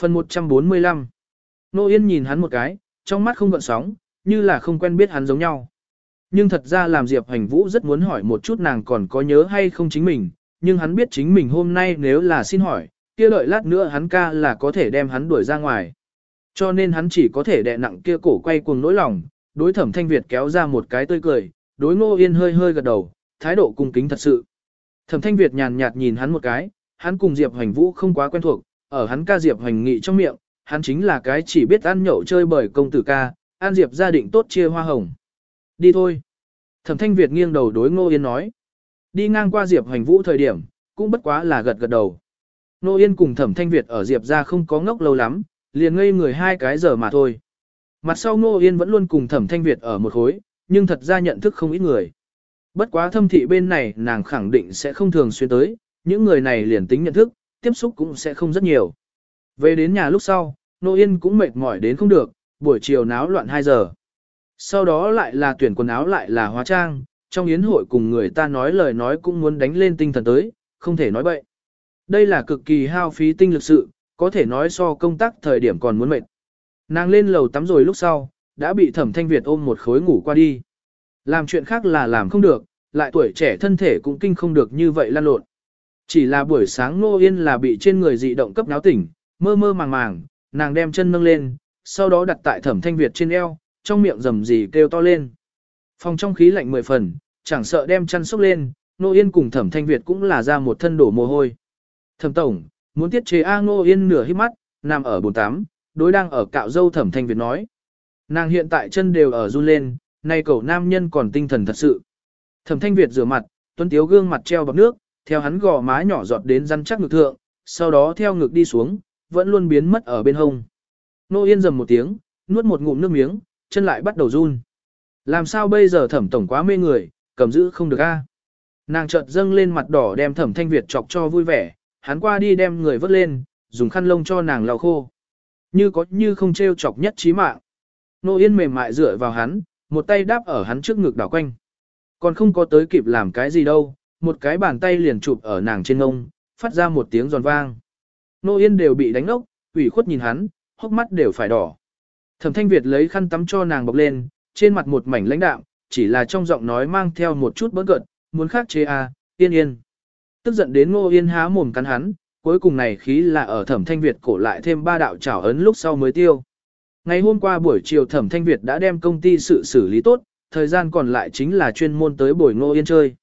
Phần 145 Nô Yên nhìn hắn một cái, trong mắt không gợn sóng, như là không quen biết hắn giống nhau. Nhưng thật ra làm Diệp Hành Vũ rất muốn hỏi một chút nàng còn có nhớ hay không chính mình, nhưng hắn biết chính mình hôm nay nếu là xin hỏi, kia đợi lát nữa hắn ca là có thể đem hắn đuổi ra ngoài. Cho nên hắn chỉ có thể đè nặng kia cổ quay cuồng nỗi lòng, đối thẩm thanh Việt kéo ra một cái tươi cười, đối ngô yên hơi hơi gật đầu, thái độ cung kính thật sự. Thẩm thanh Việt nhàn nhạt nhìn hắn một cái, hắn cùng Diệp Hoành Vũ không quá quen thuộc, ở hắn ca Diệp Hoành nghị trong miệng, hắn chính là cái chỉ biết ăn nhậu chơi bởi công tử ca, an Diệp gia định tốt chia hoa hồng. Đi thôi. Thẩm thanh Việt nghiêng đầu đối ngô yên nói. Đi ngang qua Diệp Hoành Vũ thời điểm, cũng bất quá là gật gật đầu. Ngô Yên cùng Thẩm Thanh Việt ở Diệp gia không có ngốc lâu lắm, liền ngây người hai cái giờ mà thôi. Mặt sau Ngô Yên vẫn luôn cùng Thẩm Thanh Việt ở một khối, nhưng thật ra nhận thức không ít người. Bất quá thâm thị bên này nàng khẳng định sẽ không thường xuyên tới, những người này liền tính nhận thức, tiếp xúc cũng sẽ không rất nhiều. Về đến nhà lúc sau, Nô Yên cũng mệt mỏi đến không được, buổi chiều náo loạn 2 giờ. Sau đó lại là tuyển quần áo lại là hóa trang, trong yến hội cùng người ta nói lời nói cũng muốn đánh lên tinh thần tới, không thể nói bậy. Đây là cực kỳ hao phí tinh lực sự, có thể nói so công tác thời điểm còn muốn mệt. Nàng lên lầu tắm rồi lúc sau, đã bị thẩm thanh Việt ôm một khối ngủ qua đi. Làm chuyện khác là làm không được, lại tuổi trẻ thân thể cũng kinh không được như vậy lan lộn. Chỉ là buổi sáng Nô Yên là bị trên người dị động cấp náo tỉnh, mơ mơ màng màng, nàng đem chân nâng lên, sau đó đặt tại thẩm thanh Việt trên eo, trong miệng rầm gì kêu to lên. Phòng trong khí lạnh mười phần, chẳng sợ đem chăn xốc lên, Nô Yên cùng thẩm thanh Việt cũng là ra một thân đổ mồ hôi. Thẩm tổng, muốn tiết chế A Nô Yên nửa hít mắt, nằm ở bồn tắm, đối đang ở cạo dâu thẩm thanh Việt nói. Nàng hiện tại chân đều ở run lên, nay cậu nam nhân còn tinh thần thật sự. Thẩm thanh Việt rửa mặt, tuấn tiếu gương mặt treo bọc nước, theo hắn gò má nhỏ giọt đến răn chắc ngực thượng, sau đó theo ngực đi xuống, vẫn luôn biến mất ở bên hông. Nô Yên dầm một tiếng, nuốt một ngụm nước miếng, chân lại bắt đầu run. Làm sao bây giờ thẩm tổng quá mê người, cầm giữ không được a Nàng chợt dâng lên mặt đỏ đem thẩm thanh Việt chọc cho vui vẻ, hắn qua đi đem người vớt lên, dùng khăn lông cho nàng lau khô. Như có như không treo chọc nhất trí mạng. Nô Yên mềm mại dựa vào hắn, một tay đáp ở hắn trước ngực đảo quanh. Còn không có tới kịp làm cái gì đâu, một cái bàn tay liền chụp ở nàng trên ngông, phát ra một tiếng giòn vang. Nô Yên đều bị đánh ốc, ủy khuất nhìn hắn, hốc mắt đều phải đỏ. Thẩm Thanh Việt lấy khăn tắm cho nàng bọc lên, trên mặt một mảnh lãnh đạm, chỉ là trong giọng nói mang theo một chút bỡn cợt, muốn khắc chế à, yên yên. Tức giận đến Ngô Yên há mồm cắn hắn, cuối cùng này khí là ở Thẩm Thanh Việt cổ lại thêm ba đạo trảo ấn lúc sau mới tiêu. Ngày hôm qua buổi chiều Thẩm Thanh Việt đã đem công ty sự xử lý tốt, thời gian còn lại chính là chuyên môn tới buổi Ngô Yên chơi.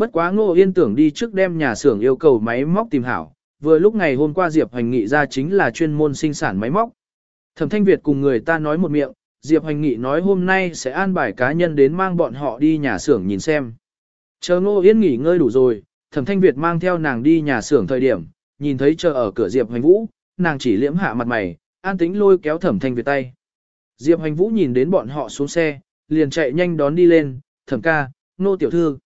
Bất quá Ngô Yên tưởng đi trước đem nhà xưởng yêu cầu máy móc tìm hảo, vừa lúc ngày hôm qua Diệp Hoành Nghị ra chính là chuyên môn sinh sản máy móc. Thẩm Thanh Việt cùng người ta nói một miệng, Diệp Hoành Nghị nói hôm nay sẽ an bài cá nhân đến mang bọn họ đi nhà xưởng nhìn xem. Chờ Ngô Yên nghỉ ngơi đủ rồi, Thẩm Thanh Việt mang theo nàng đi nhà xưởng thời điểm, nhìn thấy chờ ở cửa Diệp Hoành Vũ, nàng chỉ liễm hạ mặt mày, an tĩnh lôi kéo Thẩm Thanh Việt tay. Diệp Hoành Vũ nhìn đến bọn họ xuống xe, liền chạy nhanh đón đi lên, "Thẩm ca, nô tiểu thư."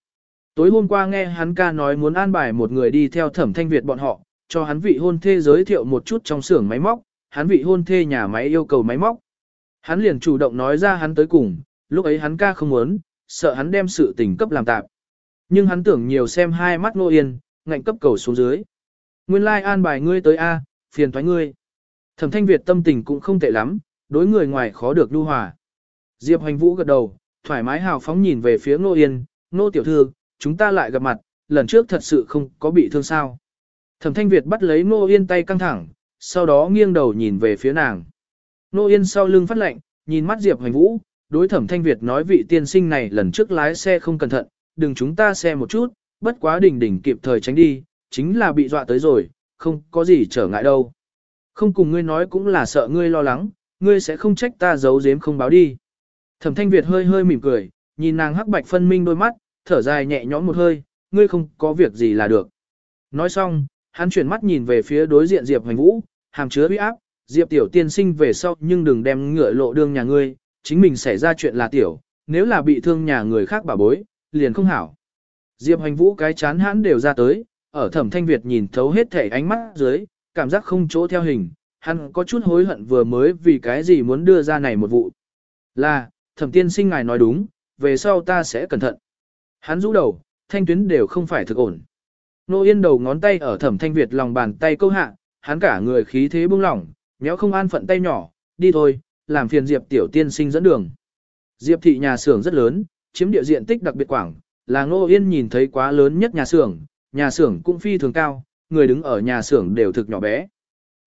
Tối hôm qua nghe hắn ca nói muốn an bài một người đi theo Thẩm Thanh Việt bọn họ, cho hắn vị hôn thê giới thiệu một chút trong xưởng máy móc, hắn vị hôn thê nhà máy yêu cầu máy móc. Hắn liền chủ động nói ra hắn tới cùng, lúc ấy hắn ca không muốn, sợ hắn đem sự tình cấp làm tạp. Nhưng hắn tưởng nhiều xem hai mắt nô yên, ngạnh cấp cầu xuống dưới. Nguyên lai like an bài ngươi tới A, phiền thoái ngươi. Thẩm thanh Việt tâm tình cũng không tệ lắm, đối người ngoài khó được đu hòa. Diệp hoành vũ gật đầu, thoải mái hào phóng nhìn về phía nô yên, nô tiểu thư, chúng ta lại gặp mặt, lần trước thật sự không có bị thương sao. Thẩm thanh Việt bắt lấy nô yên tay căng thẳng, sau đó nghiêng đầu nhìn về phía nàng. Nô Yên sau lưng phát lệnh, nhìn mắt Diệp Hoành Vũ, đối thẩm thanh Việt nói vị tiên sinh này lần trước lái xe không cẩn thận, đừng chúng ta xe một chút, bất quá đỉnh đỉnh kịp thời tránh đi, chính là bị dọa tới rồi, không có gì trở ngại đâu. Không cùng ngươi nói cũng là sợ ngươi lo lắng, ngươi sẽ không trách ta giấu giếm không báo đi. Thẩm thanh Việt hơi hơi mỉm cười, nhìn nàng hắc bạch phân minh đôi mắt, thở dài nhẹ nhõm một hơi, ngươi không có việc gì là được. Nói xong, hắn chuyển mắt nhìn về phía đối diện Diệp Hoành Vũ, hàm chứa uy áp, Diệp tiểu tiên sinh về sau nhưng đừng đem ngựa lộ đương nhà ngươi, chính mình xảy ra chuyện là tiểu, nếu là bị thương nhà người khác bà bối, liền không hảo. Diệp Hoành vũ cái chán hãn đều ra tới, ở thẩm thanh Việt nhìn thấu hết thể ánh mắt dưới, cảm giác không chỗ theo hình, hắn có chút hối hận vừa mới vì cái gì muốn đưa ra này một vụ. Là, thẩm tiên sinh ngài nói đúng, về sau ta sẽ cẩn thận. Hắn rũ đầu, thanh tuyến đều không phải thực ổn. Nô yên đầu ngón tay ở thẩm thanh Việt lòng bàn tay câu hạ, hắn cả người khí thế buông lỏng, nhéo không an phận tay nhỏ, đi thôi, làm phiền Diệp tiểu tiên sinh dẫn đường. Diệp thị nhà xưởng rất lớn, chiếm địa diện tích đặc biệt quảng, là Ngô Yên nhìn thấy quá lớn nhất nhà xưởng, nhà xưởng cũng phi thường cao, người đứng ở nhà xưởng đều thực nhỏ bé.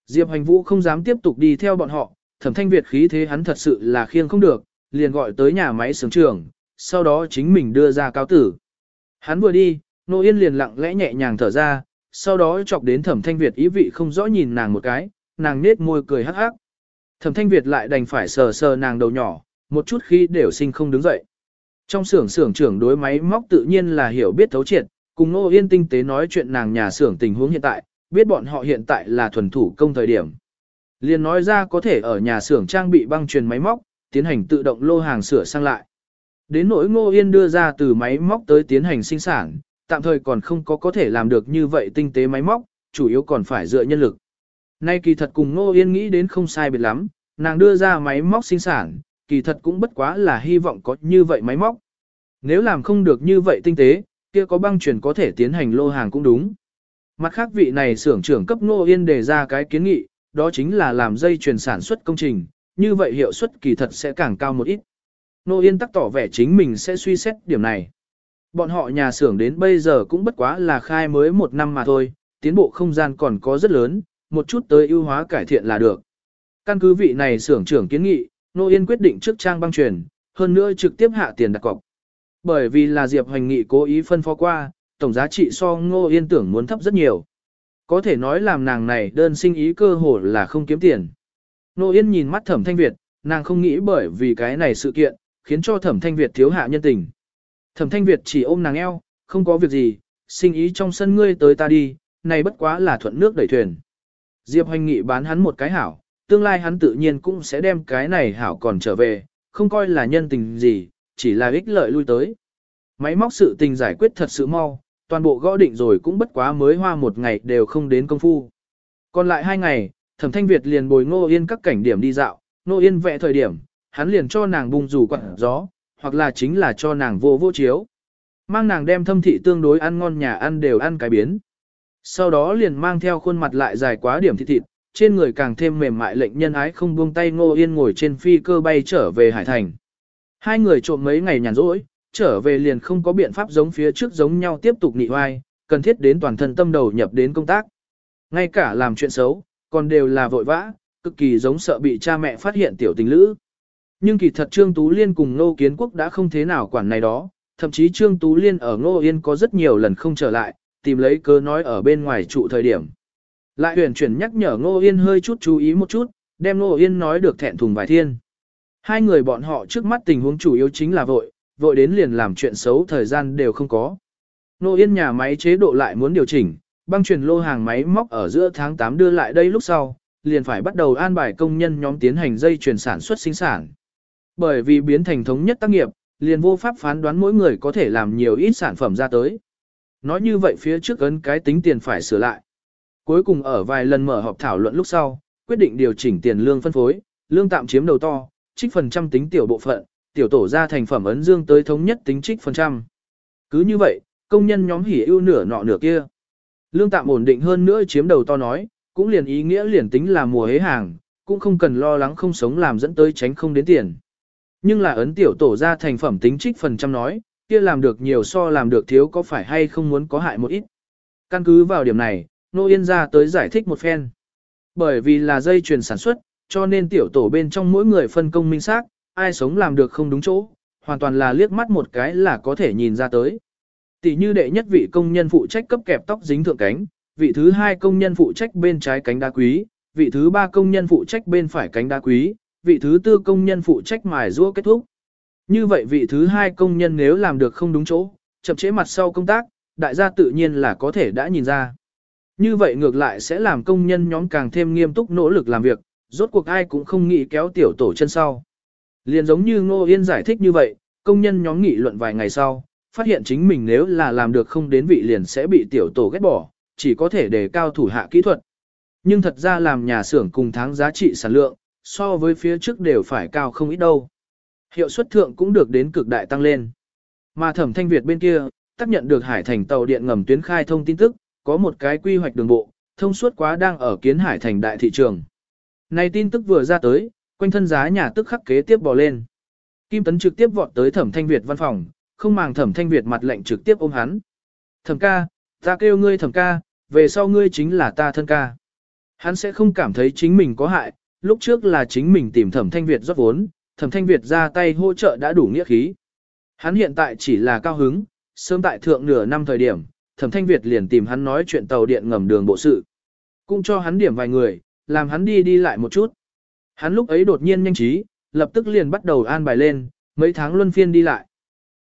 Diệp Hành Vũ không dám tiếp tục đi theo bọn họ, Thẩm Thanh Việt khí thế hắn thật sự là khiêng không được, liền gọi tới nhà máy xưởng trưởng, sau đó chính mình đưa ra cáo tử. Hắn vừa đi, Nô Yên liền lặng lẽ nhẹ nhàng thở ra, sau đó chọc đến Thẩm Thanh Việt ý vị không rõ nhìn nàng một cái, nàng nết môi cười hắc hắc. Thẩm Thanh Việt lại đành phải sờ sờ nàng đầu nhỏ, một chút khi đều sinh không đứng dậy. Trong xưởng xưởng trưởng đối máy móc tự nhiên là hiểu biết thấu triệt, cùng Nô Yên tinh tế nói chuyện nàng nhà xưởng tình huống hiện tại, biết bọn họ hiện tại là thuần thủ công thời điểm. Liền nói ra có thể ở nhà xưởng trang bị băng truyền máy móc, tiến hành tự động lô hàng sửa sang lại. Đến nỗi Ngô Yên đưa ra từ máy móc tới tiến hành sinh sản, tạm thời còn không có có thể làm được như vậy tinh tế máy móc, chủ yếu còn phải dựa nhân lực. Nay kỳ thật cùng Ngô Yên nghĩ đến không sai biệt lắm, nàng đưa ra máy móc sinh sản, kỳ thật cũng bất quá là hy vọng có như vậy máy móc. Nếu làm không được như vậy tinh tế, kia có băng chuyển có thể tiến hành lô hàng cũng đúng. Mặt khác vị này xưởng trưởng cấp Ngô Yên đề ra cái kiến nghị, đó chính là làm dây chuyển sản xuất công trình, như vậy hiệu suất kỳ thật sẽ càng cao một ít. Nô Yên tắc tỏ vẻ chính mình sẽ suy xét điểm này. Bọn họ nhà xưởng đến bây giờ cũng bất quá là khai mới một năm mà thôi, tiến bộ không gian còn có rất lớn, một chút tới ưu hóa cải thiện là được. Căn cứ vị này xưởng trưởng kiến nghị, Nô Yên quyết định trước trang băng truyền, hơn nữa trực tiếp hạ tiền đặt cọc. Bởi vì là Diệp Hoành Nghị cố ý phân phó qua, tổng giá trị so Ngô Yên tưởng muốn thấp rất nhiều. Có thể nói làm nàng này đơn sinh ý cơ hồ là không kiếm tiền. Nô Yên nhìn mắt Thẩm Thanh Việt, nàng không nghĩ bởi vì cái này sự kiện, khiến cho Thẩm Thanh Việt thiếu hạ nhân tình. Thẩm Thanh Việt chỉ ôm nàng eo, không có việc gì, sinh ý trong sân ngươi tới ta đi, này bất quá là thuận nước đẩy thuyền. Diệp Hoành Nghị bán hắn một cái hảo, tương lai hắn tự nhiên cũng sẽ đem cái này hảo còn trở về, không coi là nhân tình gì, chỉ là ích lợi lui tới. Máy móc sự tình giải quyết thật sự mau, toàn bộ gõ định rồi cũng bất quá mới hoa một ngày đều không đến công phu. Còn lại hai ngày, Thẩm Thanh Việt liền bồi Ngô Yên các cảnh điểm đi dạo, Ngô Yên vẽ thời điểm, hắn liền cho nàng bung rủ quặng gió, hoặc là chính là cho nàng vô vô chiếu. Mang nàng đem thâm thị tương đối ăn ngon nhà ăn đều ăn cái biến. Sau đó liền mang theo khuôn mặt lại dài quá điểm thịt thịt, trên người càng thêm mềm mại lệnh nhân ái không buông tay Ngô Yên ngồi trên phi cơ bay trở về Hải Thành. Hai người trộm mấy ngày nhàn rỗi, trở về liền không có biện pháp giống phía trước giống nhau tiếp tục nị oai, cần thiết đến toàn thân tâm đầu nhập đến công tác. Ngay cả làm chuyện xấu, còn đều là vội vã, cực kỳ giống sợ bị cha mẹ phát hiện tiểu tình lữ. Nhưng kỳ thật Trương Tú Liên cùng Nô Kiến Quốc đã không thế nào quản này đó, thậm chí Trương Tú Liên ở Ngô Yên có rất nhiều lần không trở lại, tìm lấy cớ nói ở bên ngoài trụ thời điểm. Lại huyền chuyển nhắc nhở Ngô Yên hơi chút chú ý một chút, đem Ngô Yên nói được thẹn thùng vài thiên. Hai người bọn họ trước mắt tình huống chủ yếu chính là vội, vội đến liền làm chuyện xấu thời gian đều không có. Ngô Yên nhà máy chế độ lại muốn điều chỉnh, băng truyền lô hàng máy móc ở giữa tháng 8 đưa lại đây lúc sau, liền phải bắt đầu an bài công nhân nhóm tiến hành dây chuyển sản xuất sinh sản. Bởi vì biến thành thống nhất tác nghiệp, liền vô pháp phán đoán mỗi người có thể làm nhiều ít sản phẩm ra tới. Nói như vậy phía trước ấn cái tính tiền phải sửa lại. Cuối cùng ở vài lần mở họp thảo luận lúc sau, quyết định điều chỉnh tiền lương phân phối, lương tạm chiếm đầu to, trích phần trăm tính tiểu bộ phận, tiểu tổ ra thành phẩm ấn dương tới thống nhất tính trích phần trăm. Cứ như vậy, công nhân nhóm hỉ ưu nửa nọ nửa kia. Lương tạm ổn định hơn nữa chiếm đầu to nói, cũng liền ý nghĩa liền tính là mùa hế hàng, cũng không cần lo lắng không sống làm dẫn tới tránh không đến tiền. Nhưng là ấn tiểu tổ ra thành phẩm tính trích phần trăm nói, kia làm được nhiều so làm được thiếu có phải hay không muốn có hại một ít. Căn cứ vào điểm này, Nô Yên ra tới giải thích một phen. Bởi vì là dây chuyền sản xuất, cho nên tiểu tổ bên trong mỗi người phân công minh xác, ai sống làm được không đúng chỗ, hoàn toàn là liếc mắt một cái là có thể nhìn ra tới. Tỷ như đệ nhất vị công nhân phụ trách cấp kẹp tóc dính thượng cánh, vị thứ hai công nhân phụ trách bên trái cánh đá quý, vị thứ ba công nhân phụ trách bên phải cánh đá quý, vị thứ tư công nhân phụ trách mài rũa kết thúc. Như vậy vị thứ hai công nhân nếu làm được không đúng chỗ, chậm chế mặt sau công tác, đại gia tự nhiên là có thể đã nhìn ra. Như vậy ngược lại sẽ làm công nhân nhóm càng thêm nghiêm túc nỗ lực làm việc, rốt cuộc ai cũng không nghĩ kéo tiểu tổ chân sau. Liền giống như Ngô Yên giải thích như vậy, công nhân nhóm nghị luận vài ngày sau, phát hiện chính mình nếu là làm được không đến vị liền sẽ bị tiểu tổ ghét bỏ, chỉ có thể đề cao thủ hạ kỹ thuật. Nhưng thật ra làm nhà xưởng cùng tháng giá trị sản lượng, so với phía trước đều phải cao không ít đâu. Hiệu suất thượng cũng được đến cực đại tăng lên. Mà thẩm thanh Việt bên kia, tác nhận được hải thành tàu điện ngầm tuyến khai thông tin tức, có một cái quy hoạch đường bộ, thông suốt quá đang ở kiến hải thành đại thị trường. Này tin tức vừa ra tới, quanh thân giá nhà tức khắc kế tiếp bò lên. Kim Tấn trực tiếp vọt tới Thẩm Thanh Việt văn phòng, không màng Thẩm Thanh Việt mặt lệnh trực tiếp ôm hắn. Thẩm ca, ta kêu ngươi Thẩm ca, về sau ngươi chính là ta thân ca. Hắn sẽ không cảm thấy chính mình có hại, lúc trước là chính mình tìm Thẩm Thanh Việt rót vốn, Thẩm Thanh Việt ra tay hỗ trợ đã đủ nghĩa khí. Hắn hiện tại chỉ là cao hứng, sớm tại thượng nửa năm thời điểm, Thẩm Thanh Việt liền tìm hắn nói chuyện tàu điện ngầm đường bộ sự. Cũng cho hắn điểm vài người, làm hắn đi đi lại một chút. Hắn lúc ấy đột nhiên nhanh trí, lập tức liền bắt đầu an bài lên, mấy tháng luân phiên đi lại.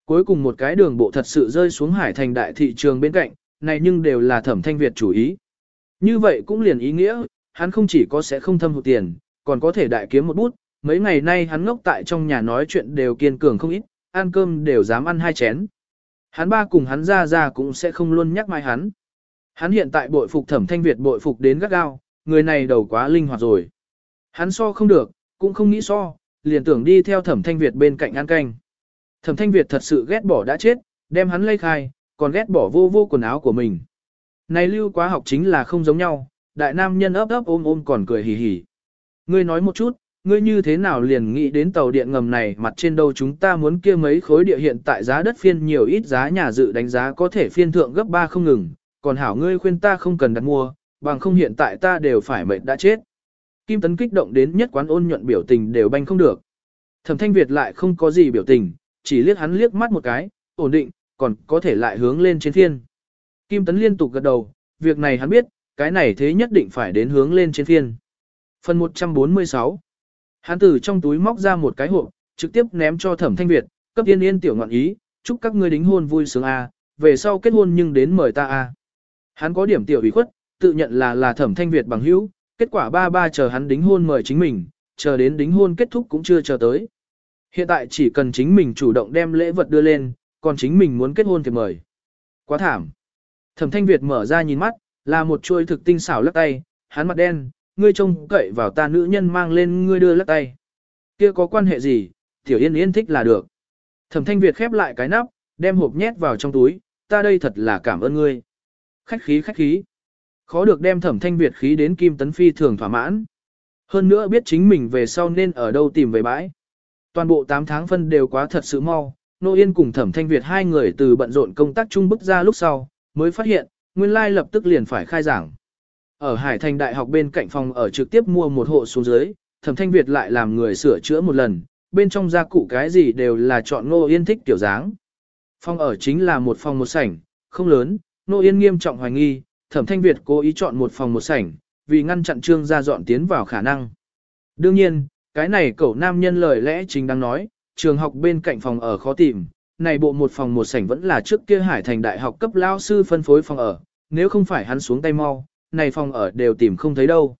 Cuối cùng một cái đường bộ thật sự rơi xuống hải thành đại thị trường bên cạnh, này nhưng đều là thẩm thanh Việt chủ ý. Như vậy cũng liền ý nghĩa, hắn không chỉ có sẽ không thâm hụt tiền, còn có thể đại kiếm một bút, mấy ngày nay hắn ngốc tại trong nhà nói chuyện đều kiên cường không ít, ăn cơm đều dám ăn hai chén. Hắn ba cùng hắn ra ra cũng sẽ không luôn nhắc mai hắn. Hắn hiện tại bội phục thẩm thanh Việt bội phục đến gắt gao, người này đầu quá linh hoạt rồi. Hắn so không được, cũng không nghĩ so, liền tưởng đi theo thẩm thanh Việt bên cạnh ăn canh. Thẩm thanh Việt thật sự ghét bỏ đã chết, đem hắn lây khai, còn ghét bỏ vô vô quần áo của mình. Này lưu quá học chính là không giống nhau, đại nam nhân ấp ấp ôm ôm còn cười hì hì. Ngươi nói một chút, ngươi như thế nào liền nghĩ đến tàu điện ngầm này mặt trên đâu chúng ta muốn kia mấy khối địa hiện tại giá đất phiên nhiều ít giá nhà dự đánh giá có thể phiên thượng gấp 3 không ngừng, còn hảo ngươi khuyên ta không cần đặt mua, bằng không hiện tại ta đều phải mệt đã chết. Kim Tấn kích động đến nhất quán ôn nhuận biểu tình đều banh không được. Thẩm Thanh Việt lại không có gì biểu tình, chỉ liếc hắn liếc mắt một cái, ổn định, còn có thể lại hướng lên trên thiên. Kim Tấn liên tục gật đầu, việc này hắn biết, cái này thế nhất định phải đến hướng lên trên thiên. Phần 146 Hắn từ trong túi móc ra một cái hộp, trực tiếp ném cho Thẩm Thanh Việt, cấp yên yên tiểu ngọn ý, chúc các ngươi đính hôn vui sướng a, về sau kết hôn nhưng đến mời ta a. Hắn có điểm tiểu ủy khuất, tự nhận là là Thẩm Thanh Việt bằng hữu, kết quả ba ba chờ hắn đính hôn mời chính mình, chờ đến đính hôn kết thúc cũng chưa chờ tới. Hiện tại chỉ cần chính mình chủ động đem lễ vật đưa lên, còn chính mình muốn kết hôn thì mời. Quá thảm. Thẩm Thanh Việt mở ra nhìn mắt, là một chuôi thực tinh xảo lắc tay, hắn mặt đen, ngươi trông cậy vào ta nữ nhân mang lên ngươi đưa lắc tay. Kia có quan hệ gì, Tiểu Yên Yên thích là được. Thẩm Thanh Việt khép lại cái nắp, đem hộp nhét vào trong túi, ta đây thật là cảm ơn ngươi. Khách khí khách khí. Khó được đem Thẩm Thanh Việt khí đến Kim Tấn Phi thường thỏa mãn. Hơn nữa biết chính mình về sau nên ở đâu tìm về bãi. Toàn bộ 8 tháng phân đều quá thật sự mau, Nô Yên cùng Thẩm Thanh Việt hai người từ bận rộn công tác chung bức ra lúc sau, mới phát hiện, nguyên lai lập tức liền phải khai giảng. Ở Hải Thành Đại học bên cạnh phòng ở trực tiếp mua một hộ xuống dưới, Thẩm Thanh Việt lại làm người sửa chữa một lần, bên trong gia cụ cái gì đều là chọn Nô Yên thích tiểu dáng. Phòng ở chính là một phòng một sảnh, không lớn, Nô Yên nghiêm trọng hoài nghi, Thẩm Thanh Việt cố ý chọn một phòng một sảnh, vì ngăn chặn Trương gia dọn tiến vào khả năng. Đương nhiên, cái này cậu nam nhân lời lẽ chính đang nói, trường học bên cạnh phòng ở khó tìm, này bộ một phòng một sảnh vẫn là trước kia Hải Thành Đại học cấp lao sư phân phối phòng ở, nếu không phải hắn xuống tay mau, này phòng ở đều tìm không thấy đâu.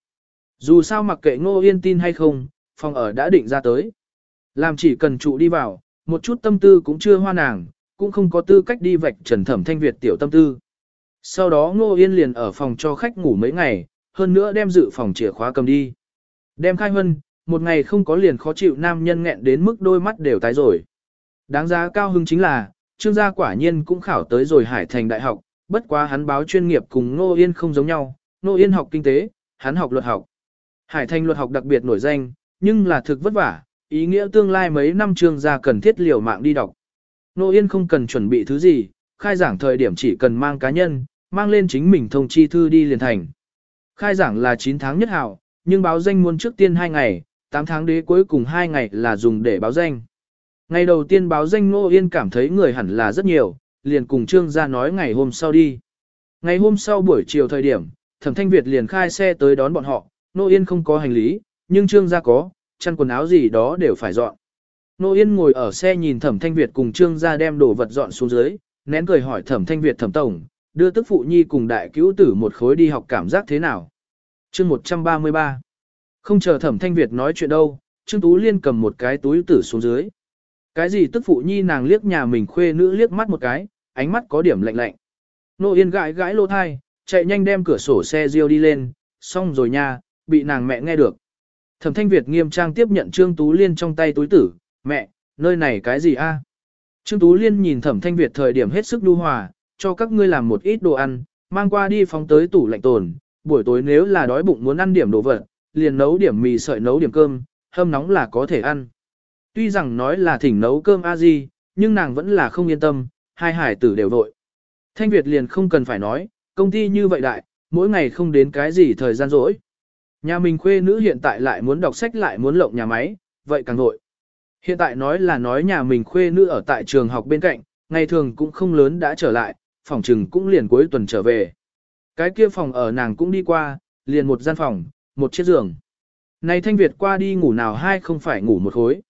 Dù sao mặc kệ Ngô Yên tin hay không, phòng ở đã định ra tới. Làm chỉ cần trụ đi vào, một chút tâm tư cũng chưa hoa nàng, cũng không có tư cách đi vạch trần thẩm thanh Việt tiểu tâm tư. Sau đó Ngô Yên liền ở phòng cho khách ngủ mấy ngày, hơn nữa đem dự phòng chìa khóa cầm đi. Đem khai huân, một ngày không có liền khó chịu nam nhân nghẹn đến mức đôi mắt đều tái rồi. Đáng giá cao hứng chính là, trương gia quả nhiên cũng khảo tới rồi Hải Thành Đại học, bất quá hắn báo chuyên nghiệp cùng Ngô Yên không giống nhau, Ngô Yên học kinh tế, hắn học luật học. Hải Thành luật học đặc biệt nổi danh, nhưng là thực vất vả, ý nghĩa tương lai mấy năm trường ra cần thiết liều mạng đi đọc. Ngô Yên không cần chuẩn bị thứ gì, khai giảng thời điểm chỉ cần mang cá nhân, mang lên chính mình thông chi thư đi liền thành. Khai giảng là 9 tháng nhất hảo, nhưng báo danh muốn trước tiên 2 ngày, 8 tháng đế cuối cùng 2 ngày là dùng để báo danh. Ngày đầu tiên báo danh Nô Yên cảm thấy người hẳn là rất nhiều, liền cùng Trương gia nói ngày hôm sau đi. Ngày hôm sau buổi chiều thời điểm, Thẩm Thanh Việt liền khai xe tới đón bọn họ, Nô Yên không có hành lý, nhưng Trương gia có, chăn quần áo gì đó đều phải dọn. Nô Yên ngồi ở xe nhìn Thẩm Thanh Việt cùng Trương gia đem đồ vật dọn xuống dưới, nén cười hỏi Thẩm Thanh Việt Thẩm Tổng, đưa tức phụ nhi cùng đại cứu tử một khối đi học cảm giác thế nào. chương 133 Không chờ Thẩm Thanh Việt nói chuyện đâu, Trương Tú Liên cầm một cái túi tử xuống dưới. Cái gì tức phụ nhi nàng liếc nhà mình khuê nữ liếc mắt một cái, ánh mắt có điểm lạnh lạnh. Nô Yên gãi gãi lô thai, chạy nhanh đem cửa sổ xe riêu đi lên, xong rồi nha, bị nàng mẹ nghe được. Thẩm Thanh Việt nghiêm trang tiếp nhận Trương Tú Liên trong tay túi tử, mẹ, nơi này cái gì a? Trương Tú Liên nhìn Thẩm Thanh Việt thời điểm hết sức đu hòa, cho các ngươi làm một ít đồ ăn, mang qua đi phóng tới tủ lạnh tồn, buổi tối nếu là đói bụng muốn ăn điểm đồ vật, liền nấu điểm mì sợi nấu điểm cơm, hâm nóng là có thể ăn. Tuy rằng nói là thỉnh nấu cơm a gì, nhưng nàng vẫn là không yên tâm, hai hải tử đều vội. Thanh Việt liền không cần phải nói, công ty như vậy đại, mỗi ngày không đến cái gì thời gian rỗi. Nhà mình khuê nữ hiện tại lại muốn đọc sách lại muốn lộng nhà máy, vậy càng vội. Hiện tại nói là nói nhà mình khuê nữ ở tại trường học bên cạnh, ngày thường cũng không lớn đã trở lại, phòng trừng cũng liền cuối tuần trở về. Cái kia phòng ở nàng cũng đi qua, liền một gian phòng, một chiếc giường. Này Thanh Việt qua đi ngủ nào hai không phải ngủ một khối.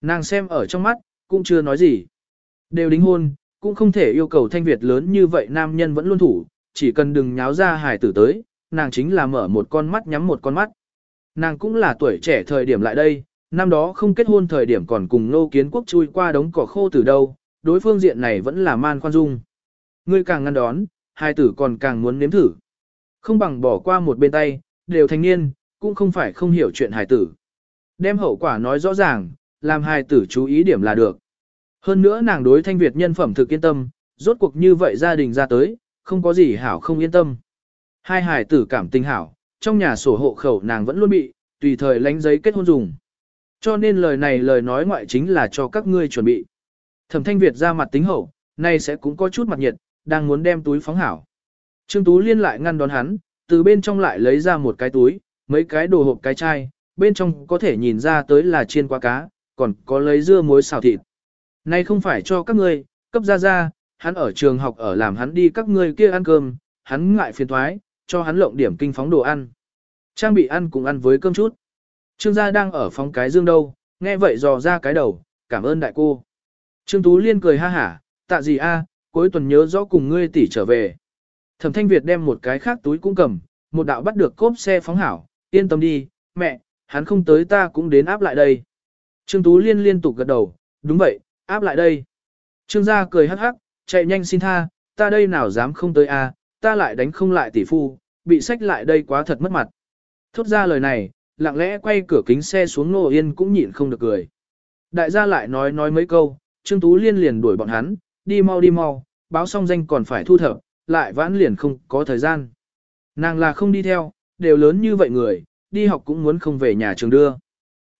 Nàng xem ở trong mắt, cũng chưa nói gì. Đều đính hôn, cũng không thể yêu cầu Thanh Việt lớn như vậy nam nhân vẫn luôn thủ, chỉ cần đừng nháo ra hài tử tới, nàng chính là mở một con mắt nhắm một con mắt. Nàng cũng là tuổi trẻ thời điểm lại đây, năm đó không kết hôn thời điểm còn cùng nô kiến quốc chui qua đống cỏ khô từ đâu, đối phương diện này vẫn là man khoan dung. Ngươi càng ngăn đón, hai tử còn càng muốn nếm thử. Không bằng bỏ qua một bên tay, đều thanh niên, cũng không phải không hiểu chuyện hài tử. Đem hậu quả nói rõ ràng, làm hài tử chú ý điểm là được. Hơn nữa nàng đối thanh Việt nhân phẩm thực yên tâm, rốt cuộc như vậy gia đình ra tới, không có gì hảo không yên tâm. Hai hài tử cảm tình hảo, trong nhà sổ hộ khẩu nàng vẫn luôn bị, tùy thời lánh giấy kết hôn dùng. Cho nên lời này lời nói ngoại chính là cho các ngươi chuẩn bị. Thẩm thanh Việt ra mặt tính hậu, nay sẽ cũng có chút mặt nhiệt, đang muốn đem túi phóng hảo. Trương Tú Liên lại ngăn đón hắn, từ bên trong lại lấy ra một cái túi, mấy cái đồ hộp cái chai, bên trong có thể nhìn ra tới là chiên qua cá, còn có lấy dưa muối xào thịt. Nay không phải cho các ngươi, cấp ra ra, hắn ở trường học ở làm hắn đi các ngươi kia ăn cơm, hắn ngại phiền thoái, cho hắn lộng điểm kinh phóng đồ ăn. Trang bị ăn cùng ăn với cơm chút. Trương gia đang ở phóng cái dương đâu, nghe vậy dò ra cái đầu, cảm ơn đại cô. Trương Tú Liên cười ha hả, tạ gì a, cuối tuần nhớ rõ cùng ngươi tỷ trở về. Thẩm Thanh Việt đem một cái khác túi cũng cầm, một đạo bắt được cốp xe phóng hảo, yên tâm đi, mẹ, hắn không tới ta cũng đến áp lại đây. Trương Tú Liên liên tục gật đầu, đúng vậy, áp lại đây. Trương gia cười hắc hắc, chạy nhanh xin tha, ta đây nào dám không tới a, ta lại đánh không lại tỷ phu, bị sách lại đây quá thật mất mặt. Thốt ra lời này, lặng lẽ quay cửa kính xe xuống nô yên cũng nhịn không được cười. Đại gia lại nói nói mấy câu, Trương Tú Liên liền đuổi bọn hắn, đi mau đi mau, báo xong danh còn phải thu thập, lại vãn liền không có thời gian. Nàng là không đi theo, đều lớn như vậy người, đi học cũng muốn không về nhà trường đưa.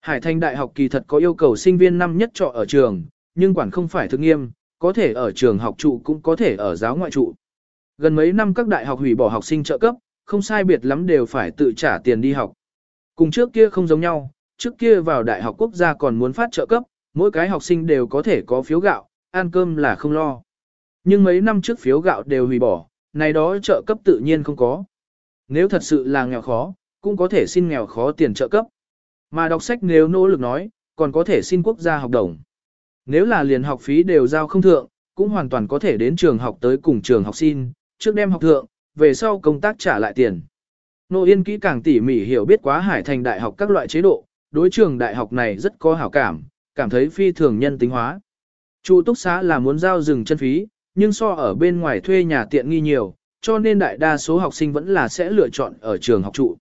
Hải Thành Đại học kỳ thật có yêu cầu sinh viên năm nhất trọ ở trường, nhưng quản không phải thực nghiêm, có thể ở trường học trụ cũng có thể ở giáo ngoại trụ. Gần mấy năm các đại học hủy bỏ học sinh trợ cấp, không sai biệt lắm đều phải tự trả tiền đi học. Cùng trước kia không giống nhau, trước kia vào đại học quốc gia còn muốn phát trợ cấp, mỗi cái học sinh đều có thể có phiếu gạo, ăn cơm là không lo. Nhưng mấy năm trước phiếu gạo đều hủy bỏ, này đó trợ cấp tự nhiên không có. Nếu thật sự là nghèo khó, cũng có thể xin nghèo khó tiền trợ cấp. Mà đọc sách nếu nỗ lực nói, còn có thể xin quốc gia học đồng. Nếu là liền học phí đều giao không thượng, cũng hoàn toàn có thể đến trường học tới cùng trường học xin, trước đem học thượng, về sau công tác trả lại tiền. Nô Yên kỹ càng tỉ mỉ hiểu biết quá Hải Thành Đại học các loại chế độ, đối trường đại học này rất có hảo cảm, cảm thấy phi thường nhân tính hóa. Chủ túc xá là muốn giao rừng chân phí, nhưng so ở bên ngoài thuê nhà tiện nghi nhiều, cho nên đại đa số học sinh vẫn là sẽ lựa chọn ở trường học trụ.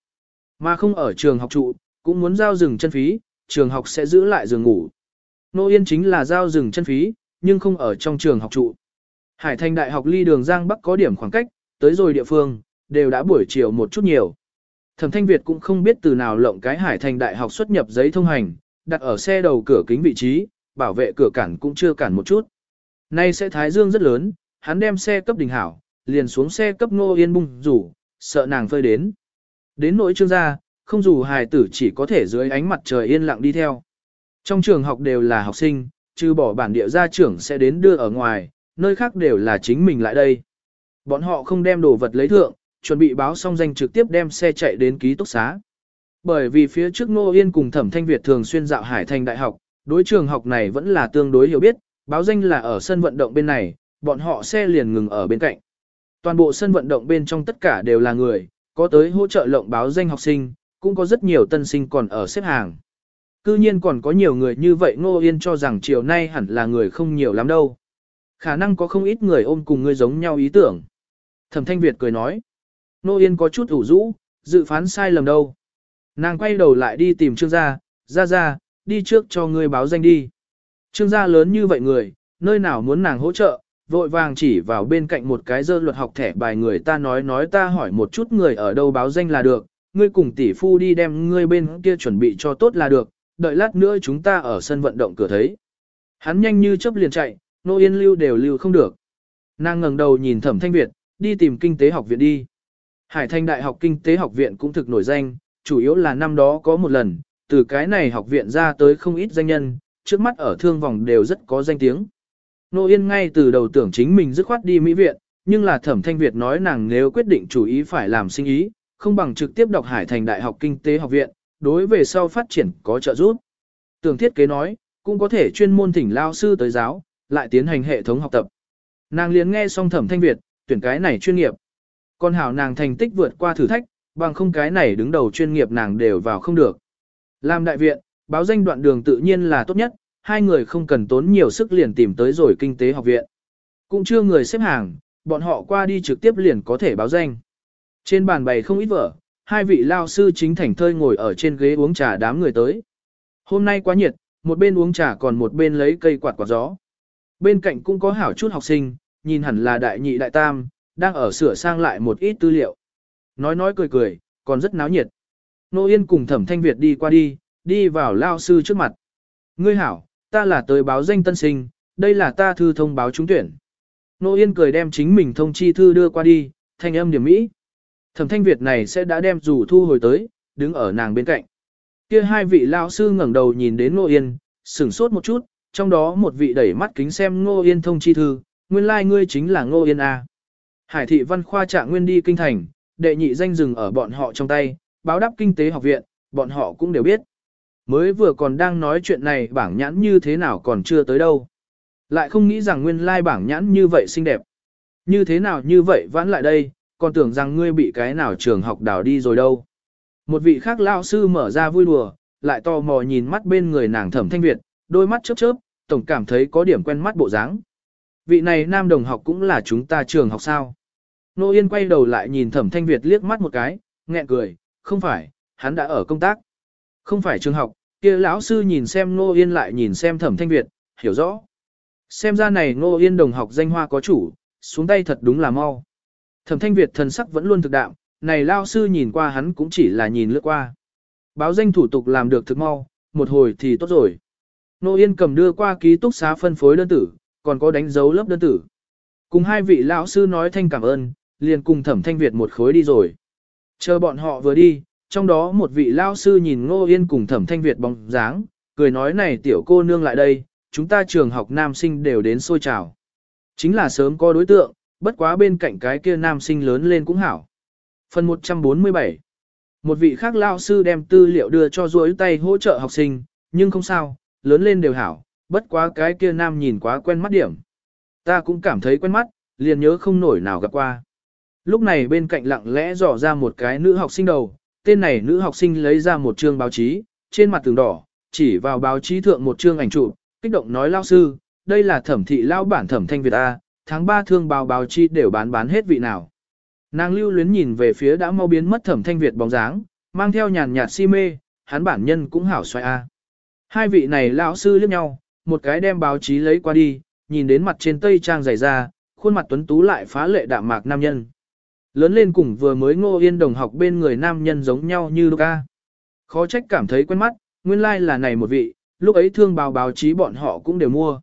Mà không ở trường học trụ, cũng muốn giao rừng chân phí, trường học sẽ giữ lại giường ngủ. Nô Yên chính là giao rừng chân phí, nhưng không ở trong trường học trụ. Hải Thành Đại học ly đường Giang Bắc có điểm khoảng cách, tới rồi địa phương, đều đã buổi chiều một chút nhiều. Thẩm Thanh Việt cũng không biết từ nào lộng cái Hải Thành Đại học xuất nhập giấy thông hành, đặt ở xe đầu cửa kính vị trí, bảo vệ cửa cản cũng chưa cản một chút. Nay sẽ thái dương rất lớn, hắn đem xe cấp đình hảo, liền xuống xe cấp Ngô Yên bung rủ, sợ nàng phơi đến. Đến nỗi trương gia, không dù hài tử chỉ có thể dưới ánh mặt trời yên lặng đi theo. Trong trường học đều là học sinh, trừ bỏ bản địa gia trưởng sẽ đến đưa ở ngoài, nơi khác đều là chính mình lại đây. Bọn họ không đem đồ vật lấy thượng, chuẩn bị báo xong danh trực tiếp đem xe chạy đến ký túc xá. Bởi vì phía trước Ngô Yên cùng Thẩm Thanh Việt thường xuyên dạo Hải Thành Đại học, đối trường học này vẫn là tương đối hiểu biết, báo danh là ở sân vận động bên này, bọn họ xe liền ngừng ở bên cạnh. Toàn bộ sân vận động bên trong tất cả đều là người, có tới hỗ trợ lộng báo danh học sinh, cũng có rất nhiều tân sinh còn ở xếp hàng. Cư nhiên còn có nhiều người như vậy Ngô Yên cho rằng chiều nay hẳn là người không nhiều lắm đâu. Khả năng có không ít người ôm cùng người giống nhau ý tưởng. Thẩm Thanh Việt cười nói. Ngô Yên có chút ủ rũ, dự phán sai lầm đâu. Nàng quay đầu lại đi tìm Trương gia, ra ra, đi trước cho người báo danh đi. Trương gia lớn như vậy người, nơi nào muốn nàng hỗ trợ, vội vàng chỉ vào bên cạnh một cái dơ luật học thẻ bài người ta nói nói ta hỏi một chút người ở đâu báo danh là được, ngươi cùng tỷ phu đi đem ngươi bên kia chuẩn bị cho tốt là được, đợi lát nữa chúng ta ở sân vận động cửa thấy. Hắn nhanh như chớp liền chạy, nô yên lưu đều lưu không được. Nàng ngẩng đầu nhìn thẩm thanh Việt, đi tìm kinh tế học viện đi. Hải Thanh Đại học Kinh tế học viện cũng thực nổi danh, chủ yếu là năm đó có một lần, từ cái này học viện ra tới không ít danh nhân, trước mắt ở thương vòng đều rất có danh tiếng. Nô Yên ngay từ đầu tưởng chính mình dứt khoát đi Mỹ viện, nhưng là thẩm thanh Việt nói nàng nếu quyết định chủ ý phải làm sinh ý, không bằng trực tiếp đọc Hải Thành Đại học Kinh tế học viện, đối về sau phát triển có trợ giúp. Tưởng thiết kế nói, cũng có thể chuyên môn thỉnh lao sư tới giáo, lại tiến hành hệ thống học tập. Nàng liền nghe xong thẩm thanh Việt, tuyển cái này chuyên nghiệp. Còn hảo nàng thành tích vượt qua thử thách, bằng không cái này đứng đầu chuyên nghiệp nàng đều vào không được. Làm đại viện, báo danh đoạn đường tự nhiên là tốt nhất, hai người không cần tốn nhiều sức liền tìm tới rồi kinh tế học viện. Cũng chưa người xếp hàng, bọn họ qua đi trực tiếp liền có thể báo danh. Trên bàn bày không ít vở, hai vị lao sư chính thành thơi ngồi ở trên ghế uống trà đám người tới. Hôm nay quá nhiệt, một bên uống trà còn một bên lấy cây quạt quạt gió. Bên cạnh cũng có hảo chút học sinh, nhìn hẳn là đại nhị đại tam, đang ở sửa sang lại một ít tư liệu. Nói nói cười cười, còn rất náo nhiệt. Nô Yên cùng Thẩm Thanh Việt đi qua đi, đi vào lao sư trước mặt. Ngươi hảo, ta là tới báo danh tân sinh, đây là ta thư thông báo trúng tuyển. Nô Yên cười đem chính mình thông chi thư đưa qua đi, thanh âm điểm mỹ. Thẩm Thanh Việt này sẽ đã đem dù thu hồi tới, đứng ở nàng bên cạnh. Kia hai vị lao sư ngẩng đầu nhìn đến Ngô Yên, sửng sốt một chút, trong đó một vị đẩy mắt kính xem Ngô Yên thông chi thư, nguyên lai like ngươi chính là Ngô Yên A. Hải thị văn khoa trạng nguyên đi kinh thành, đệ nhị danh dừng ở bọn họ trong tay, báo đáp kinh tế học viện, bọn họ cũng đều biết. Mới vừa còn đang nói chuyện này bảng nhãn như thế nào còn chưa tới đâu. Lại không nghĩ rằng nguyên lai bảng nhãn như vậy xinh đẹp. Như thế nào như vậy vãn lại đây, còn tưởng rằng ngươi bị cái nào trường học đảo đi rồi đâu. Một vị khác lao sư mở ra vui đùa, lại tò mò nhìn mắt bên người nàng thẩm thanh Việt, đôi mắt chớp chớp, tổng cảm thấy có điểm quen mắt bộ dáng. Vị này nam đồng học cũng là chúng ta trường học sao. Nô Yên quay đầu lại nhìn Thẩm Thanh Việt liếc mắt một cái, nghẹn cười, không phải, hắn đã ở công tác. Không phải trường học, kia lão sư nhìn xem Nô Yên lại nhìn xem Thẩm Thanh Việt, hiểu rõ. Xem ra này Nô Yên đồng học danh hoa có chủ, xuống tay thật đúng là mau. Thẩm Thanh Việt thần sắc vẫn luôn thực đạo, này lão sư nhìn qua hắn cũng chỉ là nhìn lướt qua. Báo danh thủ tục làm được thực mau, một hồi thì tốt rồi. Nô Yên cầm đưa qua ký túc xá phân phối đơn tử, còn có đánh dấu lớp đơn tử. Cùng hai vị lão sư nói thanh cảm ơn, liền cùng thẩm thanh Việt một khối đi rồi. Chờ bọn họ vừa đi, trong đó một vị lao sư nhìn Ngô Yên cùng thẩm thanh Việt bóng dáng, cười nói này tiểu cô nương lại đây, chúng ta trường học nam sinh đều đến sôi trào. Chính là sớm có đối tượng, bất quá bên cạnh cái kia nam sinh lớn lên cũng hảo. Phần 147 Một vị khác lao sư đem tư liệu đưa cho duỗi tay hỗ trợ học sinh, nhưng không sao, lớn lên đều hảo, bất quá cái kia nam nhìn quá quen mắt điểm. Ta cũng cảm thấy quen mắt, liền nhớ không nổi nào gặp qua. Lúc này bên cạnh lặng lẽ dò ra một cái nữ học sinh đầu, tên này nữ học sinh lấy ra một chương báo chí, trên mặt tường đỏ, chỉ vào báo chí thượng một chương ảnh chụp, kích động nói lao sư, đây là thẩm thị lao bản thẩm thanh Việt A, tháng 3 thương báo báo chí đều bán bán hết vị nào. Nàng lưu luyến nhìn về phía đã mau biến mất thẩm thanh Việt bóng dáng, mang theo nhàn nhạt si mê, hắn bản nhân cũng hảo xoay A. Hai vị này lão sư liếc nhau, một cái đem báo chí lấy qua đi, nhìn đến mặt trên tây trang dày ra, khuôn mặt tuấn tú lại phá lệ đạm mạc nam nhân. Lớn lên cùng vừa mới ngô yên đồng học bên người nam nhân giống nhau như Luca. Khó trách cảm thấy quen mắt, nguyên lai like là này một vị, lúc ấy thương báo báo chí bọn họ cũng đều mua.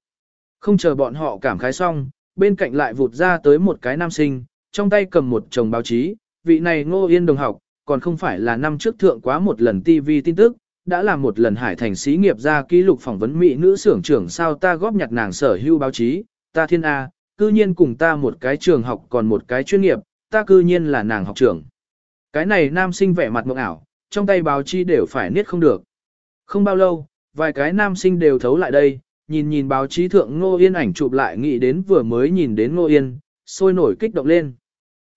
Không chờ bọn họ cảm khái xong, bên cạnh lại vụt ra tới một cái nam sinh, trong tay cầm một chồng báo chí, vị này ngô yên đồng học, còn không phải là năm trước thượng quá một lần TV tin tức, đã làm một lần hải thành xí nghiệp ra ký lục phỏng vấn mỹ nữ xưởng trưởng sao ta góp nhặt nàng sở hữu báo chí, ta thiên A, cư nhiên cùng ta một cái trường học còn một cái chuyên nghiệp, ta cư nhiên là nàng học trưởng. Cái này nam sinh vẻ mặt mộng ảo, trong tay báo chí đều phải niết không được. Không bao lâu, vài cái nam sinh đều thấu lại đây, nhìn nhìn báo chí thượng Ngô Yên ảnh chụp lại nghĩ đến vừa mới nhìn đến Ngô Yên, sôi nổi kích động lên.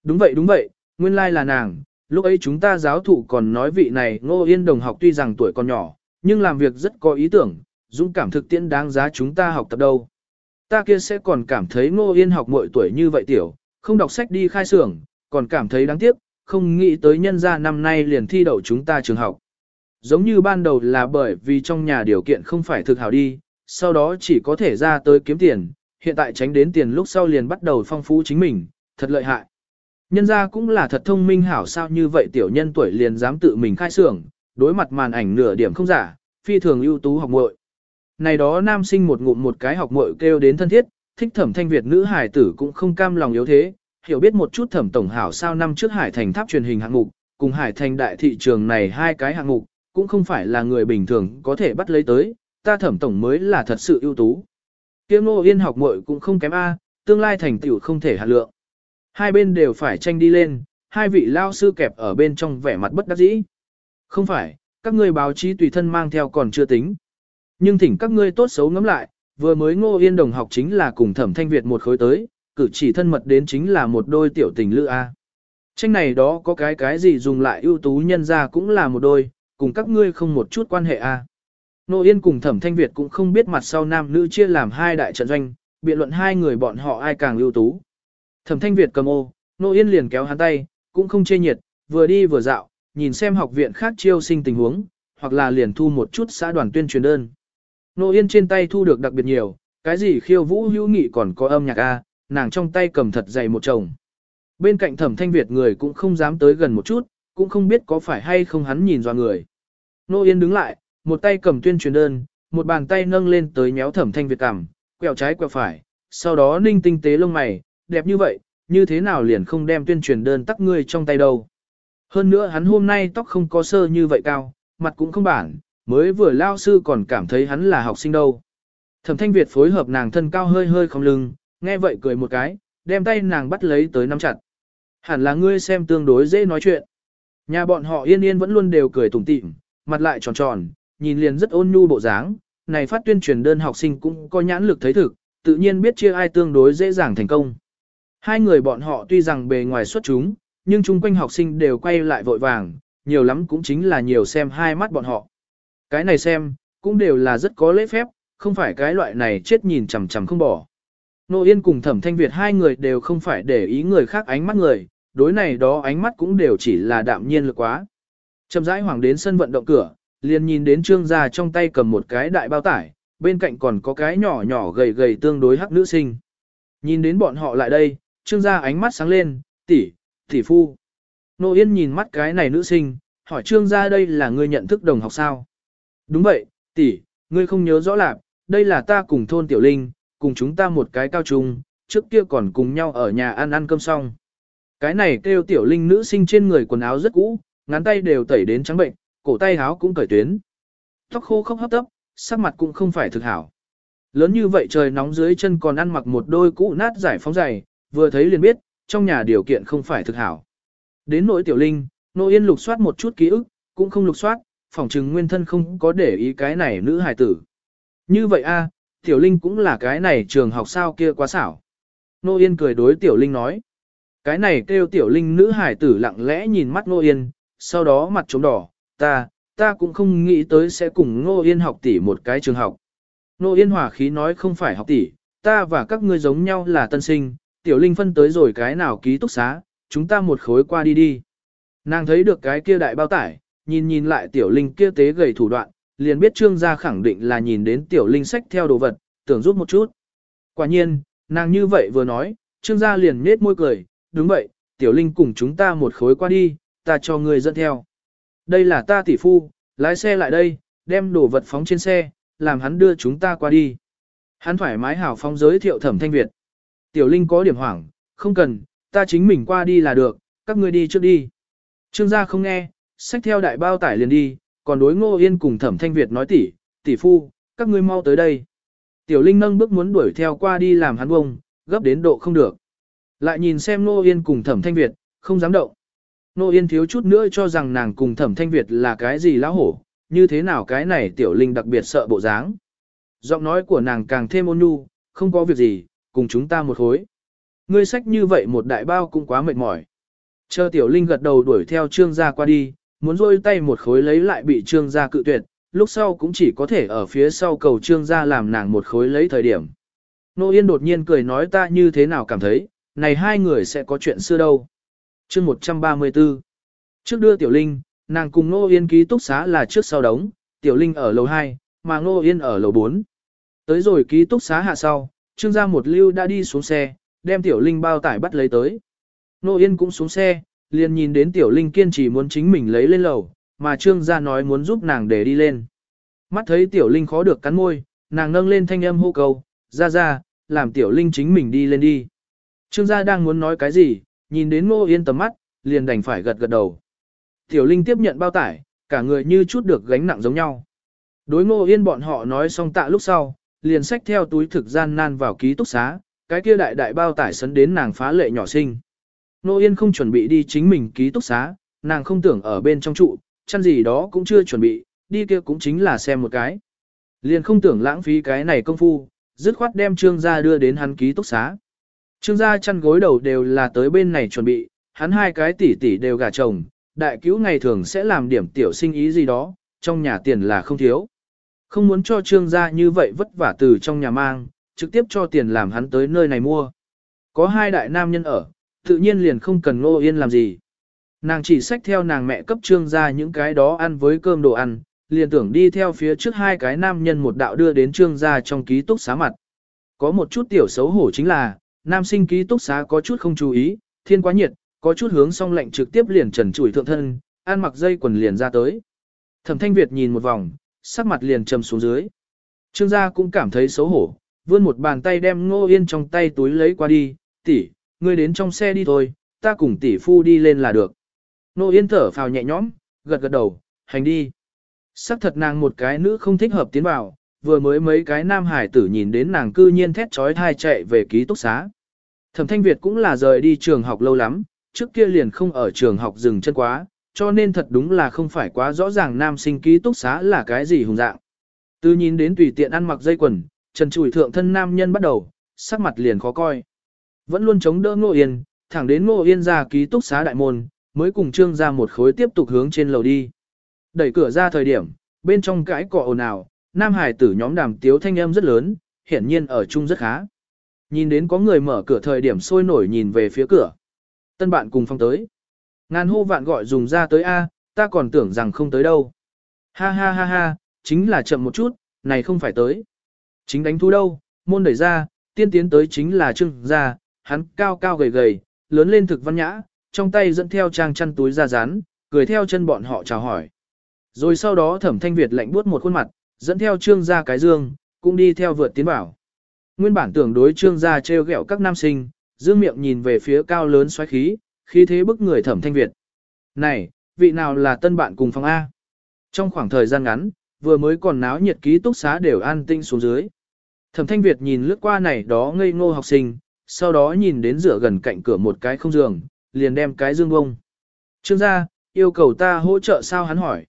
Đúng vậy đúng vậy, nguyên lai like là nàng, lúc ấy chúng ta giáo thụ còn nói vị này Ngô Yên đồng học tuy rằng tuổi còn nhỏ, nhưng làm việc rất có ý tưởng, dũng cảm thực tiễn đáng giá chúng ta học tập đâu. Ta kia sẽ còn cảm thấy Ngô Yên học mỗi tuổi như vậy tiểu, không đọc sách đi khai xưởng, còn cảm thấy đáng tiếc, không nghĩ tới nhân gia năm nay liền thi đậu chúng ta trường học. Giống như ban đầu là bởi vì trong nhà điều kiện không phải thực hảo đi, sau đó chỉ có thể ra tới kiếm tiền, hiện tại tránh đến tiền lúc sau liền bắt đầu phong phú chính mình, thật lợi hại. Nhân ra cũng là thật thông minh hảo sao như vậy tiểu nhân tuổi liền dám tự mình khai xưởng, đối mặt màn ảnh nửa điểm không giả, phi thường ưu tú học muội. Này đó nam sinh một ngụm một cái học muội kêu đến thân thiết, thích thẩm thanh Việt nữ hải tử cũng không cam lòng yếu thế, hiểu biết một chút thẩm tổng hảo sao năm trước hải thành tháp truyền hình hạng mục, cùng hải thành đại thị trường này hai cái hạng mục, cũng không phải là người bình thường có thể bắt lấy tới, ta thẩm tổng mới là thật sự ưu tú. Kiếm ngô yên học muội cũng không kém A, tương lai thành tựu không thể hạt lượng. Hai bên đều phải tranh đi lên, hai vị lao sư kẹp ở bên trong vẻ mặt bất đắc dĩ. Không phải, các ngươi báo chí tùy thân mang theo còn chưa tính. Nhưng thỉnh các ngươi tốt xấu ngẫm lại, vừa mới ngô yên đồng học chính là cùng thẩm thanh Việt một khối tới, cử chỉ thân mật đến chính là một đôi tiểu tình lữ A. Tranh này đó có cái cái gì dùng lại ưu tú nhân ra cũng là một đôi, cùng các ngươi không một chút quan hệ A. Nô Yên cùng Thẩm Thanh Việt cũng không biết mặt sau nam nữ chia làm hai đại trận doanh, biện luận hai người bọn họ ai càng ưu tú. Thẩm Thanh Việt cầm ô, Nô Yên liền kéo hắn tay, cũng không chê nhiệt, vừa đi vừa dạo, nhìn xem học viện khác chiêu sinh tình huống, hoặc là liền thu một chút xã đoàn tuyên truyền đơn. Nô Yên trên tay thu được đặc biệt nhiều, cái gì khiêu vũ hữu nghị còn có âm nhạc A, nàng trong tay cầm thật dày một chồng. Bên cạnh thẩm thanh Việt người cũng không dám tới gần một chút, cũng không biết có phải hay không hắn nhìn do người. Nô Yên đứng lại, một tay cầm tuyên truyền đơn, một bàn tay nâng lên tới nhéo thẩm thanh Việt cảm, quẹo trái quẹo phải, sau đó ninh tinh tế lông mày, đẹp như vậy, như thế nào liền không đem tuyên truyền đơn tắc ngươi trong tay đâu. Hơn nữa hắn hôm nay tóc không có sơ như vậy cao, mặt cũng không bản, mới vừa lao sư còn cảm thấy hắn là học sinh đâu. Thẩm thanh Việt phối hợp nàng thân cao hơi hơi không lưng, nghe vậy cười một cái, đem tay nàng bắt lấy tới nắm chặt. Hẳn là ngươi xem tương đối dễ nói chuyện. Nhà bọn họ yên yên vẫn luôn đều cười tủm tỉm, mặt lại tròn tròn, nhìn liền rất ôn nhu bộ dáng, này phát tuyên truyền đơn học sinh cũng có nhãn lực thấy thực, tự nhiên biết chia ai tương đối dễ dàng thành công. Hai người bọn họ tuy rằng bề ngoài xuất chúng, nhưng chung quanh học sinh đều quay lại vội vàng, nhiều lắm cũng chính là nhiều xem hai mắt bọn họ. Cái này xem, cũng đều là rất có lễ phép, không phải cái loại này chết nhìn chằm chằm không bỏ. Nô Yên cùng Thẩm Thanh Việt hai người đều không phải để ý người khác ánh mắt người, đối này đó ánh mắt cũng đều chỉ là đạm nhiên lực quá. Chậm rãi hoàng đến sân vận động cửa, liền nhìn đến trương gia trong tay cầm một cái đại bao tải, bên cạnh còn có cái nhỏ nhỏ gầy gầy tương đối hắc nữ sinh. Nhìn đến bọn họ lại đây, trương gia ánh mắt sáng lên, tỷ, tỷ phu. Nô Yên nhìn mắt cái này nữ sinh, hỏi trương gia đây là người nhận thức đồng học sao? Đúng vậy, tỷ, ngươi không nhớ rõ lạc, đây là ta cùng thôn tiểu linh, cùng chúng ta một cái cao trung, trước kia còn cùng nhau ở nhà ăn ăn cơm xong. Cái này kêu tiểu linh nữ sinh trên người quần áo rất cũ, ngắn tay đều tẩy đến trắng bệnh, cổ tay háo cũng cởi tuyến. Tóc khô không hấp tấp, sắc mặt cũng không phải thực hảo. Lớn như vậy trời nóng dưới chân còn ăn mặc một đôi cũ nát giải phóng giày, vừa thấy liền biết, trong nhà điều kiện không phải thực hảo. Đến nỗi tiểu linh, nô yên lục soát một chút ký ức, cũng không lục soát, phỏng chừng nguyên thân không có để ý cái này nữ hài tử. Như vậy a, tiểu linh cũng là cái này trường học sao kia quá xảo. Nô yên cười đối tiểu linh nói. Cái này kêu tiểu linh nữ hải tử lặng lẽ nhìn mắt Nô Yên, sau đó mặt trống đỏ, ta, ta cũng không nghĩ tới sẽ cùng Nô Yên học tỷ một cái trường học. Nô Yên hòa khí nói không phải học tỷ, ta và các ngươi giống nhau là tân sinh, tiểu linh phân tới rồi cái nào ký túc xá, chúng ta một khối qua đi đi. Nàng thấy được cái kia đại bao tải, nhìn nhìn lại tiểu linh kia tế gầy thủ đoạn, liền biết trương gia khẳng định là nhìn đến tiểu linh sách theo đồ vật, tưởng giúp một chút. Quả nhiên, nàng như vậy vừa nói, trương gia liền nết môi cười, đúng vậy, tiểu linh cùng chúng ta một khối qua đi, ta cho người dẫn theo. Đây là ta tỷ phu, lái xe lại đây, đem đồ vật phóng trên xe, làm hắn đưa chúng ta qua đi. Hắn thoải mái hào phóng giới thiệu thẩm thanh Việt. Tiểu linh có điểm hoảng, không cần, ta chính mình qua đi là được, các ngươi đi trước đi. Trương gia không nghe, xách theo đại bao tải liền đi, còn đối ngô yên cùng thẩm thanh Việt nói tỷ, tỷ phu, các ngươi mau tới đây. Tiểu linh nâng bước muốn đuổi theo qua đi làm hắn bông, gấp đến độ không được. Lại nhìn xem Ngô Yên cùng Thẩm Thanh Việt, không dám động. Nô Yên thiếu chút nữa cho rằng nàng cùng Thẩm Thanh Việt là cái gì lão hổ, như thế nào cái này tiểu linh đặc biệt sợ bộ dáng. Giọng nói của nàng càng thêm ôn nhu, không có việc gì, cùng chúng ta một khối. Ngươi sách như vậy một đại bao cũng quá mệt mỏi. Chờ tiểu linh gật đầu đuổi theo trương gia qua đi, muốn rôi tay một khối lấy lại bị trương gia cự tuyệt, lúc sau cũng chỉ có thể ở phía sau cầu trương gia làm nàng một khối lấy thời điểm. Nô Yên đột nhiên cười nói ta như thế nào cảm thấy, này hai người sẽ có chuyện xưa đâu chương 134 Trước đưa Tiểu Linh, nàng cùng Nô Yên ký túc xá là trước sau đống, Tiểu Linh ở lầu 2, mà Nô Yên ở lầu 4. Tới rồi ký túc xá hạ sau, trương gia một lưu đã đi xuống xe, đem tiểu linh bao tải bắt lấy tới. Nô Yên cũng xuống xe, liền nhìn đến tiểu linh kiên trì muốn chính mình lấy lên lầu, mà trương gia nói muốn giúp nàng để đi lên. Mắt thấy tiểu linh khó được cắn môi, nàng nâng lên thanh âm hô cầu, ra ra, làm tiểu linh chính mình đi lên đi. Trương gia đang muốn nói cái gì, nhìn đến Ngô Yên tầm mắt, liền đành phải gật gật đầu. Tiểu linh tiếp nhận bao tải, cả người như chút được gánh nặng giống nhau. Đối Ngô Yên bọn họ nói xong tạ lúc sau, liền xách theo túi thực gian nan vào ký túc xá, cái kia đại đại bao tải sấn đến nàng phá lệ nhỏ sinh. Ngô Yên không chuẩn bị đi chính mình ký túc xá, nàng không tưởng ở bên trong trụ, chăn gì đó cũng chưa chuẩn bị, đi kia cũng chính là xem một cái. Liền không tưởng lãng phí cái này công phu, dứt khoát đem trương ra đưa đến hắn ký túc xá. Trương gia chăn gối đầu đều là tới bên này chuẩn bị, hắn hai cái tỷ tỷ đều gả chồng, đại cứu ngày thường sẽ làm điểm tiểu sinh ý gì đó, trong nhà tiền là không thiếu. Không muốn cho trương gia như vậy vất vả từ trong nhà mang, trực tiếp cho tiền làm hắn tới nơi này mua. Có hai đại nam nhân ở, tự nhiên liền không cần ngô yên làm gì. Nàng chỉ xách theo nàng mẹ cấp trương gia những cái đó ăn với cơm đồ ăn, liền tưởng đi theo phía trước hai cái nam nhân một đạo đưa đến trương gia trong ký túc xá mặt. Có một chút tiểu xấu hổ chính là, nam sinh ký túc xá có chút không chú ý, thiên quá nhiệt, có chút hướng song lạnh trực tiếp liền trần trụi thượng thân, ăn mặc dây quần liền ra tới. Thẩm Thanh Việt nhìn một vòng, sắc mặt liền trầm xuống dưới. Trương gia cũng cảm thấy xấu hổ, vươn một bàn tay đem Ngô Yên trong tay túi lấy qua đi, tỷ, ngươi đến trong xe đi thôi, ta cùng tỷ phu đi lên là được. Ngô Yên thở phào nhẹ nhõm, gật gật đầu, hành đi. Sắc thật nàng một cái nữ không thích hợp tiến vào, vừa mới mấy cái nam hải tử nhìn đến nàng cư nhiên thét trói thai chạy về ký túc xá. Thẩm Thanh Việt cũng là rời đi trường học lâu lắm, trước kia liền không ở trường học dừng chân quá, cho nên thật đúng là không phải quá rõ ràng nam sinh ký túc xá là cái gì hùng dạng. Từ nhìn đến tùy tiện ăn mặc dây quần, trần trụi thượng thân nam nhân bắt đầu, sắc mặt liền khó coi. Vẫn luôn chống đỡ Ngô Yên, thẳng đến Ngô Yên ra ký túc xá đại môn, mới cùng Trương ra một khối tiếp tục hướng trên lầu đi. Đẩy cửa ra thời điểm, bên trong cái cọ ồn ào, nam hải tử nhóm đàm tiếu thanh âm rất lớn, hiển nhiên ở chung rất khá. Nhìn đến có người mở cửa thời điểm sôi nổi nhìn về phía cửa. Tân bạn cùng phong tới. Ngàn hô vạn gọi dùng ra tới A, ta còn tưởng rằng không tới đâu. Ha ha ha ha, chính là chậm một chút, này không phải tới. Chính đánh thu đâu, môn đẩy ra, tiên tiến tới chính là trưng ra, hắn cao cao gầy gầy, lớn lên thực văn nhã, trong tay dẫn theo trang chăn túi ra rán, cười theo chân bọn họ chào hỏi. Rồi sau đó thẩm thanh Việt lạnh buốt một khuôn mặt, dẫn theo trương gia cái dương, cũng đi theo vượt tiến bảo. Nguyên bản tưởng đối trương gia treo gẹo các nam sinh, dương miệng nhìn về phía cao lớn xoáy khí, khí thế bức người thẩm thanh Việt. Này, vị nào là tân bạn cùng phòng A? Trong khoảng thời gian ngắn, vừa mới còn náo nhiệt ký túc xá đều an tinh xuống dưới. Thẩm thanh Việt nhìn lướt qua này đó ngây ngô học sinh, sau đó nhìn đến rửa gần cạnh cửa một cái không giường, liền đem cái dương bông. Trương gia, yêu cầu ta hỗ trợ sao hắn hỏi.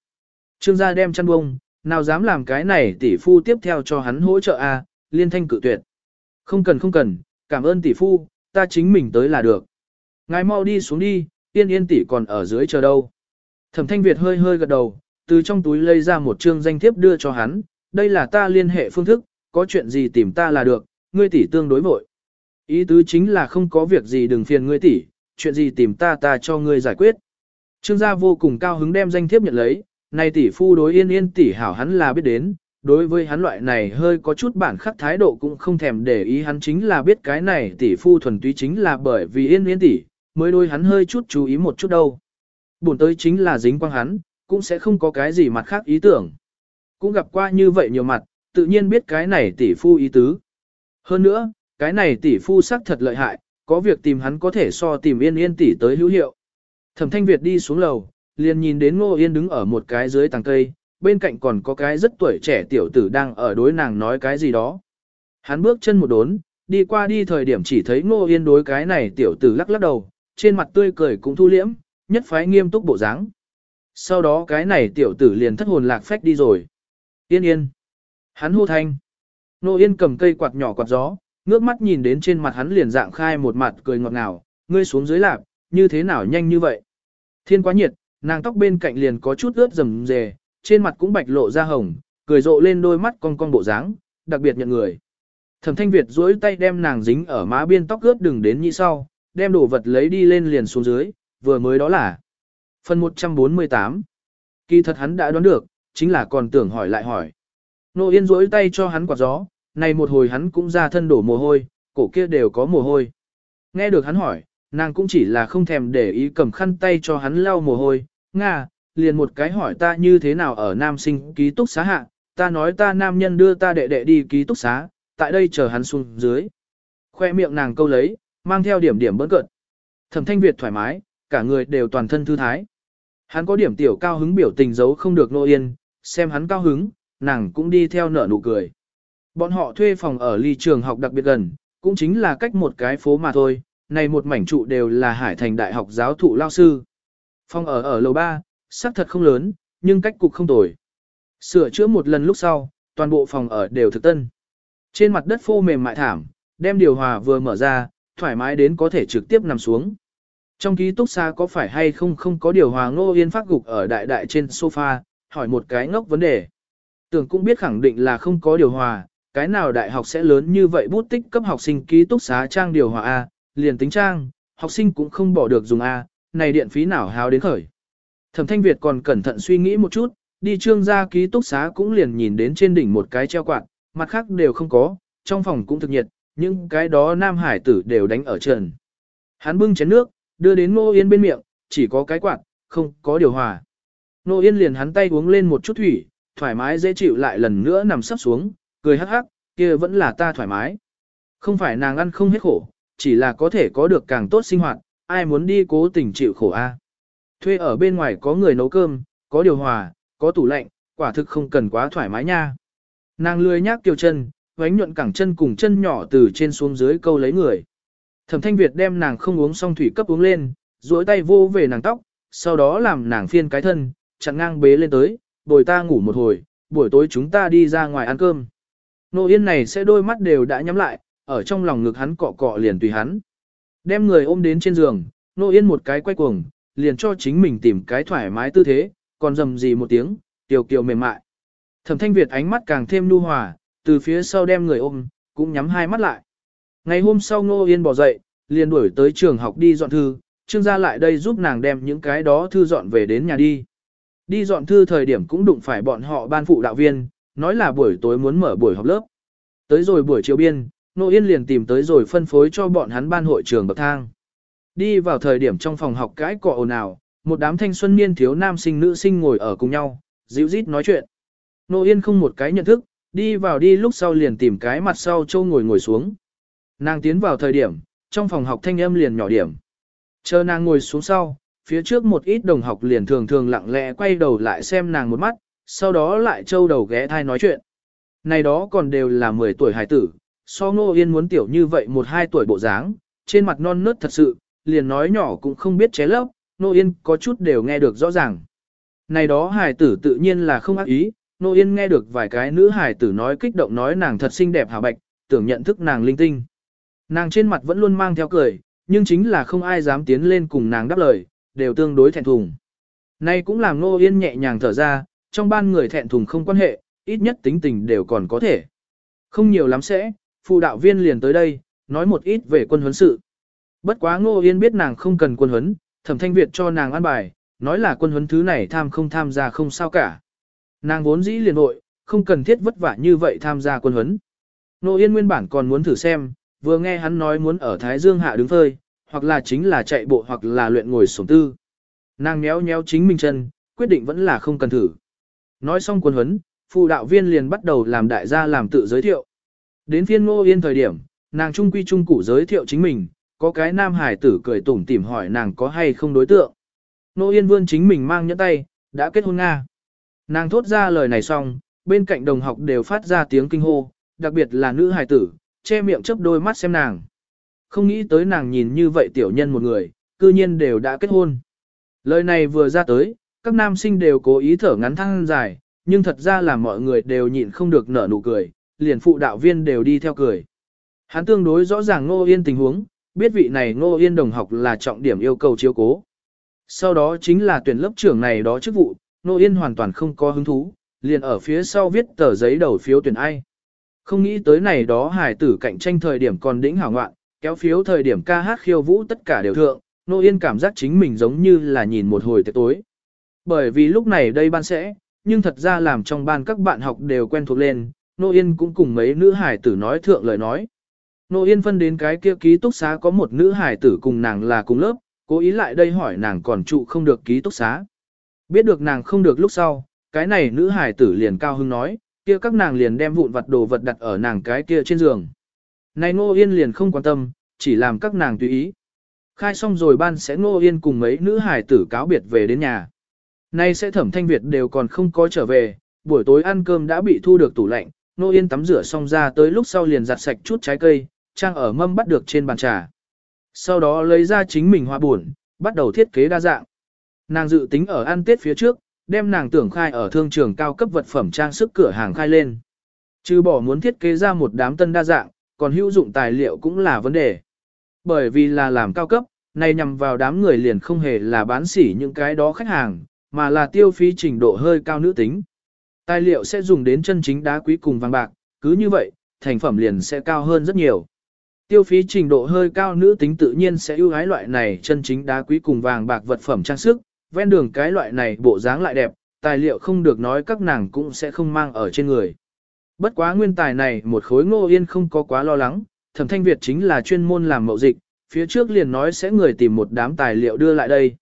Trương gia đem chăn bông, nào dám làm cái này tỷ phu tiếp theo cho hắn hỗ trợ a, liên thanh cự tuyệt. Không cần không cần, cảm ơn tỷ phu, ta chính mình tới là được. Ngài mau đi xuống đi, tiên yên tỷ còn ở dưới chờ đâu. Thẩm thanh Việt hơi hơi gật đầu, từ trong túi lấy ra một chương danh thiếp đưa cho hắn, đây là ta liên hệ phương thức, có chuyện gì tìm ta là được, ngươi tỷ tương đối vội. Ý tứ chính là không có việc gì đừng phiền ngươi tỷ, chuyện gì tìm ta ta cho ngươi giải quyết. Trương gia vô cùng cao hứng đem danh thiếp nhận lấy, này tỷ phu đối yên yên tỷ hảo hắn là biết đến, đối với hắn loại này hơi có chút bản khắc thái độ cũng không thèm để ý hắn chính là biết cái này tỷ phu thuần túy chính là bởi vì yên yên tỷ, mới đôi hắn hơi chút chú ý một chút đâu. Buồn tới chính là dính quang hắn, cũng sẽ không có cái gì mặt khác ý tưởng. Cũng gặp qua như vậy nhiều mặt, tự nhiên biết cái này tỷ phu ý tứ. Hơn nữa, cái này tỷ phu sắc thật lợi hại, có việc tìm hắn có thể so tìm yên yên tỷ tới hữu hiệu. Thẩm thanh Việt đi xuống lầu, liền nhìn đến Ngô Yên đứng ở một cái dưới tàng cây, bên cạnh còn có cái rất tuổi trẻ tiểu tử đang ở đối nàng nói cái gì đó. Hắn bước chân một đốn, đi qua đi thời điểm chỉ thấy Ngô Yên đối cái này tiểu tử lắc lắc đầu, trên mặt tươi cười cũng thu liễm, nhất phái nghiêm túc bộ dáng. Sau đó cái này tiểu tử liền thất hồn lạc phách đi rồi. Yên yên. Hắn hô thanh. Ngô Yên cầm cây quạt nhỏ quạt gió, ngước mắt nhìn đến trên mặt hắn liền dạng khai một mặt cười ngọt ngào, ngươi xuống dưới lạp, như thế nào nhanh như vậy. Thiên quá nhiệt, nàng tóc bên cạnh liền có chút ướt rầm rề, trên mặt cũng bạch lộ ra hồng, cười rộ lên đôi mắt con con bộ dáng, đặc biệt nhận người. Thẩm Thanh Việt duỗi tay đem nàng dính ở má biên tóc ướt đừng đến như sau, đem đồ vật lấy đi lên liền xuống dưới, vừa mới đó là phần 148. Kỳ thật hắn đã đoán được, chính là còn tưởng hỏi lại hỏi. Nô Yên duỗi tay cho hắn quạt gió, này một hồi hắn cũng ra thân đổ mồ hôi, cổ kia đều có mồ hôi. Nghe được hắn hỏi, nàng cũng chỉ là không thèm để ý cầm khăn tay cho hắn lau mồ hôi, Nga, liền một cái hỏi ta như thế nào ở nam sinh ký túc xá hạ, ta nói ta nam nhân đưa ta đệ đệ đi ký túc xá, tại đây chờ hắn xuống dưới. Khoe miệng nàng câu lấy, mang theo điểm điểm bỡn cợt. Thẩm thanh Việt thoải mái, cả người đều toàn thân thư thái. Hắn có điểm tiểu cao hứng biểu tình giấu không được nô yên, xem hắn cao hứng, nàng cũng đi theo nở nụ cười. Bọn họ thuê phòng ở ly trường học đặc biệt gần, cũng chính là cách một cái phố mà thôi, này một mảnh trụ đều là Hải Thành Đại học giáo thụ lao sư. Phòng ở ở lầu 3, xác thật không lớn, nhưng cách cục không tồi. Sửa chữa một lần lúc sau, toàn bộ phòng ở đều thực tân. Trên mặt đất phô mềm mại thảm, đem điều hòa vừa mở ra, thoải mái đến có thể trực tiếp nằm xuống. Trong ký túc xá có phải hay không không có điều hòa ngô yên phát gục ở đại đại trên sofa, hỏi một cái ngốc vấn đề. Tưởng cũng biết khẳng định là không có điều hòa, cái nào đại học sẽ lớn như vậy bút tích cấp học sinh ký túc xá trang điều hòa A, liền tính trang, học sinh cũng không bỏ được dùng A, này điện phí nào háo đến khởi. Thẩm Thanh Việt còn cẩn thận suy nghĩ một chút, đi trương gia ký túc xá cũng liền nhìn đến trên đỉnh một cái treo quạt, mặt khác đều không có, trong phòng cũng thực nhiệt, nhưng cái đó nam hải tử đều đánh ở trần. Hắn bưng chén nước, đưa đến Ngô Yên bên miệng, chỉ có cái quạt, không có điều hòa. Ngô Yên liền hắn tay uống lên một chút thủy, thoải mái dễ chịu lại lần nữa nằm sắp xuống, cười hắc hắc, kia vẫn là ta thoải mái. Không phải nàng ăn không hết khổ, chỉ là có thể có được càng tốt sinh hoạt, ai muốn đi cố tình chịu khổ a? Thuê ở bên ngoài có người nấu cơm, có điều hòa, có tủ lạnh, quả thực không cần quá thoải mái nha. Nàng lười nhác kiều chân, vánh nhuận cẳng chân cùng chân nhỏ từ trên xuống dưới câu lấy người. Thẩm Thanh Việt đem nàng không uống xong thủy cấp uống lên, duỗi tay vô về nàng tóc, sau đó làm nàng phiên cái thân, chặn ngang bế lên tới, bồi ta ngủ một hồi, buổi tối chúng ta đi ra ngoài ăn cơm. Nô Yên này sẽ đôi mắt đều đã nhắm lại, ở trong lòng ngực hắn cọ cọ liền tùy hắn. Đem người ôm đến trên giường, Nô Yên một cái quay cuồng, liền cho chính mình tìm cái thoải mái tư thế, còn rầm gì một tiếng, tiểu kiều mềm mại. Thẩm Thanh Việt ánh mắt càng thêm nu hòa, từ phía sau đem người ôm, cũng nhắm hai mắt lại. Ngày hôm sau Ngô Yên bỏ dậy, liền đuổi tới trường học đi dọn thư, Trương gia lại đây giúp nàng đem những cái đó thư dọn về đến nhà đi. Đi dọn thư thời điểm cũng đụng phải bọn họ ban phụ đạo viên, nói là buổi tối muốn mở buổi học lớp. Tới rồi buổi chiều biên, Nô Yên liền tìm tới rồi phân phối cho bọn hắn ban hội trường bậc thang. Đi vào thời điểm trong phòng học cái cọ ồn ào, một đám thanh xuân niên thiếu nam sinh nữ sinh ngồi ở cùng nhau, dịu rít nói chuyện. Nô Yên không một cái nhận thức, đi vào đi lúc sau liền tìm cái mặt sau châu ngồi ngồi xuống. Nàng tiến vào thời điểm, trong phòng học thanh âm liền nhỏ điểm. Chờ nàng ngồi xuống sau, phía trước một ít đồng học liền thường thường lặng lẽ quay đầu lại xem nàng một mắt, sau đó lại châu đầu ghé thai nói chuyện. Này đó còn đều là 10 tuổi hải tử, so ngô yên muốn tiểu như vậy một hai tuổi bộ dáng, trên mặt non nớt thật sự, liền nói nhỏ cũng không biết ché lấp, ngô yên có chút đều nghe được rõ ràng. Này đó hải tử tự nhiên là không ác ý, ngô yên nghe được vài cái nữ hải tử nói kích động nói nàng thật xinh đẹp hào bạch, tưởng nhận thức nàng linh tinh. Nàng trên mặt vẫn luôn mang theo cười, nhưng chính là không ai dám tiến lên cùng nàng đáp lời, đều tương đối thẹn thùng. Nay cũng làm Ngô Yên nhẹ nhàng thở ra, trong ban người thẹn thùng không quan hệ, ít nhất tính tình đều còn có thể. Không nhiều lắm sẽ, phụ đạo viên liền tới đây, nói một ít về quân huấn sự. Bất quá Ngô Yên biết nàng không cần quân huấn, thẩm thanh Việt cho nàng ăn bài, nói là quân huấn thứ này tham không tham gia không sao cả. Nàng vốn dĩ liền hội, không cần thiết vất vả như vậy tham gia quân huấn. Ngô Yên nguyên bản còn muốn thử xem, vừa nghe hắn nói muốn ở Thái Dương hạ đứng phơi, hoặc là chính là chạy bộ hoặc là luyện ngồi sổng tư. Nàng méo méo chính mình chân, quyết định vẫn là không cần thử. Nói xong quân huấn, phụ đạo viên liền bắt đầu làm đại gia làm tự giới thiệu. Đến phiên ngô yên thời điểm, nàng trung quy trung cụ giới thiệu chính mình, có cái nam hải tử cười tủm tỉm hỏi nàng có hay không đối tượng. Ngô yên vươn chính mình mang nhẫn tay, đã kết hôn Nga. Nàng thốt ra lời này xong, bên cạnh đồng học đều phát ra tiếng kinh hô, đặc biệt là nữ hải tử, che miệng chớp đôi mắt xem nàng. Không nghĩ tới nàng nhìn như vậy tiểu nhân một người, cư nhiên đều đã kết hôn. Lời này vừa ra tới, các nam sinh đều cố ý thở ngắn thăng dài, nhưng thật ra là mọi người đều nhịn không được nở nụ cười, liền phụ đạo viên đều đi theo cười. Hắn tương đối rõ ràng Ngô Yên tình huống, biết vị này Ngô Yên đồng học là trọng điểm yêu cầu chiếu cố. Sau đó chính là tuyển lớp trưởng này đó chức vụ, Ngô Yên hoàn toàn không có hứng thú, liền ở phía sau viết tờ giấy đầu phiếu tuyển ai. Không nghĩ tới này đó hải tử cạnh tranh thời điểm còn đỉnh hảo ngoạn, kéo phiếu thời điểm ca hát khiêu vũ tất cả đều thượng, Nô Yên cảm giác chính mình giống như là nhìn một hồi tiệc tối. Bởi vì lúc này đây ban sẽ, nhưng thật ra làm trong ban các bạn học đều quen thuộc lên, Nô Yên cũng cùng mấy nữ hải tử nói thượng lời nói. Nô Yên phân đến cái kia ký túc xá có một nữ hải tử cùng nàng là cùng lớp, cố ý lại đây hỏi nàng còn trụ không được ký túc xá. Biết được nàng không được lúc sau, cái này nữ hải tử liền cao hưng nói, kia các nàng liền đem vụn vặt đồ vật đặt ở nàng cái kia trên giường. Này Nô Yên liền không quan tâm, chỉ làm các nàng tùy ý. Khai xong rồi ban sẽ Nô Yên cùng mấy nữ hải tử cáo biệt về đến nhà. Nay sẽ thẩm thanh Việt đều còn không có trở về, buổi tối ăn cơm đã bị thu được tủ lạnh, Nô Yên tắm rửa xong ra tới lúc sau liền giặt sạch chút trái cây, trang ở mâm bắt được trên bàn trà. Sau đó lấy ra chính mình hoa buồn, bắt đầu thiết kế đa dạng. Nàng dự tính ở ăn tết phía trước, đem nàng tưởng khai ở thương trường cao cấp vật phẩm trang sức cửa hàng khai lên. Trừ bỏ muốn thiết kế ra một đám tân đa dạng, còn hữu dụng tài liệu cũng là vấn đề. Bởi vì là làm cao cấp, này nhằm vào đám người liền không hề là bán sỉ những cái đó khách hàng, mà là tiêu phí trình độ hơi cao nữ tính. Tài liệu sẽ dùng đến chân chính đá quý cùng vàng bạc, cứ như vậy, thành phẩm liền sẽ cao hơn rất nhiều. Tiêu phí trình độ hơi cao nữ tính tự nhiên sẽ ưu ái loại này chân chính đá quý cùng vàng bạc vật phẩm trang sức, ven đường cái loại này bộ dáng lại đẹp, tài liệu không được nói các nàng cũng sẽ không mang ở trên người. Bất quá nguyên tài này một khối ngô yên không có quá lo lắng, thẩm thanh Việt chính là chuyên môn làm mậu dịch, phía trước liền nói sẽ người tìm một đám tài liệu đưa lại đây.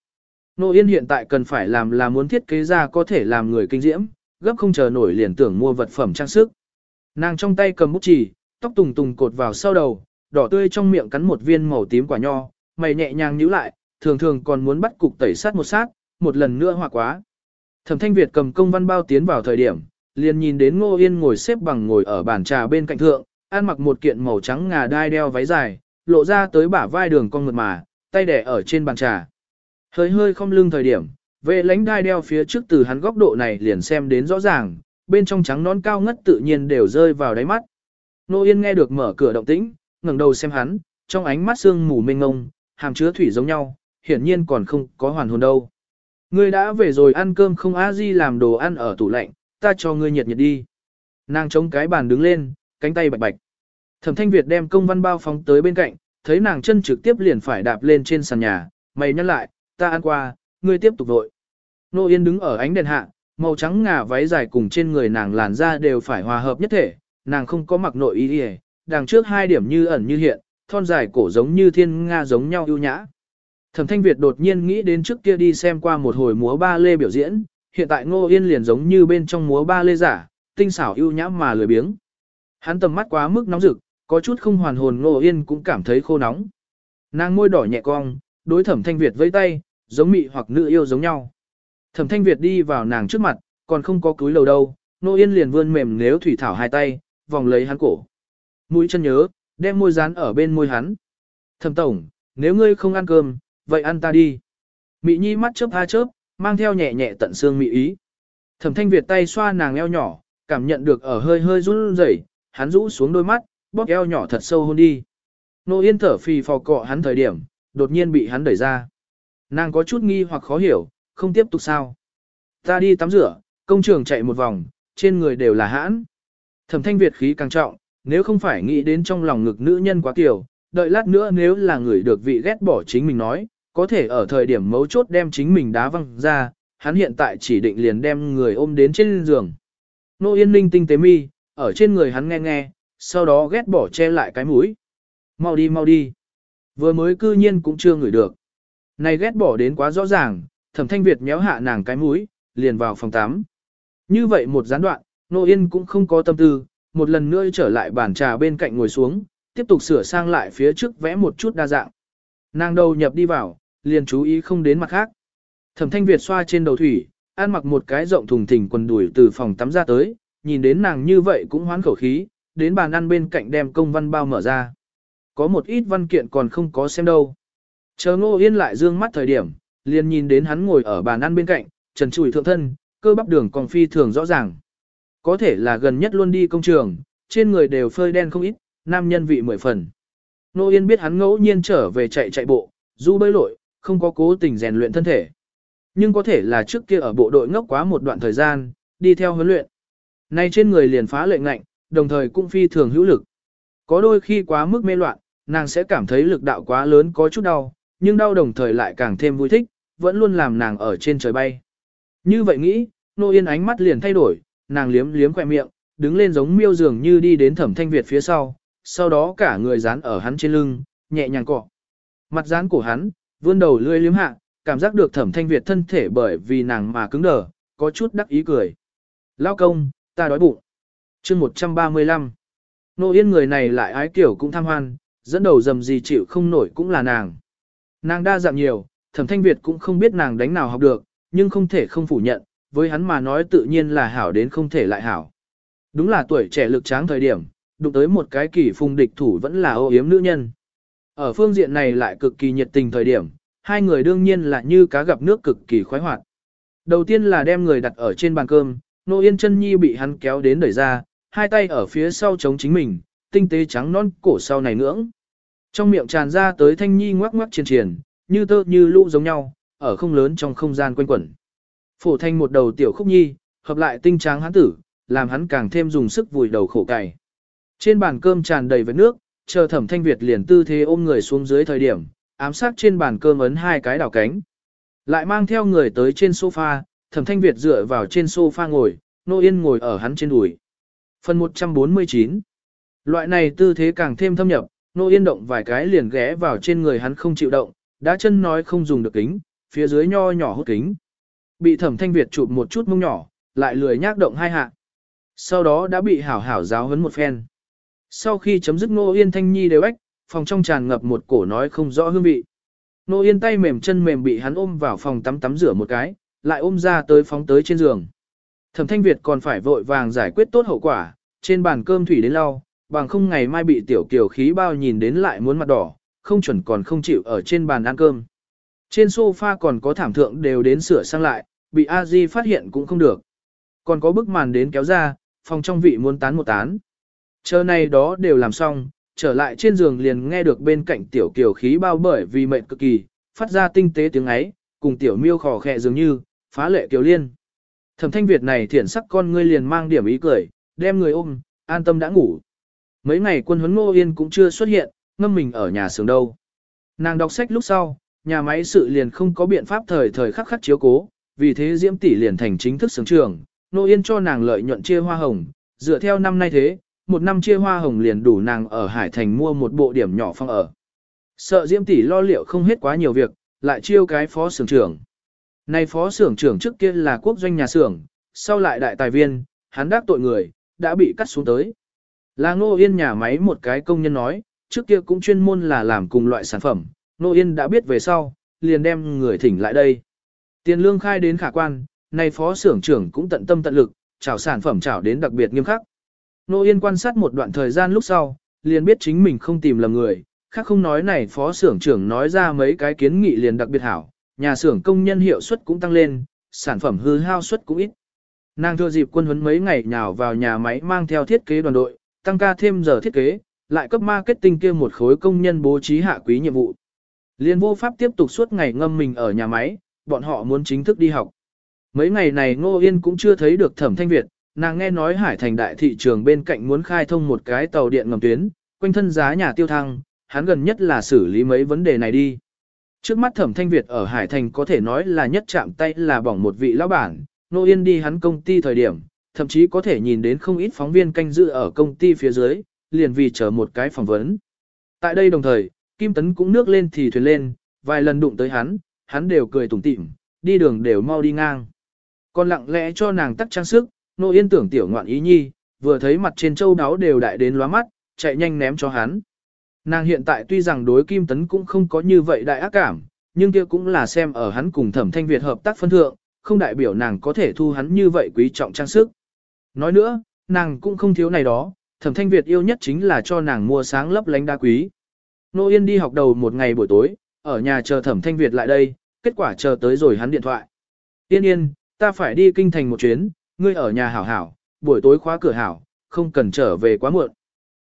Ngô yên hiện tại cần phải làm là muốn thiết kế ra có thể làm người kinh diễm, gấp không chờ nổi liền tưởng mua vật phẩm trang sức. Nàng trong tay cầm bút chì, tóc tùng tùng cột vào sau đầu, đỏ tươi trong miệng cắn một viên màu tím quả nho, mày nhẹ nhàng nhíu lại, thường thường còn muốn bắt cục tẩy sát một sát, một lần nữa hòa quá. Thẩm Thanh Việt cầm công văn bao tiến vào thời điểm, liền nhìn đến Ngô Yên ngồi xếp bằng ngồi ở bàn trà bên cạnh thượng, ăn mặc một kiện màu trắng ngà đai đeo váy dài, lộ ra tới bả vai đường cong mượt mà, tay đẻ ở trên bàn trà. Hơi hơi không lưng thời điểm, vệ lãnh đai đeo phía trước từ hắn góc độ này liền xem đến rõ ràng, bên trong trắng nón cao ngất tự nhiên đều rơi vào đáy mắt. Nô Yên nghe được mở cửa động tĩnh, ngẩng đầu xem hắn, trong ánh mắt sương mù mênh ngông, hàm chứa thủy giống nhau, hiển nhiên còn không có hoàn hồn đâu. Ngươi đã về rồi ăn cơm không a di làm đồ ăn ở tủ lạnh, ta cho ngươi nhiệt nhiệt đi. Nàng chống cái bàn đứng lên, cánh tay bạch bạch. Thẩm Thanh Việt đem công văn bao phóng tới bên cạnh, thấy nàng chân trực tiếp liền phải đạp lên trên sàn nhà, mày nhắc lại, ta ăn qua, ngươi tiếp tục vội. Nô Yên đứng ở ánh đèn hạ, màu trắng ngà váy dài cùng trên người nàng làn da đều phải hòa hợp nhất thể, nàng không có mặc nội y y, đằng trước hai điểm như ẩn như hiện, thon dài cổ giống như thiên nga giống nhau ưu nhã. Thẩm Thanh Việt đột nhiên nghĩ đến trước kia đi xem qua một hồi múa ba lê biểu diễn, hiện tại Ngô Yên liền giống như bên trong múa ba lê giả, tinh xảo ưu nhã mà lười biếng. Hắn tầm mắt quá mức nóng rực, có chút không hoàn hồn Ngô Yên cũng cảm thấy khô nóng. Nàng môi đỏ nhẹ cong, đối Thẩm Thanh Việt vẫy tay, giống mị hoặc nữ yêu giống nhau. Thẩm Thanh Việt đi vào nàng trước mặt, còn không có cúi lầu đâu, Nô Yên liền vươn mềm nếu thủy thảo hai tay, vòng lấy hắn cổ. Mũi chân nhớ, đem môi dán ở bên môi hắn. Thẩm tổng, nếu ngươi không ăn cơm, vậy ăn ta đi. Mị nhi mắt chớp tha chớp, mang theo nhẹ nhẹ tận xương mị ý. Thẩm thanh Việt tay xoa nàng eo nhỏ, cảm nhận được ở hơi hơi run rẩy, hắn rũ xuống đôi mắt, bóp eo nhỏ thật sâu hôn đi. Nô yên thở phì phò cọ hắn thời điểm, đột nhiên bị hắn đẩy ra. Nàng có chút nghi hoặc khó hiểu, không tiếp tục sao. Ta đi tắm rửa, công trường chạy một vòng, trên người đều là hãn. Thẩm thanh Việt khí càng trọng, nếu không phải nghĩ đến trong lòng ngực nữ nhân quá tiểu, đợi lát nữa nếu là người được vị ghét bỏ chính mình nói, có thể ở thời điểm mấu chốt đem chính mình đá văng ra, hắn hiện tại chỉ định liền đem người ôm đến trên giường. Nô Yên Ninh tinh tế mi, ở trên người hắn nghe nghe, sau đó ghét bỏ che lại cái mũi. Mau đi mau đi. Vừa mới cư nhiên cũng chưa ngửi được. Này ghét bỏ đến quá rõ ràng, thẩm thanh Việt méo hạ nàng cái mũi, liền vào phòng 8. Như vậy một gián đoạn, Nô Yên cũng không có tâm tư, một lần nữa trở lại bàn trà bên cạnh ngồi xuống, tiếp tục sửa sang lại phía trước vẽ một chút đa dạng. Nàng đầu nhập đi vào, liền chú ý không đến mặt khác. Thẩm thanh Việt xoa trên đầu thủy, ăn mặc một cái rộng thùng thình quần đuổi từ phòng tắm ra tới, nhìn đến nàng như vậy cũng hoán khẩu khí, đến bàn ăn bên cạnh đem công văn bao mở ra. Có một ít văn kiện còn không có xem đâu. Chờ ngô yên lại dương mắt thời điểm, liền nhìn đến hắn ngồi ở bàn ăn bên cạnh, trần trụi thượng thân, cơ bắp đường còn phi thường rõ ràng. Có thể là gần nhất luôn đi công trường, trên người đều phơi đen không ít, nam nhân vị mười phần. Ngô Yên biết hắn ngẫu nhiên trở về chạy chạy bộ, du bơi lội, không có cố tình rèn luyện thân thể. Nhưng có thể là trước kia ở bộ đội ngốc quá một đoạn thời gian, đi theo huấn luyện. Nay trên người liền phá lệnh ngạnh, đồng thời cũng phi thường hữu lực. Có đôi khi quá mức mê loạn, nàng sẽ cảm thấy lực đạo quá lớn có chút đau, nhưng đau đồng thời lại càng thêm vui thích, vẫn luôn làm nàng ở trên trời bay. Như vậy nghĩ, Nô Yên ánh mắt liền thay đổi, nàng liếm liếm khỏe miệng, đứng lên giống miêu dường như đi đến thẩm thanh Việt phía sau, sau đó cả người dán ở hắn trên lưng, nhẹ nhàng cọ. Mặt dán của hắn, vươn đầu lươi liếm hạ, cảm giác được thẩm thanh Việt thân thể bởi vì nàng mà cứng đờ, có chút đắc ý cười. Lao công, ta đói bụng. chương 135. Nô yên người này lại ái kiểu cũng tham hoan, dẫn đầu dầm gì chịu không nổi cũng là nàng. Nàng đa dạng nhiều, thẩm thanh Việt cũng không biết nàng đánh nào học được, nhưng không thể không phủ nhận, với hắn mà nói tự nhiên là hảo đến không thể lại hảo. Đúng là tuổi trẻ lực tráng thời điểm, đụng tới một cái kỳ phùng địch thủ vẫn là ô yếm nữ nhân. Ở phương diện này lại cực kỳ nhiệt tình thời điểm, hai người đương nhiên là như cá gặp nước cực kỳ khoái hoạt. Đầu tiên là đem người đặt ở trên bàn cơm, nô yên chân nhi bị hắn kéo đến đẩy ra, hai tay ở phía sau chống chính mình, tinh tế trắng non cổ sau này ngưỡng. Trong miệng tràn ra tới thanh nhi ngoắc ngoắc triền triền, như tơ như lũ giống nhau, ở không lớn trong không gian quanh quẩn. Phổ thanh một đầu tiểu khúc nhi, hợp lại tinh tráng hắn tử, làm hắn càng thêm dùng sức vùi đầu khổ cày. Trên bàn cơm tràn đầy với nước, chờ thẩm thanh Việt liền tư thế ôm người xuống dưới thời điểm, ám sát trên bàn cơm ấn hai cái đảo cánh. Lại mang theo người tới trên sofa, thẩm thanh Việt dựa vào trên sofa ngồi, nô yên ngồi ở hắn trên đùi. Phần 149 Loại này tư thế càng thêm thâm nhập, nô yên động vài cái liền ghé vào trên người hắn không chịu động, đã chân nói không dùng được kính, phía dưới nho nhỏ hút kính. Bị thẩm thanh Việt chụp một chút mông nhỏ, lại lười nhác động hai hạ. Sau đó đã bị hảo hảo giáo huấn một phen. Sau khi chấm dứt nô yên thanh nhi đều ếch, phòng trong tràn ngập một cổ nói không rõ hương vị. Nô yên tay mềm chân mềm bị hắn ôm vào phòng tắm tắm rửa một cái, lại ôm ra tới phóng tới trên giường. Thẩm thanh Việt còn phải vội vàng giải quyết tốt hậu quả, trên bàn cơm thủy đến lau, bằng không ngày mai bị tiểu kiều khí bao nhìn đến lại muốn mặt đỏ, không chuẩn còn không chịu ở trên bàn ăn cơm. Trên sofa còn có thảm thượng đều đến sửa sang lại, bị a di phát hiện cũng không được. Còn có bức màn đến kéo ra, phòng trong vị muốn tán một tán. Chờ này đó đều làm xong, trở lại trên giường liền nghe được bên cạnh tiểu kiều khí bao bởi vì mệnh cực kỳ, phát ra tinh tế tiếng ấy, cùng tiểu miêu khò khẽ dường như, phá lệ kiều liên. Thẩm thanh Việt này thiện sắc con ngươi liền mang điểm ý cười, đem người ôm, an tâm đã ngủ. Mấy ngày quân huấn ngô yên cũng chưa xuất hiện, ngâm mình ở nhà xưởng đâu. Nàng đọc sách lúc sau, nhà máy sự liền không có biện pháp thời thời khắc khắc chiếu cố, vì thế Diễm tỷ liền thành chính thức xưởng trưởng Ngô Yên cho nàng lợi nhuận chia hoa hồng, dựa theo năm nay thế, một năm chia hoa hồng liền đủ nàng ở Hải Thành mua một bộ điểm nhỏ phòng ở. Sợ Diễm tỷ lo liệu không hết quá nhiều việc, lại chiêu cái phó xưởng trưởng. Này phó xưởng trưởng trước kia là quốc doanh nhà xưởng, sau lại đại tài viên, hắn đắc tội người, đã bị cắt xuống tới. Là Ngô Yên nhà máy một cái công nhân nói, trước kia cũng chuyên môn là làm cùng loại sản phẩm, Ngô Yên đã biết về sau, liền đem người thỉnh lại đây. Tiền lương khai đến khả quan, nay phó xưởng trưởng cũng tận tâm tận lực, chào sản phẩm chào đến đặc biệt nghiêm khắc. Nô Yên quan sát một đoạn thời gian lúc sau, liền biết chính mình không tìm lầm người, khác không nói này phó xưởng trưởng nói ra mấy cái kiến nghị liền đặc biệt hảo, nhà xưởng công nhân hiệu suất cũng tăng lên, sản phẩm hư hao suất cũng ít. Nàng thừa dịp quân huấn mấy ngày nhào vào nhà máy mang theo thiết kế đoàn đội, tăng ca thêm giờ thiết kế, lại cấp marketing kia một khối công nhân bố trí hạ quý nhiệm vụ. Liên vô pháp tiếp tục suốt ngày ngâm mình ở nhà máy, bọn họ muốn chính thức đi học. Mấy ngày này Ngô Yên cũng chưa thấy được Thẩm Thanh Việt, nàng nghe nói Hải Thành đại thị trường bên cạnh muốn khai thông một cái tàu điện ngầm tuyến, quanh thân giá nhà tiêu thăng, hắn gần nhất là xử lý mấy vấn đề này đi. Trước mắt Thẩm Thanh Việt ở Hải Thành có thể nói là nhất chạm tay là bỏng một vị lão bản, Ngô Yên đi hắn công ty thời điểm, thậm chí có thể nhìn đến không ít phóng viên canh dự ở công ty phía dưới, liền vì chờ một cái phỏng vấn. Tại đây đồng thời, Kim Tấn cũng nước lên thì thuyền lên, vài lần đụng tới hắn, hắn đều cười tủm tỉm, đi đường đều mau đi ngang. Còn lặng lẽ cho nàng tắt trang sức, nô yên tưởng tiểu ngoạn ý nhi, vừa thấy mặt trên châu đáo đều đại đến lóa mắt, chạy nhanh ném cho hắn. Nàng hiện tại tuy rằng đối Kim Tấn cũng không có như vậy đại ác cảm, nhưng kia cũng là xem ở hắn cùng thẩm thanh Việt hợp tác phân thượng, không đại biểu nàng có thể thu hắn như vậy quý trọng trang sức. Nói nữa, nàng cũng không thiếu này đó, thẩm thanh Việt yêu nhất chính là cho nàng mua sáng lấp lánh đá quý. Nô Yên đi học đầu một ngày buổi tối, ở nhà chờ thẩm thanh Việt lại đây, kết quả chờ tới rồi hắn điện thoại. Yên yên, ta phải đi kinh thành một chuyến, ngươi ở nhà hảo hảo, buổi tối khóa cửa hảo, không cần trở về quá muộn.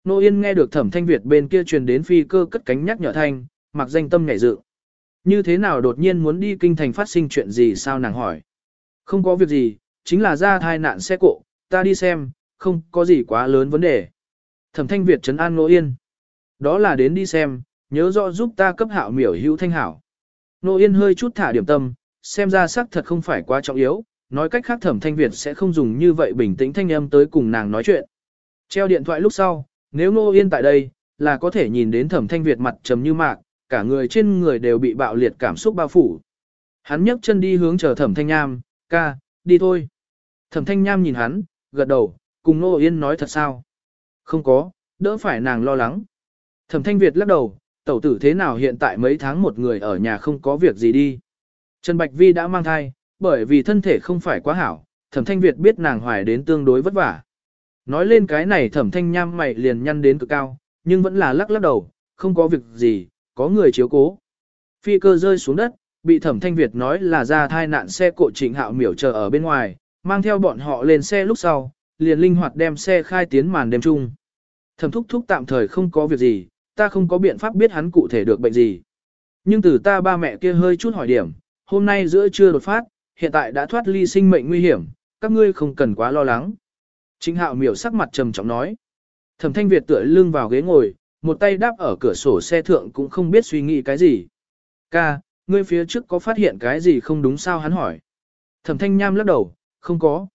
Nô Yên nghe được thẩm thanh Việt bên kia truyền đến phi cơ cất cánh nhắc nhở thanh, mặc danh tâm nhảy dự. Như thế nào đột nhiên muốn đi kinh thành phát sinh chuyện gì sao nàng hỏi. Không có việc gì, chính là ra thai nạn xe cộ, ta đi xem, không có gì quá lớn vấn đề. Thẩm thanh Việt trấn an Nô Yên. Đó là đến đi xem, nhớ rõ giúp ta cấp hạo miểu hữu thanh hảo. Nô Yên hơi chút thả điểm tâm, xem ra sắc thật không phải quá trọng yếu, nói cách khác thẩm thanh Việt sẽ không dùng như vậy bình tĩnh thanh âm tới cùng nàng nói chuyện. Treo điện thoại lúc sau, nếu Nô Yên tại đây, là có thể nhìn đến thẩm thanh Việt mặt trầm như mạc, cả người trên người đều bị bạo liệt cảm xúc bao phủ. Hắn nhấc chân đi hướng chờ thẩm thanh nham, ca, đi thôi. Thẩm thanh nham nhìn hắn, gật đầu, cùng Nô Yên nói thật sao. Không có, đỡ phải nàng lo lắng. Thẩm thanh Việt lắc đầu, tẩu tử thế nào hiện tại mấy tháng một người ở nhà không có việc gì đi. Trần Bạch Vi đã mang thai, bởi vì thân thể không phải quá hảo, thẩm thanh Việt biết nàng hoài đến tương đối vất vả. Nói lên cái này thẩm thanh nham mày liền nhăn đến cực cao, nhưng vẫn là lắc lắc đầu, không có việc gì, có người chiếu cố. Phi cơ rơi xuống đất, bị thẩm thanh Việt nói là ra thai nạn xe cộ trịnh hạo miểu chờ ở bên ngoài, mang theo bọn họ lên xe lúc sau, liền linh hoạt đem xe khai tiến màn đêm chung. Thẩm thúc thúc tạm thời không có việc gì, ta không có biện pháp biết hắn cụ thể được bệnh gì. Nhưng từ ta ba mẹ kia hơi chút hỏi điểm, hôm nay giữa trưa đột phát, hiện tại đã thoát ly sinh mệnh nguy hiểm, các ngươi không cần quá lo lắng. Chính hạo miểu sắc mặt trầm trọng nói. Thẩm thanh Việt tựa lưng vào ghế ngồi, một tay đáp ở cửa sổ xe thượng cũng không biết suy nghĩ cái gì. Ca, ngươi phía trước có phát hiện cái gì không đúng sao hắn hỏi. Thẩm thanh nham lắc đầu, không có.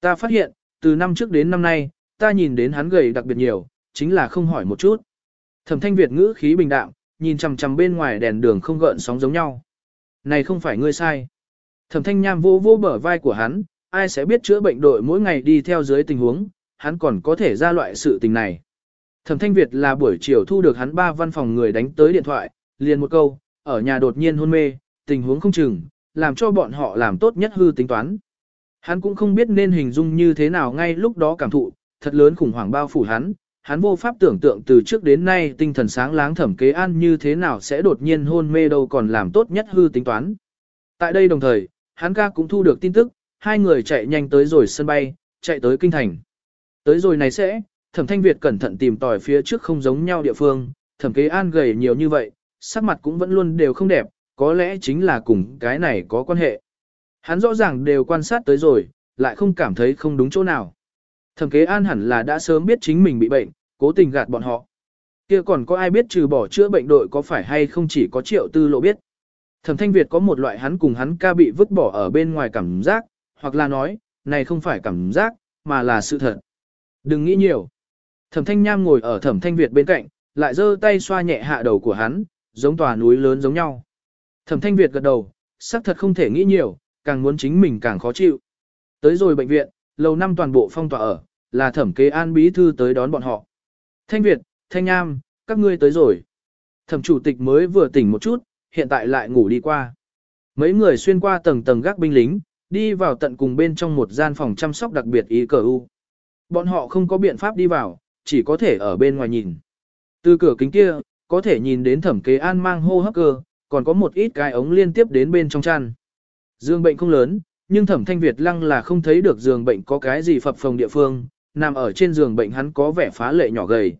Ta phát hiện, từ năm trước đến năm nay, ta nhìn đến hắn gầy đặc biệt nhiều, chính là không hỏi một chút. Thẩm thanh Việt ngữ khí bình đạm, nhìn chằm chằm bên ngoài đèn đường không gợn sóng giống nhau. Này không phải ngươi sai. Thẩm thanh nham vô vô bở vai của hắn, ai sẽ biết chữa bệnh đội mỗi ngày đi theo dưới tình huống, hắn còn có thể ra loại sự tình này. Thẩm thanh Việt là buổi chiều thu được hắn ba văn phòng người đánh tới điện thoại, liền một câu, ở nhà đột nhiên hôn mê, tình huống không chừng, làm cho bọn họ làm tốt nhất hư tính toán. Hắn cũng không biết nên hình dung như thế nào ngay lúc đó cảm thụ, thật lớn khủng hoảng bao phủ hắn, hắn vô pháp tưởng tượng từ trước đến nay tinh thần sáng láng thẩm kế an như thế nào sẽ đột nhiên hôn mê đâu còn làm tốt nhất hư tính toán. Tại đây đồng thời, hắn ca cũng thu được tin tức, hai người chạy nhanh tới rồi sân bay, chạy tới kinh thành. Tới rồi này sẽ, thẩm thanh Việt cẩn thận tìm tòi phía trước không giống nhau địa phương, thẩm kế an gầy nhiều như vậy, sắc mặt cũng vẫn luôn đều không đẹp, có lẽ chính là cùng cái này có quan hệ. Hắn rõ ràng đều quan sát tới rồi, lại không cảm thấy không đúng chỗ nào. Thẩm kế an hẳn là đã sớm biết chính mình bị bệnh, cố tình gạt bọn họ. Kia còn có ai biết trừ bỏ chữa bệnh đội có phải hay không chỉ có triệu tư lộ biết. Thẩm thanh Việt có một loại hắn cùng hắn ca bị vứt bỏ ở bên ngoài cảm giác, hoặc là nói, này không phải cảm giác, mà là sự thật. Đừng nghĩ nhiều. Thẩm thanh nham ngồi ở thẩm thanh Việt bên cạnh, lại giơ tay xoa nhẹ hạ đầu của hắn, giống tòa núi lớn giống nhau. Thẩm thanh Việt gật đầu, xác thật không thể nghĩ nhiều, càng muốn chính mình càng khó chịu. Tới rồi bệnh viện, lầu năm toàn bộ phong tỏa ở, là thẩm kế an bí thư tới đón bọn họ. Thanh Việt, Thanh Nham, các ngươi tới rồi. Thẩm chủ tịch mới vừa tỉnh một chút, hiện tại lại ngủ đi qua. Mấy người xuyên qua tầng tầng gác binh lính, đi vào tận cùng bên trong một gian phòng chăm sóc đặc biệt ý cờ u. Bọn họ không có biện pháp đi vào, chỉ có thể ở bên ngoài nhìn. Từ cửa kính kia, có thể nhìn đến thẩm kế an mang hô hấp cơ, còn có một ít cái ống liên tiếp đến bên trong chăn. Dương bệnh không lớn, nhưng thẩm thanh Việt lăng là không thấy được giường bệnh có cái gì phập phòng địa phương, nằm ở trên giường bệnh hắn có vẻ phá lệ nhỏ gầy.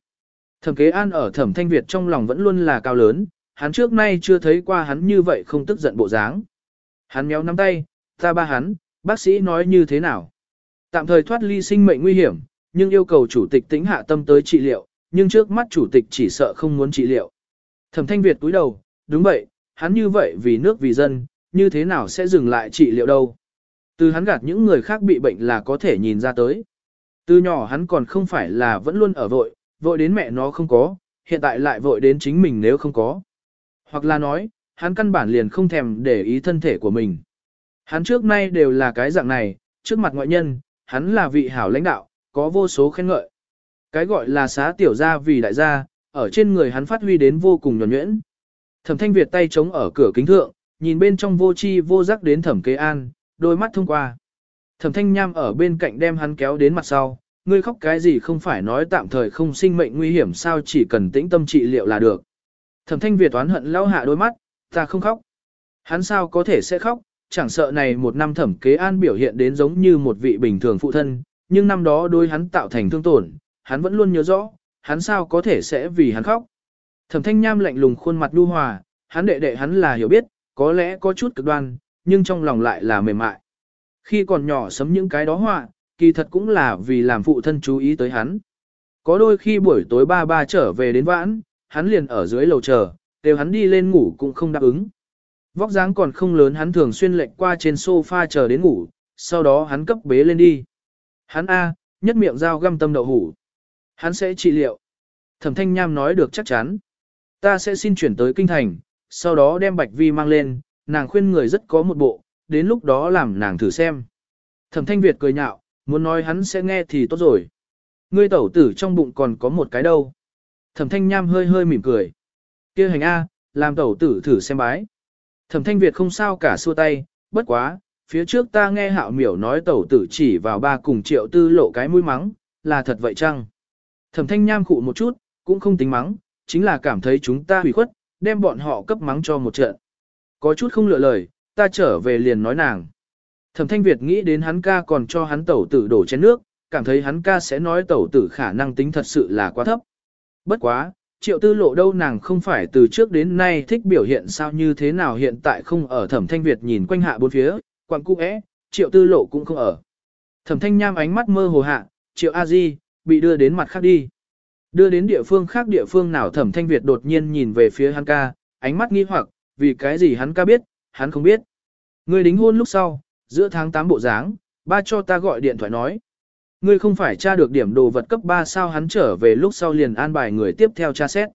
Thẩm kế an ở thẩm thanh Việt trong lòng vẫn luôn là cao lớn, hắn trước nay chưa thấy qua hắn như vậy không tức giận bộ dáng. Hắn méo nắm tay, ta ba hắn, bác sĩ nói như thế nào? Tạm thời thoát ly sinh mệnh nguy hiểm, nhưng yêu cầu chủ tịch tính hạ tâm tới trị liệu, nhưng trước mắt chủ tịch chỉ sợ không muốn trị liệu. Thẩm thanh Việt túi đầu, đúng vậy, hắn như vậy vì nước vì dân, như thế nào sẽ dừng lại trị liệu đâu? Từ hắn gạt những người khác bị bệnh là có thể nhìn ra tới. Từ nhỏ hắn còn không phải là vẫn luôn ở vội, vội đến mẹ nó không có, hiện tại lại vội đến chính mình nếu không có. Hoặc là nói, hắn căn bản liền không thèm để ý thân thể của mình. Hắn trước nay đều là cái dạng này, trước mặt ngoại nhân, hắn là vị hảo lãnh đạo, có vô số khen ngợi. Cái gọi là xá tiểu gia vì đại gia, ở trên người hắn phát huy đến vô cùng nhuẩn nhuyễn. Thẩm thanh Việt tay chống ở cửa kính thượng, nhìn bên trong vô chi vô giác đến thẩm kế an, đôi mắt thông qua. Thẩm thanh nham ở bên cạnh đem hắn kéo đến mặt sau, ngươi khóc cái gì không phải nói tạm thời không sinh mệnh nguy hiểm sao chỉ cần tĩnh tâm trị liệu là được. Thẩm thanh Việt oán hận lao hạ đôi mắt, ta không khóc. Hắn sao có thể sẽ khóc, chẳng sợ này một năm thẩm kế an biểu hiện đến giống như một vị bình thường phụ thân, nhưng năm đó đôi hắn tạo thành thương tổn, hắn vẫn luôn nhớ rõ, hắn sao có thể sẽ vì hắn khóc. Thẩm thanh nham lạnh lùng khuôn mặt đu hòa, hắn đệ đệ hắn là hiểu biết, có lẽ có chút cực đoan, nhưng trong lòng lại là mềm mại. Khi còn nhỏ sấm những cái đó họa, kỳ thật cũng là vì làm phụ thân chú ý tới hắn. Có đôi khi buổi tối ba ba trở về đến vãn, hắn liền ở dưới lầu chờ, đều hắn đi lên ngủ cũng không đáp ứng. Vóc dáng còn không lớn hắn thường xuyên lệnh qua trên sofa chờ đến ngủ, sau đó hắn cấp bế lên đi. Hắn A, nhất miệng dao găm tâm đậu hủ. Hắn sẽ trị liệu. Thẩm thanh nham nói được chắc chắn. Ta sẽ xin chuyển tới kinh thành, sau đó đem bạch vi mang lên, nàng khuyên người rất có một bộ, đến lúc đó làm nàng thử xem. Thẩm thanh Việt cười nhạo, muốn nói hắn sẽ nghe thì tốt rồi. Ngươi tẩu tử trong bụng còn có một cái đâu. Thẩm thanh nham hơi hơi mỉm cười. kia hành A, làm tẩu tử thử xem bái. Thẩm thanh Việt không sao cả xua tay, bất quá, phía trước ta nghe hạo miểu nói tẩu tử chỉ vào ba cùng triệu tư lộ cái mũi mắng, là thật vậy chăng? Thẩm thanh nham khụ một chút, cũng không tính mắng, chính là cảm thấy chúng ta hủy khuất, đem bọn họ cấp mắng cho một trận. Có chút không lựa lời, ta trở về liền nói nàng. Thẩm thanh Việt nghĩ đến hắn ca còn cho hắn tẩu tử đổ chén nước, cảm thấy hắn ca sẽ nói tẩu tử khả năng tính thật sự là quá thấp. Bất quá, triệu tư lộ đâu nàng không phải từ trước đến nay thích biểu hiện sao như thế nào hiện tại không ở thẩm thanh Việt nhìn quanh hạ bốn phía, quặng cung é, triệu tư lộ cũng không ở. Thẩm thanh nham ánh mắt mơ hồ hạ, triệu a di bị đưa đến mặt khác đi. Đưa đến địa phương khác địa phương nào thẩm thanh Việt đột nhiên nhìn về phía hắn ca, ánh mắt nghi hoặc, vì cái gì hắn ca biết, hắn không biết. Người đính hôn lúc sau, giữa tháng 8 bộ dáng, ba cho ta gọi điện thoại nói. Ngươi không phải tra được điểm đồ vật cấp 3 sao hắn trở về lúc sau liền an bài người tiếp theo tra xét.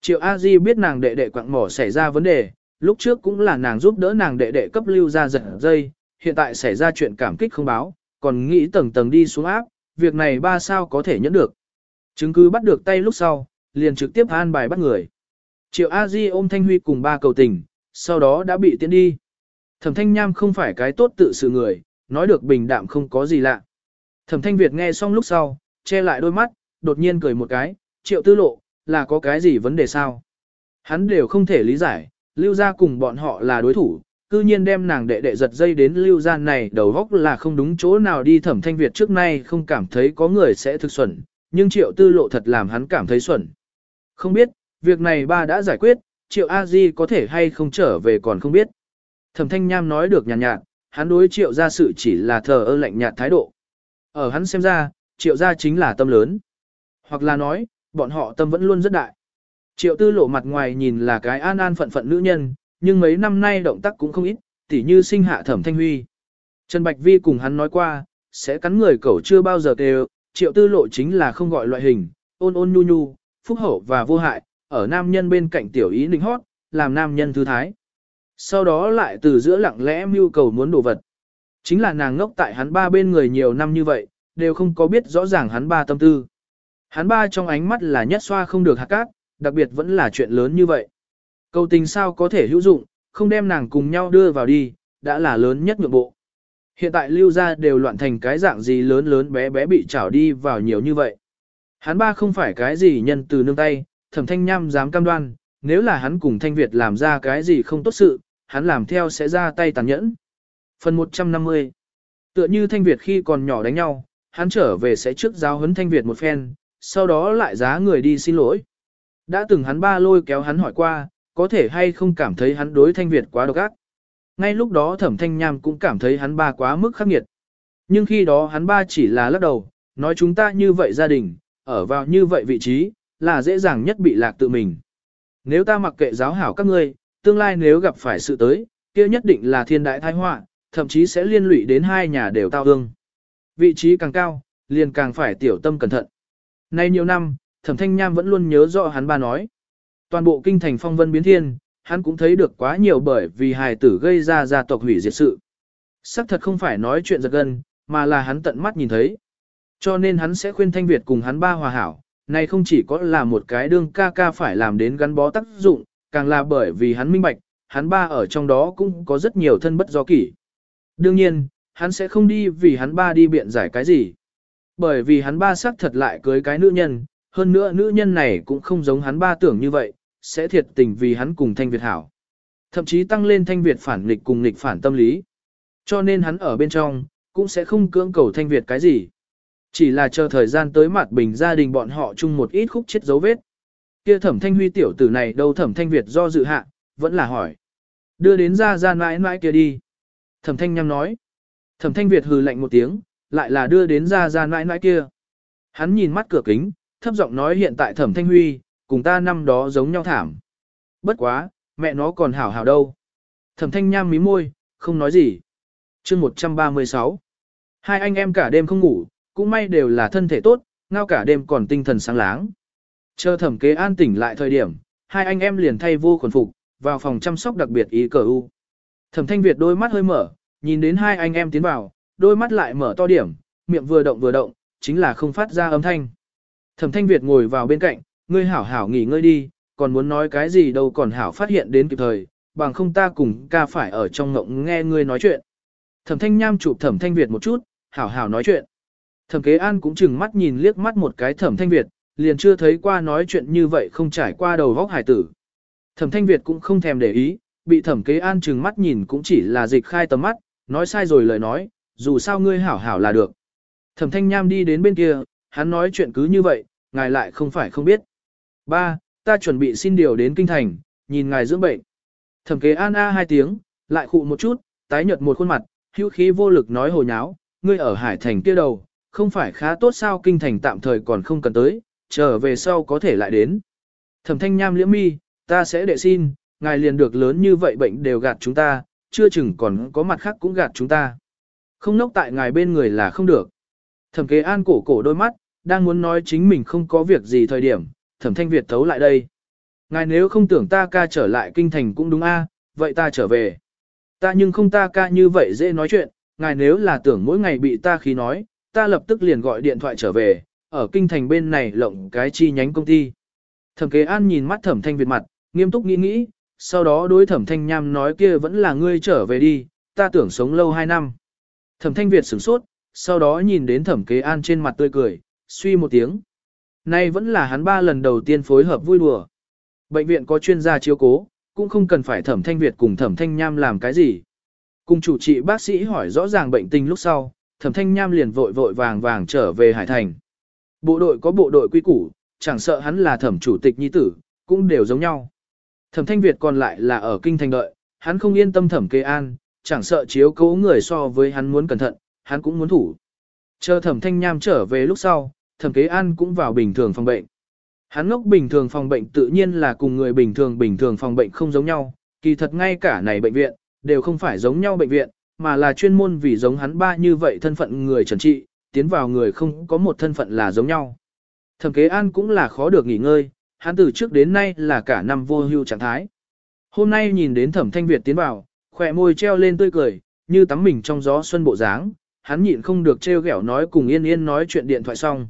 Triệu A Di biết nàng đệ đệ quặng mỏ xảy ra vấn đề, lúc trước cũng là nàng giúp đỡ nàng đệ đệ cấp lưu ra giật dây, hiện tại xảy ra chuyện cảm kích không báo, còn nghĩ tầng tầng đi xuống áp, việc này ba sao có thể nhẫn được. Chứng cứ bắt được tay lúc sau, liền trực tiếp an bài bắt người. Triệu A Di ôm Thanh Huy cùng ba cầu tình, sau đó đã bị tiến đi. Thẩm Thanh Nham không phải cái tốt tự sự người, nói được bình đạm không có gì lạ. Thẩm Thanh Việt nghe xong lúc sau, che lại đôi mắt, đột nhiên cười một cái, triệu tư lộ, là có cái gì vấn đề sao? Hắn đều không thể lý giải, lưu gia cùng bọn họ là đối thủ, cư nhiên đem nàng đệ đệ giật dây đến lưu gia này đầu góc là không đúng chỗ nào đi thẩm thanh Việt trước nay không cảm thấy có người sẽ thực xuẩn, nhưng triệu tư lộ thật làm hắn cảm thấy xuẩn. Không biết, việc này ba đã giải quyết, triệu a di có thể hay không trở về còn không biết. Thẩm thanh nham nói được nhàn nhạt, nhạt, hắn đối triệu gia sự chỉ là thờ ơ lạnh nhạt thái độ. Ở hắn xem ra, triệu gia chính là tâm lớn. Hoặc là nói, bọn họ tâm vẫn luôn rất đại. Triệu tư lộ mặt ngoài nhìn là cái an an phận phận nữ nhân, nhưng mấy năm nay động tác cũng không ít, tỉ như sinh hạ thẩm thanh huy. Trần Bạch Vi cùng hắn nói qua, sẽ cắn người cẩu chưa bao giờ kêu, triệu tư lộ chính là không gọi loại hình, ôn ôn nhu nhu, phúc hậu và vô hại, ở nam nhân bên cạnh tiểu ý ninh hót, làm nam nhân thư thái. Sau đó lại từ giữa lặng lẽ mưu cầu muốn đồ vật. Chính là nàng ngốc tại hắn ba bên người nhiều năm như vậy, đều không có biết rõ ràng hắn ba tâm tư. Hắn ba trong ánh mắt là nhất xoa không được hạt cát, đặc biệt vẫn là chuyện lớn như vậy. Cầu tình sao có thể hữu dụng, không đem nàng cùng nhau đưa vào đi, đã là lớn nhất nhượng bộ. Hiện tại lưu ra đều loạn thành cái dạng gì lớn lớn bé bé bị trảo đi vào nhiều như vậy. Hắn ba không phải cái gì nhân từ nương tay, thẩm thanh nham dám cam đoan, nếu là hắn cùng thanh Việt làm ra cái gì không tốt sự, hắn làm theo sẽ ra tay tàn nhẫn. Phần 150 Tựa như thanh Việt khi còn nhỏ đánh nhau, hắn trở về sẽ trước giáo huấn thanh Việt một phen, sau đó lại giá người đi xin lỗi. Đã từng hắn ba lôi kéo hắn hỏi qua, có thể hay không cảm thấy hắn đối thanh Việt quá độc ác. Ngay lúc đó thẩm thanh nham cũng cảm thấy hắn ba quá mức khắc nghiệt. Nhưng khi đó hắn ba chỉ là lắc đầu, nói chúng ta như vậy gia đình, ở vào như vậy vị trí, là dễ dàng nhất bị lạc tự mình. Nếu ta mặc kệ giáo hảo các ngươi, tương lai nếu gặp phải sự tới, kia nhất định là thiên đại tai họa, thậm chí sẽ liên lụy đến hai nhà đều tao ương. Vị trí càng cao, liền càng phải tiểu tâm cẩn thận. Nay nhiều năm, thẩm thanh nham vẫn luôn nhớ rõ hắn ba nói. Toàn bộ kinh thành phong vân biến thiên, hắn cũng thấy được quá nhiều bởi vì hài tử gây ra gia tộc hủy diệt sự. Sắc thật không phải nói chuyện giật gân, mà là hắn tận mắt nhìn thấy. Cho nên hắn sẽ khuyên Thanh Việt cùng hắn ba hòa hảo, này không chỉ có là một cái đương ca ca phải làm đến gắn bó tác dụng, càng là bởi vì hắn minh bạch, hắn ba ở trong đó cũng có rất nhiều thân bất do kỷ. Đương nhiên, hắn sẽ không đi vì hắn ba đi biện giải cái gì. Bởi vì hắn ba xác thật lại cưới cái nữ nhân, hơn nữa nữ nhân này cũng không giống hắn ba tưởng như vậy, sẽ thiệt tình vì hắn cùng Thanh Việt hảo. Thậm chí tăng lên Thanh Việt phản nghịch cùng nghịch phản tâm lý. Cho nên hắn ở bên trong, cũng sẽ không cưỡng cầu Thanh Việt cái gì. Chỉ là chờ thời gian tới mặt bình gia đình bọn họ chung một ít khúc chết dấu vết. Kia thẩm thanh huy tiểu tử này đâu thẩm thanh Việt do dự hạ, vẫn là hỏi. Đưa đến ra ra mãi mãi kia đi. Thẩm thanh nhằm nói. Thẩm thanh Việt hừ lạnh một tiếng, lại là đưa đến ra ra mãi mãi kia. Hắn nhìn mắt cửa kính, thấp giọng nói hiện tại thẩm thanh huy, cùng ta năm đó giống nhau thảm. Bất quá, mẹ nó còn hảo hảo đâu. Thẩm thanh nham mí môi, không nói gì. chương 136 Hai anh em cả đêm không ngủ, cũng may đều là thân thể tốt, ngao cả đêm còn tinh thần sáng láng. Chờ thẩm kế an tỉnh lại thời điểm, hai anh em liền thay vô quần phục, vào phòng chăm sóc đặc biệt ý cờ u. Thẩm thanh Việt đôi mắt hơi mở, nhìn đến hai anh em tiến vào, đôi mắt lại mở to điểm, miệng vừa động vừa động, chính là không phát ra âm thanh. Thẩm thanh Việt ngồi vào bên cạnh, ngươi hảo hảo nghỉ ngơi đi, còn muốn nói cái gì đâu còn hảo phát hiện đến kịp thời, bằng không ta cùng ca phải ở trong ngộng nghe ngươi nói chuyện. Thẩm thanh nham chụp thẩm thanh Việt một chút, hảo hảo nói chuyện. Thẩm kế an cũng chừng mắt nhìn liếc mắt một cái thẩm thanh Việt, liền chưa thấy qua nói chuyện như vậy không trải qua đầu vóc hải tử. Thẩm thanh Việt cũng không thèm để ý, bị thẩm kế an chừng mắt nhìn cũng chỉ là dịch khai tầm mắt, nói sai rồi lời nói, dù sao ngươi hảo hảo là được. Thẩm thanh nham đi đến bên kia, hắn nói chuyện cứ như vậy, ngài lại không phải không biết. Ba, ta chuẩn bị xin điều đến kinh thành, nhìn ngài dưỡng bệnh. Thẩm kế an a hai tiếng, lại khụ một chút, tái nhợt một khuôn mặt, hữu khí vô lực nói hồ nháo, ngươi ở hải thành kia đầu, không phải khá tốt sao kinh thành tạm thời còn không cần tới, trở về sau có thể lại đến. Thẩm thanh nham liễm mi, ta sẽ đệ xin, ngài liền được lớn như vậy bệnh đều gạt chúng ta, chưa chừng còn có mặt khác cũng gạt chúng ta. Không nốc tại ngài bên người là không được. Thẩm kế an cổ cổ đôi mắt, đang muốn nói chính mình không có việc gì thời điểm, thẩm thanh Việt thấu lại đây. Ngài nếu không tưởng ta ca trở lại kinh thành cũng đúng a, vậy ta trở về. Ta nhưng không ta ca như vậy dễ nói chuyện, ngài nếu là tưởng mỗi ngày bị ta khí nói, ta lập tức liền gọi điện thoại trở về, ở kinh thành bên này lộng cái chi nhánh công ty. Thẩm kế an nhìn mắt thẩm thanh Việt mặt, nghiêm túc nghĩ nghĩ, sau đó đối thẩm thanh nham nói kia vẫn là ngươi trở về đi, ta tưởng sống lâu hai năm. Thẩm thanh Việt sửng sốt, sau đó nhìn đến thẩm kế an trên mặt tươi cười, suy một tiếng. Nay vẫn là hắn ba lần đầu tiên phối hợp vui đùa. Bệnh viện có chuyên gia chiếu cố, cũng không cần phải thẩm thanh Việt cùng thẩm thanh nham làm cái gì. Cùng chủ trị bác sĩ hỏi rõ ràng bệnh tình lúc sau, thẩm thanh nham liền vội vội vàng vàng trở về Hải Thành. Bộ đội có bộ đội quy củ, chẳng sợ hắn là thẩm chủ tịch nhi tử, cũng đều giống nhau. Thẩm thanh Việt còn lại là ở kinh thành đợi, hắn không yên tâm thẩm kê an, chẳng sợ chiếu cố người so với hắn muốn cẩn thận, hắn cũng muốn thủ. Chờ thẩm thanh nham trở về lúc sau, thẩm kế an cũng vào bình thường phòng bệnh. Hắn ngốc bình thường phòng bệnh tự nhiên là cùng người bình thường bình thường phòng bệnh không giống nhau, kỳ thật ngay cả này bệnh viện, đều không phải giống nhau bệnh viện, mà là chuyên môn vì giống hắn ba như vậy thân phận người trần trị, tiến vào người không có một thân phận là giống nhau. Thẩm kế an cũng là khó được nghỉ ngơi, hắn từ trước đến nay là cả năm vô hưu trạng thái. Hôm nay nhìn đến thẩm thanh Việt tiến vào, khỏe môi treo lên tươi cười, như tắm mình trong gió xuân bộ dáng, hắn nhịn không được treo ghẹo nói cùng yên yên nói chuyện điện thoại xong.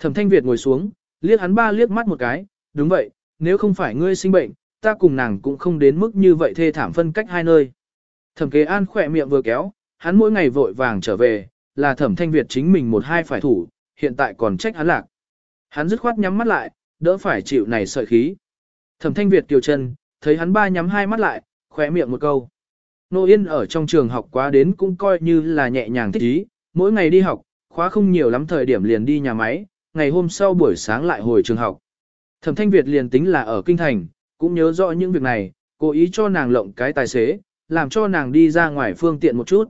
Thẩm thanh Việt ngồi xuống, liếc hắn ba liếc mắt một cái, đúng vậy, nếu không phải ngươi sinh bệnh, ta cùng nàng cũng không đến mức như vậy thê thảm phân cách hai nơi. Thẩm kế an khỏe miệng vừa kéo, hắn mỗi ngày vội vàng trở về, là thẩm thanh Việt chính mình một hai phải thủ, hiện tại còn trách hắn lạc. Hắn dứt khoát nhắm mắt lại, đỡ phải chịu này sợi khí. Thẩm thanh Việt tiêu chân, thấy hắn ba nhắm hai mắt lại, khỏe miệng một câu. Nô Yên ở trong trường học quá đến cũng coi như là nhẹ nhàng thích ý, mỗi ngày đi học, khóa không nhiều lắm thời điểm liền đi nhà máy, ngày hôm sau buổi sáng lại hồi trường học. Thẩm Thanh Việt liền tính là ở kinh thành, cũng nhớ rõ những việc này, cố ý cho nàng lộng cái tài xế, làm cho nàng đi ra ngoài phương tiện một chút.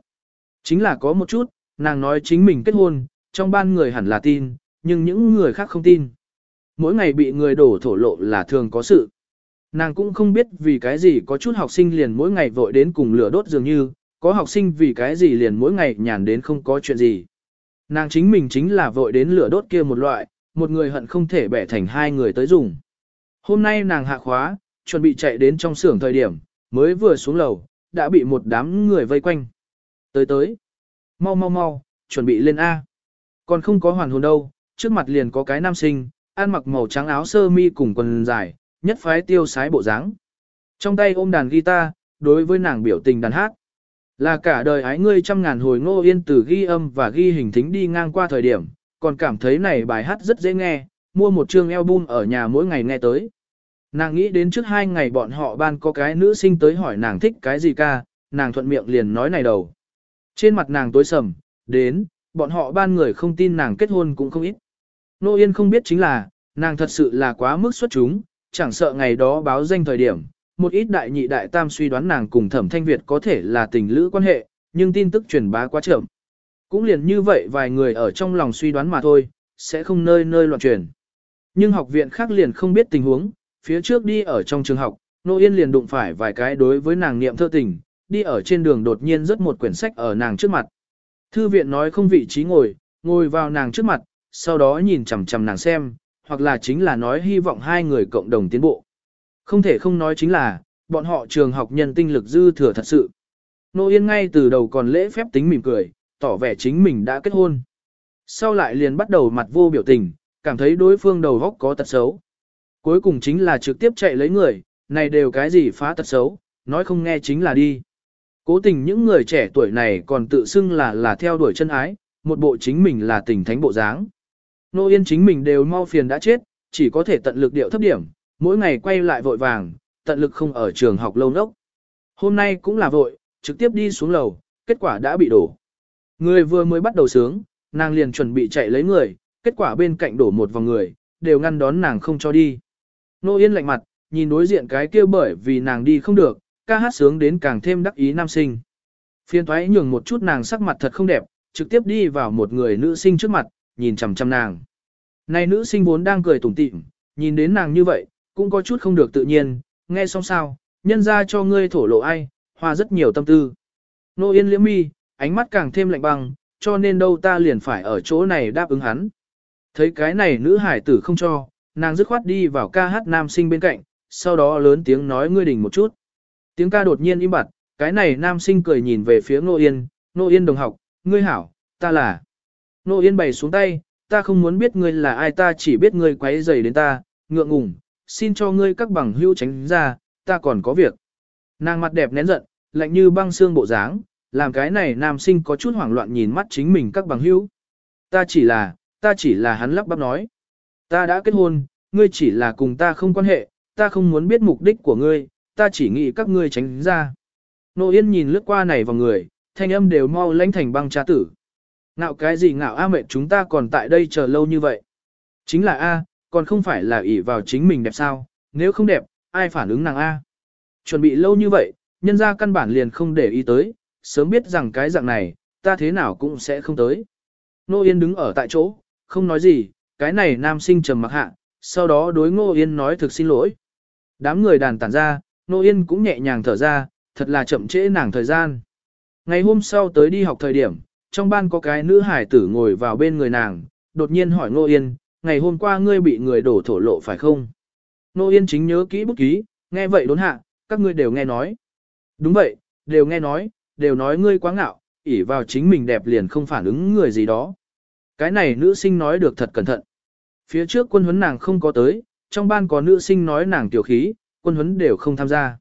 Chính là có một chút, nàng nói chính mình kết hôn, trong ban người hẳn là tin, nhưng những người khác không tin. Mỗi ngày bị người đổ thổ lộ là thường có sự. Nàng cũng không biết vì cái gì có chút học sinh liền mỗi ngày vội đến cùng lửa đốt dường như, có học sinh vì cái gì liền mỗi ngày nhàn đến không có chuyện gì. Nàng chính mình chính là vội đến lửa đốt kia một loại, một người hận không thể bẻ thành hai người tới dùng. Hôm nay nàng hạ khóa, chuẩn bị chạy đến trong xưởng thời điểm, mới vừa xuống lầu, đã bị một đám người vây quanh. Tới tới, mau mau mau, chuẩn bị lên A. Còn không có hoàn hồn đâu, trước mặt liền có cái nam sinh, ăn mặc màu trắng áo sơ mi cùng quần dài, nhất phái tiêu sái bộ dáng. Trong tay ôm đàn guitar, đối với nàng biểu tình đàn hát. Là cả đời ái ngươi trăm ngàn hồi ngô yên từ ghi âm và ghi hình thính đi ngang qua thời điểm, còn cảm thấy này bài hát rất dễ nghe, mua một chương album ở nhà mỗi ngày nghe tới. Nàng nghĩ đến trước hai ngày bọn họ ban có cái nữ sinh tới hỏi nàng thích cái gì ca, nàng thuận miệng liền nói này đầu. Trên mặt nàng tối sầm, đến, bọn họ ban người không tin nàng kết hôn cũng không ít. Nô Yên không biết chính là, nàng thật sự là quá mức xuất chúng, chẳng sợ ngày đó báo danh thời điểm, một ít đại nhị đại tam suy đoán nàng cùng thẩm thanh Việt có thể là tình lữ quan hệ, nhưng tin tức truyền bá quá chậm. Cũng liền như vậy vài người ở trong lòng suy đoán mà thôi, sẽ không nơi nơi loạn truyền. Nhưng học viện khác liền không biết tình huống, phía trước đi ở trong trường học, Nô Yên liền đụng phải vài cái đối với nàng niệm thơ tình, đi ở trên đường đột nhiên rớt một quyển sách ở nàng trước mặt. Thư viện nói không vị trí ngồi, ngồi vào nàng trước mặt, sau đó nhìn chằm chằm nàng xem, hoặc là chính là nói hy vọng hai người cộng đồng tiến bộ. Không thể không nói chính là, bọn họ trường học nhân tinh lực dư thừa thật sự. Nô Yên ngay từ đầu còn lễ phép tính mỉm cười, tỏ vẻ chính mình đã kết hôn. Sau lại liền bắt đầu mặt vô biểu tình, cảm thấy đối phương đầu góc có tật xấu. Cuối cùng chính là trực tiếp chạy lấy người, này đều cái gì phá tật xấu, nói không nghe chính là đi. Cố tình những người trẻ tuổi này còn tự xưng là là theo đuổi chân ái, một bộ chính mình là tình thánh bộ dáng. Nô Yên chính mình đều mau phiền đã chết, chỉ có thể tận lực điệu thấp điểm, mỗi ngày quay lại vội vàng, tận lực không ở trường học lâu nốc. Hôm nay cũng là vội, trực tiếp đi xuống lầu, kết quả đã bị đổ. Người vừa mới bắt đầu sướng, nàng liền chuẩn bị chạy lấy người, kết quả bên cạnh đổ một vòng người, đều ngăn đón nàng không cho đi. Nô Yên lạnh mặt, nhìn đối diện cái kia bởi vì nàng đi không được, ca hát sướng đến càng thêm đắc ý nam sinh. Phiên thoái nhường một chút nàng sắc mặt thật không đẹp, trực tiếp đi vào một người nữ sinh trước mặt, nhìn chằm chằm nàng. Này nữ sinh vốn đang cười tủm tỉm, nhìn đến nàng như vậy, cũng có chút không được tự nhiên, nghe xong sao, nhân ra cho ngươi thổ lộ ai, hoa rất nhiều tâm tư. Nô Yên liễm mi, ánh mắt càng thêm lạnh băng, cho nên đâu ta liền phải ở chỗ này đáp ứng hắn. Thấy cái này nữ hải tử không cho, nàng dứt khoát đi vào ca hát nam sinh bên cạnh, sau đó lớn tiếng nói ngươi đỉnh một chút. Tiếng ca đột nhiên im bặt, cái này nam sinh cười nhìn về phía Nô Yên, Nô Yên đồng học, ngươi hảo, ta là. Nô Yên bày xuống tay, ta không muốn biết ngươi là ai ta chỉ biết ngươi quấy rầy đến ta, ngượng ngùng, xin cho ngươi các bằng hữu tránh ra, ta còn có việc. Nàng mặt đẹp nén giận, lạnh như băng xương bộ dáng, làm cái này nam sinh có chút hoảng loạn nhìn mắt chính mình các bằng hữu. Ta chỉ là, ta chỉ là hắn lắp bắp nói. Ta đã kết hôn, ngươi chỉ là cùng ta không quan hệ, ta không muốn biết mục đích của ngươi, ta chỉ nghĩ các ngươi tránh ra. Nô Yên nhìn lướt qua này vào người, thanh âm đều mau lãnh thành băng trá tử. Ngạo cái gì ngạo A mệt chúng ta còn tại đây chờ lâu như vậy. Chính là A, còn không phải là ỷ vào chính mình đẹp sao, nếu không đẹp, ai phản ứng nàng A. Chuẩn bị lâu như vậy, nhân ra căn bản liền không để ý tới, sớm biết rằng cái dạng này, ta thế nào cũng sẽ không tới. Nô Yên đứng ở tại chỗ, không nói gì, cái này nam sinh trầm mặc hạ, sau đó đối Ngô Yên nói thực xin lỗi. Đám người đàn tản ra, Nô Yên cũng nhẹ nhàng thở ra, thật là chậm trễ nàng thời gian. Ngày hôm sau tới đi học thời điểm, trong ban có cái nữ hải tử ngồi vào bên người nàng, đột nhiên hỏi Ngô Yên, ngày hôm qua ngươi bị người đổ thổ lộ phải không? Nô Yên chính nhớ kỹ bút ký, nghe vậy đốn hạ, các ngươi đều nghe nói. Đúng vậy, đều nghe nói, đều nói ngươi quá ngạo, ỉ vào chính mình đẹp liền không phản ứng người gì đó. Cái này nữ sinh nói được thật cẩn thận. Phía trước quân huấn nàng không có tới, trong ban có nữ sinh nói nàng tiểu khí, quân huấn đều không tham gia.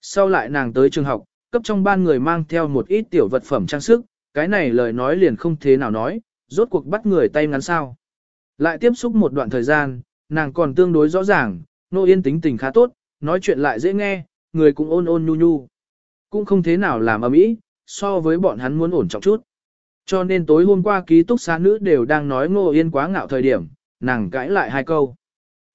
Sau lại nàng tới trường học, cấp trong ban người mang theo một ít tiểu vật phẩm trang sức, cái này lời nói liền không thế nào nói, rốt cuộc bắt người tay ngắn sao. Lại tiếp xúc một đoạn thời gian, nàng còn tương đối rõ ràng, nô yên tính tình khá tốt, nói chuyện lại dễ nghe, người cũng ôn ôn nhu nhu. Cũng không thế nào làm ấm ý, so với bọn hắn muốn ổn trọng chút. Cho nên tối hôm qua ký túc xá nữ đều đang nói ngô yên quá ngạo thời điểm, nàng cãi lại hai câu.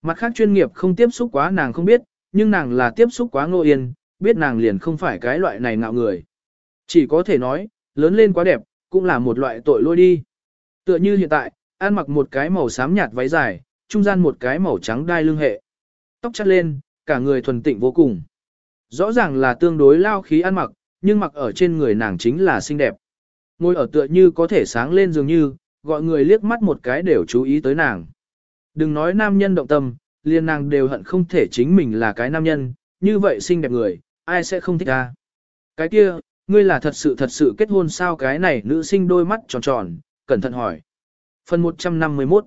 Mặt khác chuyên nghiệp không tiếp xúc quá nàng không biết, nhưng nàng là tiếp xúc quá ngô yên, biết nàng liền không phải cái loại này ngạo người. Chỉ có thể nói, lớn lên quá đẹp, cũng là một loại tội lôi đi. Tựa như hiện tại, ăn mặc một cái màu xám nhạt váy dài, trung gian một cái màu trắng đai lưng hệ. Tóc chắt lên, cả người thuần tịnh vô cùng. Rõ ràng là tương đối lao khí ăn mặc, nhưng mặc ở trên người nàng chính là xinh đẹp. Ngồi ở tựa như có thể sáng lên dường như, gọi người liếc mắt một cái đều chú ý tới nàng. Đừng nói nam nhân động tâm, liền nàng đều hận không thể chính mình là cái nam nhân, như vậy xinh đẹp người, ai sẽ không thích ta. Cái kia, ngươi là thật sự thật sự kết hôn sao cái này nữ sinh đôi mắt tròn tròn, cẩn thận hỏi. Phần 151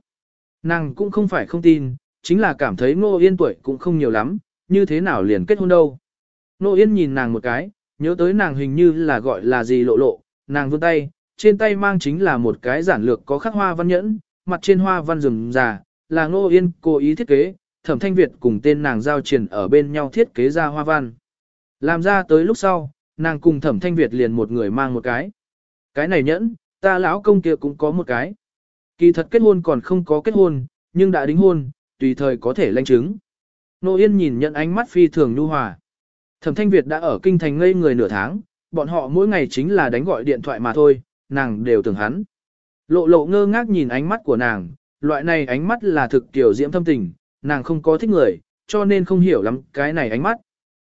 Nàng cũng không phải không tin, chính là cảm thấy Ngô Yên tuổi cũng không nhiều lắm, như thế nào liền kết hôn đâu. Ngô Yên nhìn nàng một cái, nhớ tới nàng hình như là gọi là gì lộ lộ, nàng vươn tay, trên tay mang chính là một cái giản lược có khắc hoa văn nhẫn, mặt trên hoa văn rừng già, là Ngô Yên cố ý thiết kế, Thẩm Thanh Việt cùng tên nàng giao triển ở bên nhau thiết kế ra hoa văn. Làm ra tới lúc sau, nàng cùng Thẩm Thanh Việt liền một người mang một cái. Cái này nhẫn, ta lão công kia cũng có một cái. Kỳ thật kết hôn còn không có kết hôn, nhưng đã đính hôn, tùy thời có thể lãnh chứng. Nô Yên nhìn nhận ánh mắt phi thường nhu hòa. Thẩm Thanh Việt đã ở kinh thành ngây người nửa tháng, bọn họ mỗi ngày chính là đánh gọi điện thoại mà thôi, nàng đều tưởng hắn. Lộ lộ ngơ ngác nhìn ánh mắt của nàng, loại này ánh mắt là thực tiểu diễm thâm tình, nàng không có thích người, cho nên không hiểu lắm cái này ánh mắt.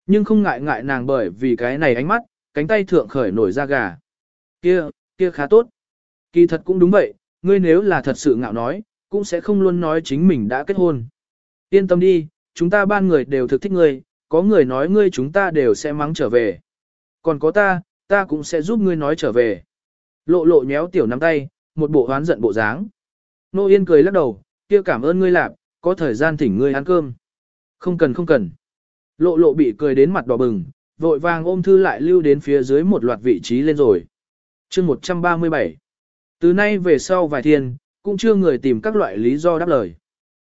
Nhưng không ngại ngại nàng bởi vì cái này ánh mắt, cánh tay thượng khởi nổi da gà. Kia, kia khá tốt. Kỳ thật cũng đúng vậy, ngươi nếu là thật sự ngạo nói, cũng sẽ không luôn nói chính mình đã kết hôn. Yên tâm đi, chúng ta ban người đều thực thích ngươi, có người nói ngươi chúng ta đều sẽ mắng trở về. Còn có ta, ta cũng sẽ giúp ngươi nói trở về. Lộ lộ nhéo tiểu nắm tay, một bộ hoán giận bộ dáng. Nô Yên cười lắc đầu, kia cảm ơn ngươi lạp, có thời gian thỉnh ngươi ăn cơm. Không cần không cần. Lộ lộ bị cười đến mặt đỏ bừng, vội vàng ôm thư lại lưu đến phía dưới một loạt vị trí lên rồi. chương 137. Từ nay về sau vài thiên, cũng chưa người tìm các loại lý do đáp lời.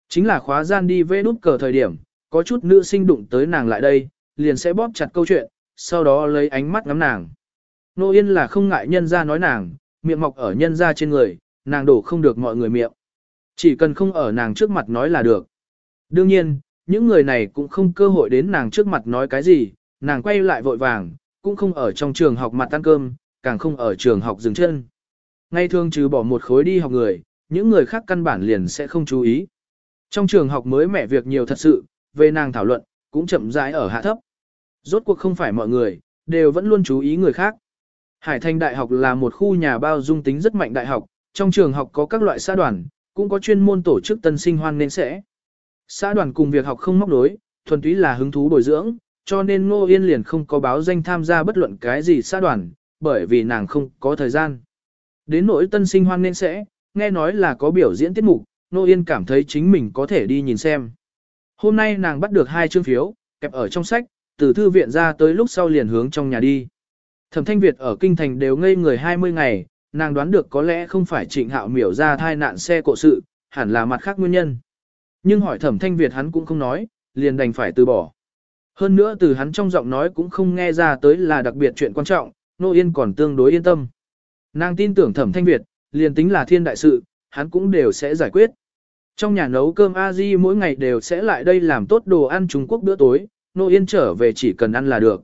Chính là khóa gian đi vê đút cờ thời điểm, có chút nữ sinh đụng tới nàng lại đây, liền sẽ bóp chặt câu chuyện, sau đó lấy ánh mắt ngắm nàng. Nô Yên là không ngại nhân ra nói nàng, miệng mọc ở nhân ra trên người, nàng đổ không được mọi người miệng. Chỉ cần không ở nàng trước mặt nói là được. Đương nhiên, những người này cũng không cơ hội đến nàng trước mặt nói cái gì, nàng quay lại vội vàng, cũng không ở trong trường học mặt ăn cơm, càng không ở trường học dừng chân. Ngay thường trừ bỏ một khối đi học người, những người khác căn bản liền sẽ không chú ý. Trong trường học mới mẻ việc nhiều thật sự, về nàng thảo luận, cũng chậm rãi ở hạ thấp. Rốt cuộc không phải mọi người, đều vẫn luôn chú ý người khác. Hải Thành Đại học là một khu nhà bao dung tính rất mạnh đại học, trong trường học có các loại xã đoàn, cũng có chuyên môn tổ chức tân sinh hoan nên sẽ. Xã đoàn cùng việc học không móc đối, thuần túy là hứng thú bồi dưỡng, cho nên Ngô Yên liền không có báo danh tham gia bất luận cái gì xã đoàn, bởi vì nàng không có thời gian. Đến nỗi tân sinh hoan nên sẽ, nghe nói là có biểu diễn tiết mục, Nô Yên cảm thấy chính mình có thể đi nhìn xem. Hôm nay nàng bắt được hai chương phiếu, kẹp ở trong sách, từ thư viện ra tới lúc sau liền hướng trong nhà đi. Thẩm Thanh Việt ở Kinh Thành đều ngây người 20 ngày, nàng đoán được có lẽ không phải trịnh hạo miểu ra thai nạn xe cộ sự, hẳn là mặt khác nguyên nhân. Nhưng hỏi Thẩm Thanh Việt hắn cũng không nói, liền đành phải từ bỏ. Hơn nữa từ hắn trong giọng nói cũng không nghe ra tới là đặc biệt chuyện quan trọng, Nô Yên còn tương đối yên tâm. Nàng tin tưởng Thẩm Thanh Việt, liền tính là thiên đại sự, hắn cũng đều sẽ giải quyết. Trong nhà nấu cơm a di mỗi ngày đều sẽ lại đây làm tốt đồ ăn Trung Quốc bữa tối, Nô Yên trở về chỉ cần ăn là được.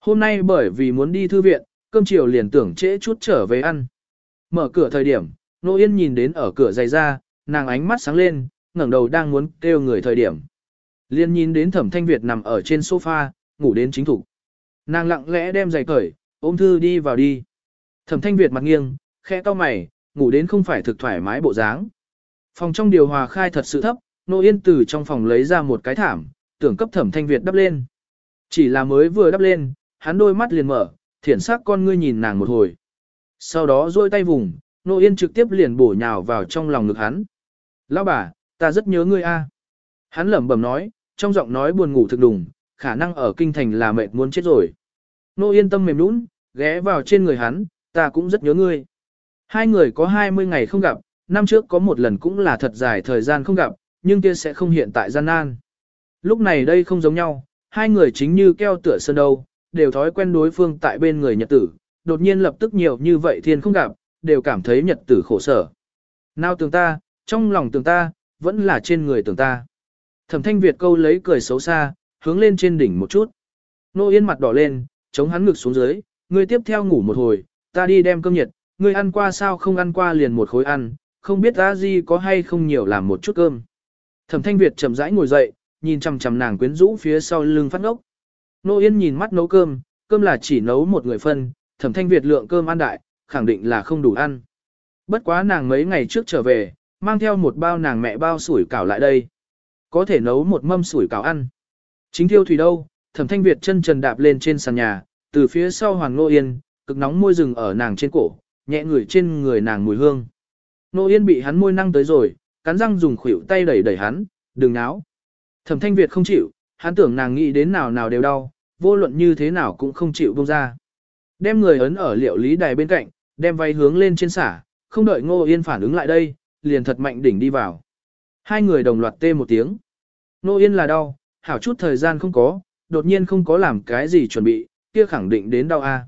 Hôm nay bởi vì muốn đi thư viện, cơm chiều liền tưởng trễ chút trở về ăn. Mở cửa thời điểm, Nô Yên nhìn đến ở cửa dày ra, nàng ánh mắt sáng lên, ngẩng đầu đang muốn kêu người thời điểm. Liên nhìn đến Thẩm Thanh Việt nằm ở trên sofa, ngủ đến chính thủ. Nàng lặng lẽ đem giày cởi, ôm thư đi vào đi. Thẩm Thanh Việt mặt nghiêng, khẽ to mày, ngủ đến không phải thực thoải mái bộ dáng. Phòng trong điều hòa khai thật sự thấp, Nô Yên từ trong phòng lấy ra một cái thảm, tưởng cấp Thẩm Thanh Việt đắp lên. Chỉ là mới vừa đắp lên, hắn đôi mắt liền mở, thiển sắc con ngươi nhìn nàng một hồi. Sau đó duỗi tay vùng, Nô Yên trực tiếp liền bổ nhào vào trong lòng ngực hắn. Lão bà, ta rất nhớ ngươi a. Hắn lẩm bẩm nói, trong giọng nói buồn ngủ thực đùng, khả năng ở kinh thành là mệt muốn chết rồi. Nô Yên tâm mềm nũng, ghé vào trên người hắn, ta cũng rất nhớ ngươi. Hai người có 20 ngày không gặp, năm trước có một lần cũng là thật dài thời gian không gặp, nhưng kia sẽ không hiện tại gian nan. Lúc này đây không giống nhau, hai người chính như keo tựa sơn đâu, đều thói quen đối phương tại bên người nhật tử, đột nhiên lập tức nhiều như vậy thiên không gặp, đều cảm thấy nhật tử khổ sở. Nào tưởng ta, trong lòng tưởng ta, vẫn là trên người tưởng ta. Thẩm thanh Việt câu lấy cười xấu xa, hướng lên trên đỉnh một chút. Nô Yên mặt đỏ lên, chống hắn ngực xuống dưới, ngươi tiếp theo ngủ một hồi, ta đi đem cơm nhiệt, ngươi ăn qua sao không ăn qua liền một khối ăn, không biết ra gì có hay không nhiều làm một chút cơm. Thẩm thanh Việt chậm rãi ngồi dậy, nhìn chằm chằm nàng quyến rũ phía sau lưng phát ngốc. Nô Yên nhìn mắt nấu cơm, cơm là chỉ nấu một người phân, thẩm thanh Việt lượng cơm ăn đại, khẳng định là không đủ ăn. Bất quá nàng mấy ngày trước trở về, mang theo một bao nàng mẹ bao sủi cảo lại đây. Có thể nấu một mâm sủi cảo ăn. Chính thiêu thủy đâu, thẩm thanh Việt chân trần đạp lên trên sàn nhà, từ phía sau Hoàng Nô Yên, cực nóng môi rừng ở nàng trên cổ, nhẹ người trên người nàng mùi hương. Nô Yên bị hắn môi năng tới rồi, cắn răng dùng khuỷu tay đẩy đẩy hắn, đừng náo. Thẩm thanh Việt không chịu, hắn tưởng nàng nghĩ đến nào nào đều đau, vô luận như thế nào cũng không chịu buông ra. Đem người ấn ở liệu lý đài bên cạnh, đem váy hướng lên trên xả, không đợi Ngô Yên phản ứng lại đây, liền thật mạnh đỉnh đi vào. Hai người đồng loạt tê một tiếng. Ngô Yên là đau, hảo chút thời gian không có, đột nhiên không có làm cái gì chuẩn bị, kia khẳng định đến đau a.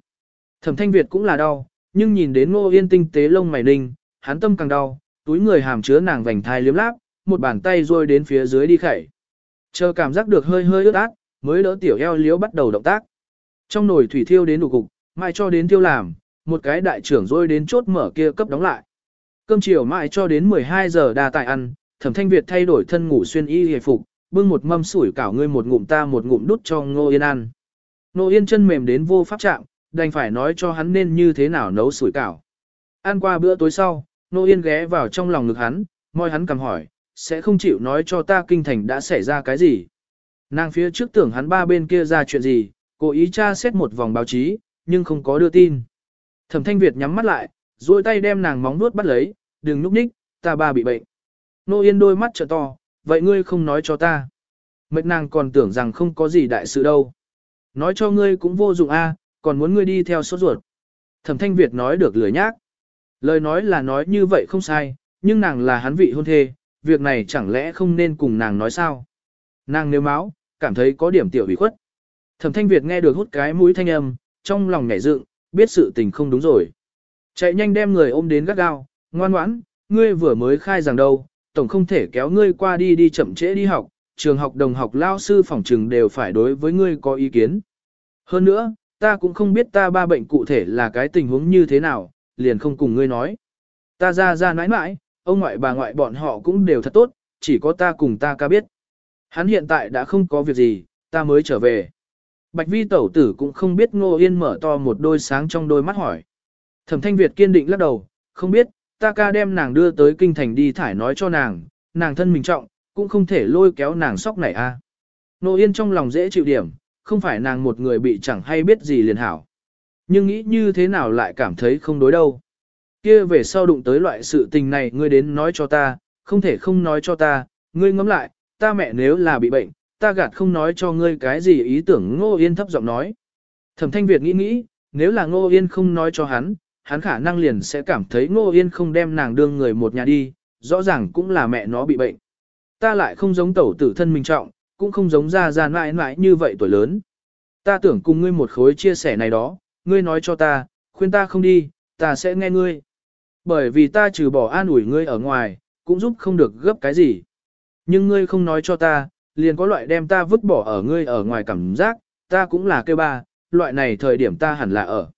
Thẩm Thanh Việt cũng là đau, nhưng nhìn đến Ngô Yên tinh tế lông mày ninh, hắn tâm càng đau, túi người hàm chứa nàng vành thai liếm láp, một bàn tay rôi đến phía dưới đi khẩy. Chờ cảm giác được hơi hơi ướt át, mới đỡ tiểu eo liếu bắt đầu động tác. Trong nồi thủy thiêu đến đủ cục, mai cho đến thiêu làm, một cái đại trưởng rôi đến chốt mở kia cấp đóng lại. Cơm chiều mãi cho đến 12 giờ đa tại ăn, thẩm thanh Việt thay đổi thân ngủ xuyên y hề phục, bưng một mâm sủi cảo ngươi một ngụm ta một ngụm đút cho Ngô Yên ăn. Ngô Yên chân mềm đến vô pháp trạng, đành phải nói cho hắn nên như thế nào nấu sủi cảo. Ăn qua bữa tối sau, Nô Yên ghé vào trong lòng ngực hắn, môi hắn cầm hỏi, sẽ không chịu nói cho ta kinh thành đã xảy ra cái gì. Nàng phía trước tưởng hắn ba bên kia ra chuyện gì, cố ý tra xét một vòng báo chí, nhưng không có đưa tin. Thẩm Thanh Việt nhắm mắt lại, duỗi tay đem nàng móng nuốt bắt lấy, đừng núp ních, ta ba bị bệnh. Nô Yên đôi mắt trợ to, vậy ngươi không nói cho ta. Mệt nàng còn tưởng rằng không có gì đại sự đâu. Nói cho ngươi cũng vô dụng a, còn muốn ngươi đi theo sốt ruột. Thẩm Thanh Việt nói được lười nhác. Lời nói là nói như vậy không sai, nhưng nàng là hắn vị hôn thê, việc này chẳng lẽ không nên cùng nàng nói sao. Nàng nếu máu, cảm thấy có điểm tiểu bị khuất. Thẩm Thanh Việt nghe được hút cái mũi thanh âm, trong lòng nhảy dựng, biết sự tình không đúng rồi. Chạy nhanh đem người ôm đến gắt gao, ngoan ngoãn, ngươi vừa mới khai rằng đâu, tổng không thể kéo ngươi qua đi đi chậm trễ đi học, trường học đồng học lao sư phòng trường đều phải đối với ngươi có ý kiến. Hơn nữa, ta cũng không biết ta ba bệnh cụ thể là cái tình huống như thế nào, liền không cùng ngươi nói. Ta ra ra nãi nãi, ông ngoại bà ngoại bọn họ cũng đều thật tốt, chỉ có ta cùng ta ca biết. Hắn hiện tại đã không có việc gì, ta mới trở về. Bạch vi tẩu tử cũng không biết Ngô Yên mở to một đôi sáng trong đôi mắt hỏi. Thẩm thanh Việt kiên định lắc đầu, không biết, ta ca đem nàng đưa tới kinh thành đi thải nói cho nàng, nàng thân mình trọng, cũng không thể lôi kéo nàng sóc này a. À. Ngô Yên trong lòng dễ chịu điểm, không phải nàng một người bị chẳng hay biết gì liền hảo. Nhưng nghĩ như thế nào lại cảm thấy không đối đâu. Kia về sau đụng tới loại sự tình này ngươi đến nói cho ta, không thể không nói cho ta, ngươi ngẫm lại, ta mẹ nếu là bị bệnh, ta gạt không nói cho ngươi cái gì ý tưởng Ngô Yên thấp giọng nói. Thẩm Thanh Việt nghĩ nghĩ, nếu là Ngô Yên không nói cho hắn, hắn khả năng liền sẽ cảm thấy Ngô Yên không đem nàng đương người một nhà đi, rõ ràng cũng là mẹ nó bị bệnh. Ta lại không giống tẩu tử thân mình trọng, cũng không giống ra ra mãi mãi như vậy tuổi lớn. Ta tưởng cùng ngươi một khối chia sẻ này đó, ngươi nói cho ta, khuyên ta không đi, ta sẽ nghe ngươi. Bởi vì ta trừ bỏ an ủi ngươi ở ngoài, cũng giúp không được gấp cái gì. Nhưng ngươi không nói cho ta, liền có loại đem ta vứt bỏ ở ngươi ở ngoài cảm giác, ta cũng là kêu ba, loại này thời điểm ta hẳn là ở.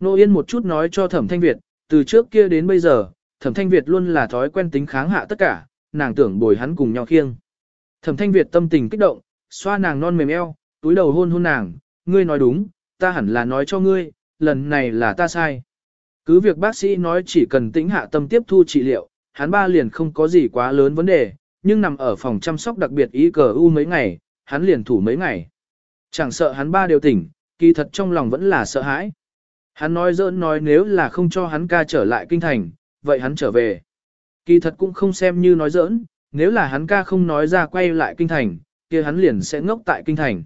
Nô Yên một chút nói cho Thẩm Thanh Việt, từ trước kia đến bây giờ, Thẩm Thanh Việt luôn là thói quen tính kháng hạ tất cả, nàng tưởng bồi hắn cùng nhau khiêng. Thẩm Thanh Việt tâm tình kích động, xoa nàng non mềm eo, túi đầu hôn hôn nàng, ngươi nói đúng, ta hẳn là nói cho ngươi, lần này là ta sai. Cứ việc bác sĩ nói chỉ cần tĩnh hạ tâm tiếp thu trị liệu, hắn ba liền không có gì quá lớn vấn đề, nhưng nằm ở phòng chăm sóc đặc biệt ý cờ u mấy ngày, hắn liền thủ mấy ngày. Chẳng sợ hắn ba đều tỉnh, kỳ thật trong lòng vẫn là sợ hãi. Hắn nói dỡn nói nếu là không cho hắn ca trở lại kinh thành, vậy hắn trở về. Kỳ thật cũng không xem như nói dỡn, nếu là hắn ca không nói ra quay lại kinh thành, kia hắn liền sẽ ngốc tại kinh thành.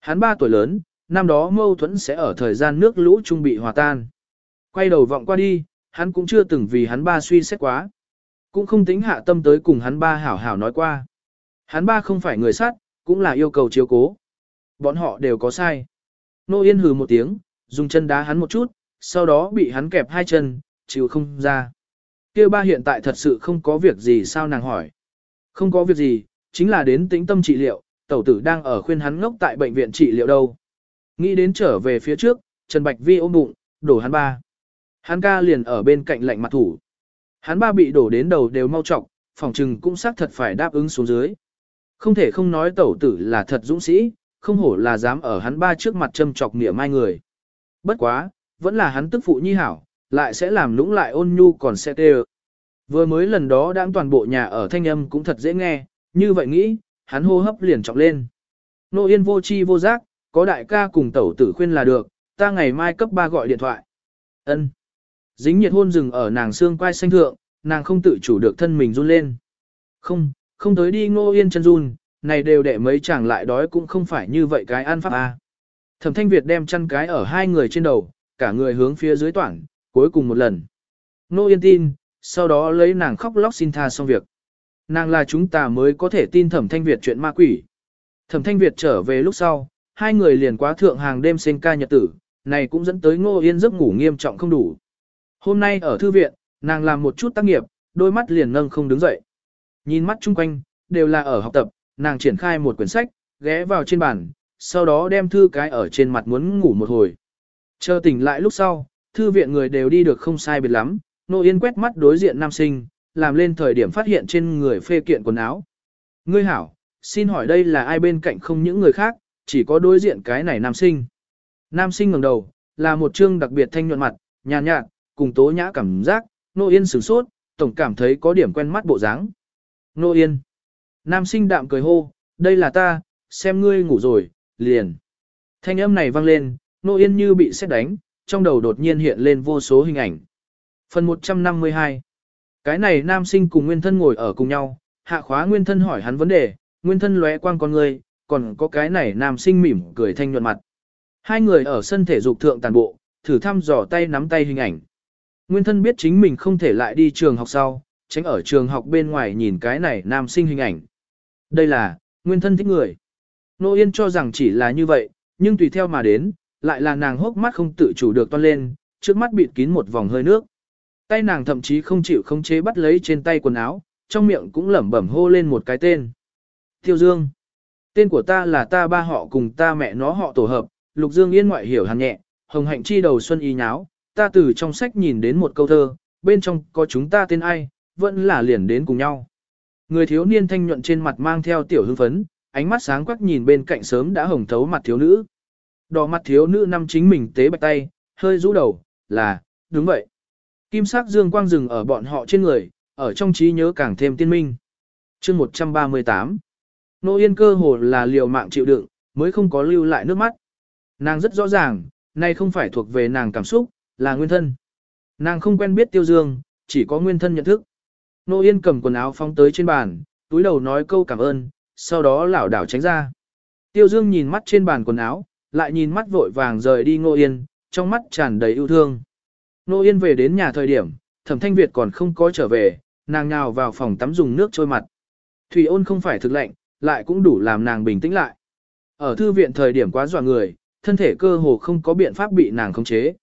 Hắn ba tuổi lớn, năm đó mâu thuẫn sẽ ở thời gian nước lũ trung bị hòa tan. Quay đầu vọng qua đi, hắn cũng chưa từng vì hắn ba suy xét quá. Cũng không tính hạ tâm tới cùng hắn ba hảo hảo nói qua. Hắn ba không phải người sát, cũng là yêu cầu chiếu cố. Bọn họ đều có sai. Nô Yên hừ một tiếng, dùng chân đá hắn một chút, sau đó bị hắn kẹp hai chân, chịu không ra. kia ba hiện tại thật sự không có việc gì sao nàng hỏi. Không có việc gì, chính là đến tĩnh tâm trị liệu, tẩu tử đang ở khuyên hắn ngốc tại bệnh viện trị liệu đâu. Nghĩ đến trở về phía trước, Trần Bạch Vi ôm bụng, đổ hắn ba. Hắn ca liền ở bên cạnh lạnh mặt thủ. Hắn ba bị đổ đến đầu đều mau trọng, phòng trừng cũng xác thật phải đáp ứng xuống dưới. Không thể không nói tẩu tử là thật dũng sĩ, không hổ là dám ở hắn ba trước mặt châm chọc nghĩa mai người. Bất quá, vẫn là hắn tức phụ nhi hảo, lại sẽ làm lũng lại ôn nhu còn sẽ tê Vừa mới lần đó đã toàn bộ nhà ở thanh âm cũng thật dễ nghe, như vậy nghĩ, hắn hô hấp liền trọng lên. Nô yên vô chi vô giác, có đại ca cùng tẩu tử khuyên là được, ta ngày mai cấp 3 gọi điện thoại. ân Dính nhiệt hôn rừng ở nàng xương quai xanh thượng, nàng không tự chủ được thân mình run lên. Không, không tới đi ngô yên chân run, này đều đệ mấy chàng lại đói cũng không phải như vậy cái ăn pháp a. Thẩm thanh Việt đem chăn cái ở hai người trên đầu, cả người hướng phía dưới toảng, cuối cùng một lần. Ngô yên tin, sau đó lấy nàng khóc lóc xin tha xong việc. Nàng là chúng ta mới có thể tin thẩm thanh Việt chuyện ma quỷ. Thẩm thanh Việt trở về lúc sau, hai người liền quá thượng hàng đêm sinh ca nhật tử, này cũng dẫn tới ngô yên giấc ngủ nghiêm trọng không đủ. Hôm nay ở thư viện, nàng làm một chút tác nghiệp, đôi mắt liền nâng không đứng dậy. Nhìn mắt chung quanh, đều là ở học tập, nàng triển khai một quyển sách, ghé vào trên bàn, sau đó đem thư cái ở trên mặt muốn ngủ một hồi. Chờ tỉnh lại lúc sau, thư viện người đều đi được không sai biệt lắm, nô yên quét mắt đối diện nam sinh, làm lên thời điểm phát hiện trên người phê kiện quần áo. Ngươi hảo, xin hỏi đây là ai bên cạnh không những người khác, chỉ có đối diện cái này nam sinh. Nam sinh ngẩng đầu, là một trương đặc biệt thanh nhuận mặt, nhàn nhạt, cùng tố nhã cảm giác, Nô Yên sửng sốt, tổng cảm thấy có điểm quen mắt bộ dáng. Nô Yên. Nam sinh đạm cười hô, đây là ta, xem ngươi ngủ rồi, liền. Thanh âm này vang lên, Nô Yên như bị xét đánh, trong đầu đột nhiên hiện lên vô số hình ảnh. Phần 152 Cái này nam sinh cùng nguyên thân ngồi ở cùng nhau, hạ khóa nguyên thân hỏi hắn vấn đề, nguyên thân lóe quang con người, còn có cái này nam sinh mỉm cười thanh nhuận mặt. Hai người ở sân thể dục thượng tàn bộ, thử thăm dò tay nắm tay hình ảnh. Nguyên thân biết chính mình không thể lại đi trường học sau, tránh ở trường học bên ngoài nhìn cái này nam sinh hình ảnh. Đây là, nguyên thân thích người. Nô Yên cho rằng chỉ là như vậy, nhưng tùy theo mà đến, lại là nàng hốc mắt không tự chủ được toan lên, trước mắt bịt kín một vòng hơi nước. Tay nàng thậm chí không chịu không chế bắt lấy trên tay quần áo, trong miệng cũng lẩm bẩm hô lên một cái tên. Tiêu Dương. Tên của ta là ta ba họ cùng ta mẹ nó họ tổ hợp, Lục Dương Yên ngoại hiểu hàn nhẹ, hồng hạnh chi đầu xuân y nháo, ta từ trong sách nhìn đến một câu thơ, bên trong có chúng ta tên ai, vẫn là liền đến cùng nhau. Người thiếu niên thanh nhuận trên mặt mang theo tiểu hưng phấn, ánh mắt sáng quắc nhìn bên cạnh sớm đã hồng thấu mặt thiếu nữ. Đỏ mặt thiếu nữ năm chính mình tế bạch tay, hơi rũ đầu, là, đúng vậy. Kim sắc dương quang rừng ở bọn họ trên người, ở trong trí nhớ càng thêm tiên minh. chương 138 Nô Yên cơ hồ là liều mạng chịu đựng, mới không có lưu lại nước mắt. Nàng rất rõ ràng, nay không phải thuộc về nàng cảm xúc, là nguyên thân. Nàng không quen biết tiêu dương, chỉ có nguyên thân nhận thức. Nô Yên cầm quần áo phóng tới trên bàn, túi đầu nói câu cảm ơn, sau đó lảo đảo tránh ra. Tiêu dương nhìn mắt trên bàn quần áo, lại nhìn mắt vội vàng rời đi Nô Yên, trong mắt tràn đầy yêu thương. Nô Yên về đến nhà thời điểm, thẩm thanh Việt còn không có trở về, nàng nhào vào phòng tắm dùng nước trôi mặt. Thủy ôn không phải thực lạnh, lại cũng đủ làm nàng bình tĩnh lại. Ở thư viện thời điểm quá dọa người, thân thể cơ hồ không có biện pháp bị nàng khống chế.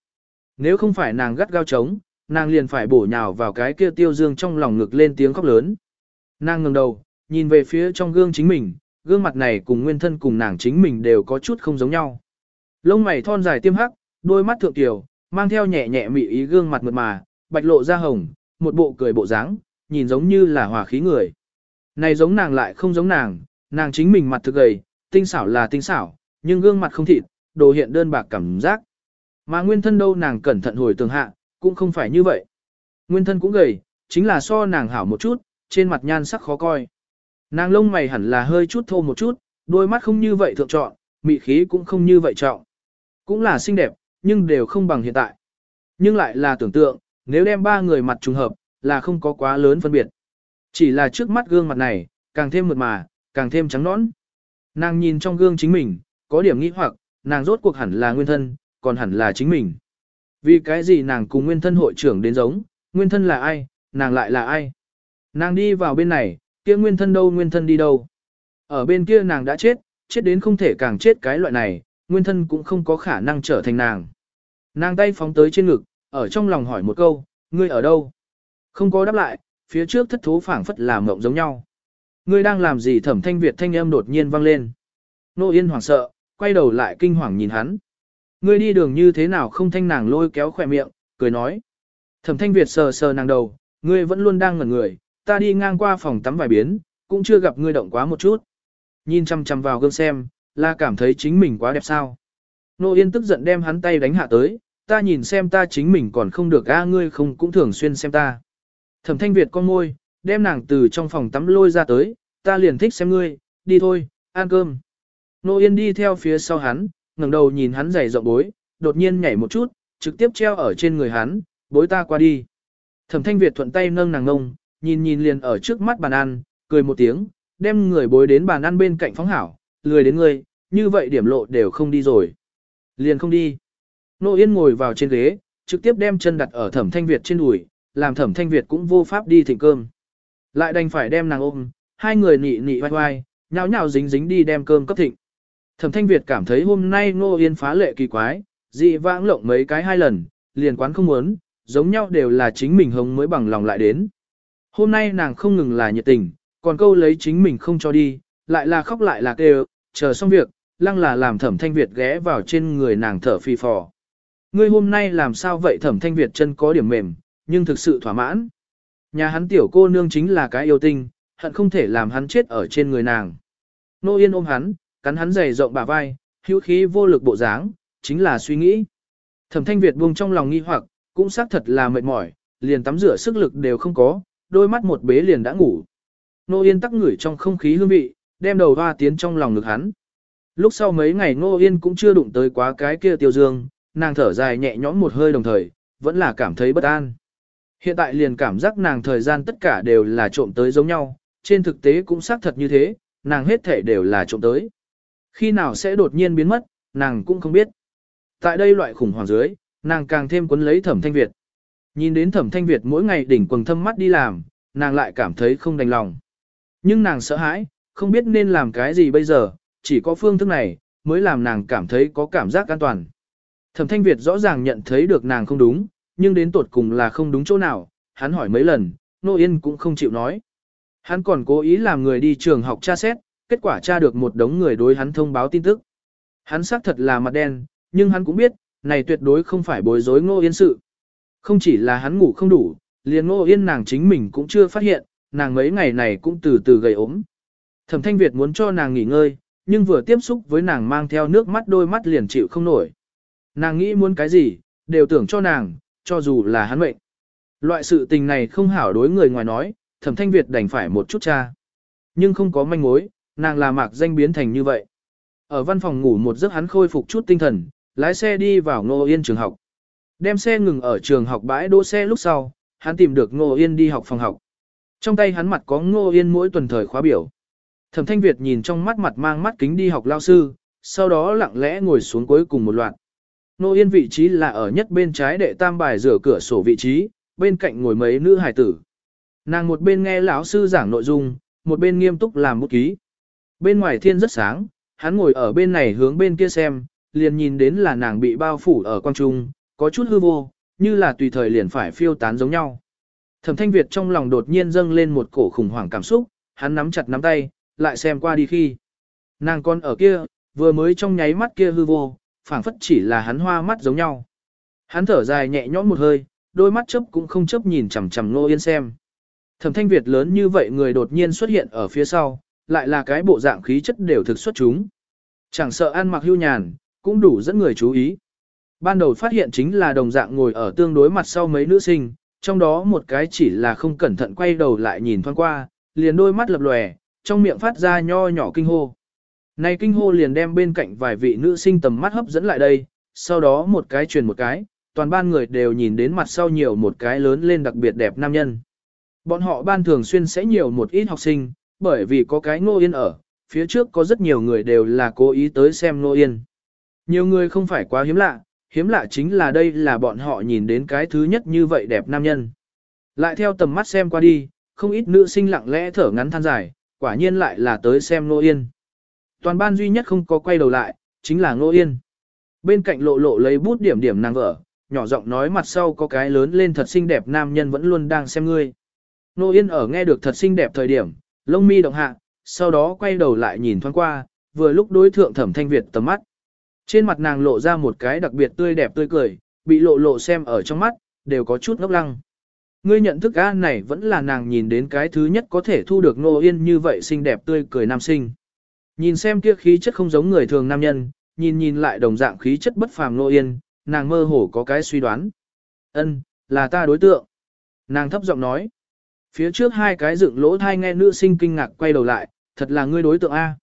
Nếu không phải nàng gắt gao trống, nàng liền phải bổ nhào vào cái kia tiêu dương trong lòng ngực lên tiếng khóc lớn. Nàng ngẩng đầu, nhìn về phía trong gương chính mình, gương mặt này cùng nguyên thân cùng nàng chính mình đều có chút không giống nhau. Lông mày thon dài tiêm hắc, đôi mắt thượng tiểu, mang theo nhẹ nhẹ mị ý gương mặt mượt mà, bạch lộ ra hồng, một bộ cười bộ dáng, nhìn giống như là hòa khí người. Này giống nàng lại không giống nàng, nàng chính mình mặt thực gầy, tinh xảo là tinh xảo, nhưng gương mặt không thịt, đồ hiện đơn bạc cảm giác. Mà nguyên thân đâu nàng cẩn thận hồi tường hạ, cũng không phải như vậy. Nguyên thân cũng gầy, chính là so nàng hảo một chút, trên mặt nhan sắc khó coi. Nàng lông mày hẳn là hơi chút thô một chút, đôi mắt không như vậy thượng trọn, mị khí cũng không như vậy trọng. Cũng là xinh đẹp, nhưng đều không bằng hiện tại. Nhưng lại là tưởng tượng, nếu đem ba người mặt trùng hợp, là không có quá lớn phân biệt. Chỉ là trước mắt gương mặt này, càng thêm mượt mà, càng thêm trắng nõn. Nàng nhìn trong gương chính mình, có điểm nghĩ hoặc, nàng rốt cuộc hẳn là nguyên thân, còn hẳn là chính mình. Vì cái gì nàng cùng nguyên thân hội trưởng đến giống, nguyên thân là ai, nàng lại là ai. Nàng đi vào bên này, kia nguyên thân đâu nguyên thân đi đâu. Ở bên kia nàng đã chết, chết đến không thể càng chết cái loại này, nguyên thân cũng không có khả năng trở thành nàng. Nàng tay phóng tới trên ngực, ở trong lòng hỏi một câu, ngươi ở đâu? Không có đáp lại, phía trước thất thố phảng phất làm mộng giống nhau. Ngươi đang làm gì thẩm thanh Việt thanh âm đột nhiên vang lên. Nô Yên hoảng sợ, quay đầu lại kinh hoàng nhìn hắn. Ngươi đi đường như thế nào không thanh nàng lôi kéo khỏe miệng, cười nói. Thẩm thanh Việt sờ sờ nàng đầu, ngươi vẫn luôn đang ngẩn người, ta đi ngang qua phòng tắm vài biến, cũng chưa gặp ngươi động quá một chút. Nhìn chăm chăm vào gương xem, là cảm thấy chính mình quá đẹp sao. Nô Yên tức giận đem hắn tay đánh hạ tới, ta nhìn xem ta chính mình còn không được a ngươi không cũng thường xuyên xem ta. Thẩm thanh Việt con môi, đem nàng từ trong phòng tắm lôi ra tới, ta liền thích xem ngươi, đi thôi, ăn cơm. Nô Yên đi theo phía sau hắn, ngẩng đầu nhìn hắn giày rộng bối, đột nhiên nhảy một chút, trực tiếp treo ở trên người hắn, bối ta qua đi. Thẩm thanh Việt thuận tay nâng nàng ngông, nhìn nhìn liền ở trước mắt bàn ăn, cười một tiếng, đem người bối đến bàn ăn bên cạnh phóng hảo, lười đến ngươi, như vậy điểm lộ đều không đi rồi. Liền không đi. Nô Yên ngồi vào trên ghế, trực tiếp đem chân đặt ở thẩm thanh Việt trên đùi, làm thẩm thanh Việt cũng vô pháp đi thịnh cơm. Lại đành phải đem nàng ôm, hai người nị nị vai vai, nhào nhào dính dính đi đem cơm cấp thịnh. Thẩm thanh Việt cảm thấy hôm nay Nô Yên phá lệ kỳ quái, dị vãng lộng mấy cái hai lần, liền quán không muốn, giống nhau đều là chính mình hồng mới bằng lòng lại đến. Hôm nay nàng không ngừng là nhiệt tình, còn câu lấy chính mình không cho đi, lại là khóc lại là kêu, chờ xong việc, lăng là làm thẩm thanh Việt ghé vào trên người nàng thở phi phò. Ngươi hôm nay làm sao vậy thẩm thanh Việt chân có điểm mềm, nhưng thực sự thỏa mãn. Nhà hắn tiểu cô nương chính là cái yêu tinh, hận không thể làm hắn chết ở trên người nàng. Nô Yên ôm hắn, cắn hắn dày rộng bả vai, hữu khí vô lực bộ dáng, chính là suy nghĩ. Thẩm Thanh Việt buông trong lòng nghi hoặc, cũng xác thật là mệt mỏi, liền tắm rửa sức lực đều không có, đôi mắt một bế liền đã ngủ. Nô Yên tắc ngửi trong không khí hương vị, đem đầu hoa tiến trong lòng ngực hắn. Lúc sau mấy ngày Nô Yên cũng chưa đụng tới quá cái kia tiêu dương, nàng thở dài nhẹ nhõm một hơi đồng thời, vẫn là cảm thấy bất an. Hiện tại liền cảm giác nàng thời gian tất cả đều là trộm tới giống nhau, trên thực tế cũng xác thật như thế, nàng hết thể đều là trộm tới. Khi nào sẽ đột nhiên biến mất, nàng cũng không biết. Tại đây loại khủng hoảng dưới, nàng càng thêm cuốn lấy thẩm thanh Việt. Nhìn đến thẩm thanh Việt mỗi ngày đỉnh quần thâm mắt đi làm, nàng lại cảm thấy không đành lòng. Nhưng nàng sợ hãi, không biết nên làm cái gì bây giờ, chỉ có phương thức này, mới làm nàng cảm thấy có cảm giác an toàn. Thẩm thanh Việt rõ ràng nhận thấy được nàng không đúng, nhưng đến tột cùng là không đúng chỗ nào, hắn hỏi mấy lần, Nô Yên cũng không chịu nói. Hắn còn cố ý làm người đi trường học tra xét, kết quả tra được một đống người đối hắn thông báo tin tức. Hắn xác thật là mặt đen, nhưng hắn cũng biết, này tuyệt đối không phải bối rối Ngô Yên sự. Không chỉ là hắn ngủ không đủ, liền Ngô Yên nàng chính mình cũng chưa phát hiện, nàng mấy ngày này cũng từ từ gầy ốm. Thẩm Thanh Việt muốn cho nàng nghỉ ngơi, nhưng vừa tiếp xúc với nàng mang theo nước mắt đôi mắt liền chịu không nổi. Nàng nghĩ muốn cái gì, đều tưởng cho nàng, cho dù là hắn mệnh. Loại sự tình này không hảo đối người ngoài nói, Thẩm Thanh Việt đành phải một chút cha. Nhưng không có manh mối, nàng là mạc danh biến thành như vậy. Ở văn phòng ngủ một giấc hắn khôi phục chút tinh thần, lái xe đi vào Ngô Yên trường học. Đem xe ngừng ở trường học bãi đỗ xe lúc sau, hắn tìm được Ngô Yên đi học phòng học. Trong tay hắn mặt có Ngô Yên mỗi tuần thời khóa biểu. Thẩm Thanh Việt nhìn trong mắt mặt mang mắt kính đi học lao sư, sau đó lặng lẽ ngồi xuống cuối cùng một loạt. Nô Yên vị trí là ở nhất bên trái đệ tam bài rửa cửa sổ vị trí, bên cạnh ngồi mấy nữ hài tử. Nàng một bên nghe lão sư giảng nội dung, một bên nghiêm túc làm bút ký. Bên ngoài thiên rất sáng, hắn ngồi ở bên này hướng bên kia xem, liền nhìn đến là nàng bị bao phủ ở quang trung, có chút hư vô, như là tùy thời liền phải phiêu tán giống nhau. Thẩm Thanh Việt trong lòng đột nhiên dâng lên một cổ khủng hoảng cảm xúc, hắn nắm chặt nắm tay, lại xem qua đi khi. Nàng con ở kia, vừa mới trong nháy mắt kia hư vô, phảng phất chỉ là hắn hoa mắt giống nhau. Hắn thở dài nhẹ nhõm một hơi, đôi mắt chớp cũng không chớp nhìn chằm chằm Nô Yên xem. Thẩm Thanh Việt lớn như vậy người đột nhiên xuất hiện ở phía sau, lại là cái bộ dạng khí chất đều thực xuất chúng. Chẳng sợ ăn mặc hưu nhàn, cũng đủ dẫn người chú ý. Ban đầu phát hiện chính là đồng dạng ngồi ở tương đối mặt sau mấy nữ sinh, trong đó một cái chỉ là không cẩn thận quay đầu lại nhìn thoáng qua, liền đôi mắt lập lòe, trong miệng phát ra nho nhỏ kinh hô. Này kinh hô liền đem bên cạnh vài vị nữ sinh tầm mắt hấp dẫn lại đây, sau đó một cái truyền một cái, toàn ban người đều nhìn đến mặt sau nhiều một cái lớn lên đặc biệt đẹp nam nhân. Bọn họ ban thường xuyên sẽ nhiều một ít học sinh, bởi vì có cái ngô yên ở, phía trước có rất nhiều người đều là cố ý tới xem ngô yên. Nhiều người không phải quá hiếm lạ, hiếm lạ chính là đây là bọn họ nhìn đến cái thứ nhất như vậy đẹp nam nhân. Lại theo tầm mắt xem qua đi, không ít nữ sinh lặng lẽ thở ngắn than dài, quả nhiên lại là tới xem Ngô Yên. Toàn ban duy nhất không có quay đầu lại, chính là Ngô Yên. Bên cạnh lộ lộ lấy bút điểm điểm nàng vợ, nhỏ giọng nói mặt sau có cái lớn lên thật xinh đẹp nam nhân vẫn luôn đang xem ngươi. Ngô Yên ở nghe được thật xinh đẹp thời điểm, lông mi động hạ, sau đó quay đầu lại nhìn thoáng qua, vừa lúc đối thượng thẩm thanh Việt tầm mắt. Trên mặt nàng lộ ra một cái đặc biệt tươi đẹp tươi cười, bị lộ lộ xem ở trong mắt, đều có chút ngốc lăng. Ngươi nhận thức A này vẫn là nàng nhìn đến cái thứ nhất có thể thu được Nô Yên như vậy xinh đẹp tươi cười nam sinh. Nhìn xem kia khí chất không giống người thường nam nhân, nhìn nhìn lại đồng dạng khí chất bất phàm Nô Yên, nàng mơ hồ có cái suy đoán. ân là ta đối tượng. Nàng thấp giọng nói. Phía trước hai cái dựng lỗ thai nghe nữ sinh kinh ngạc quay đầu lại, thật là ngươi đối tượng A.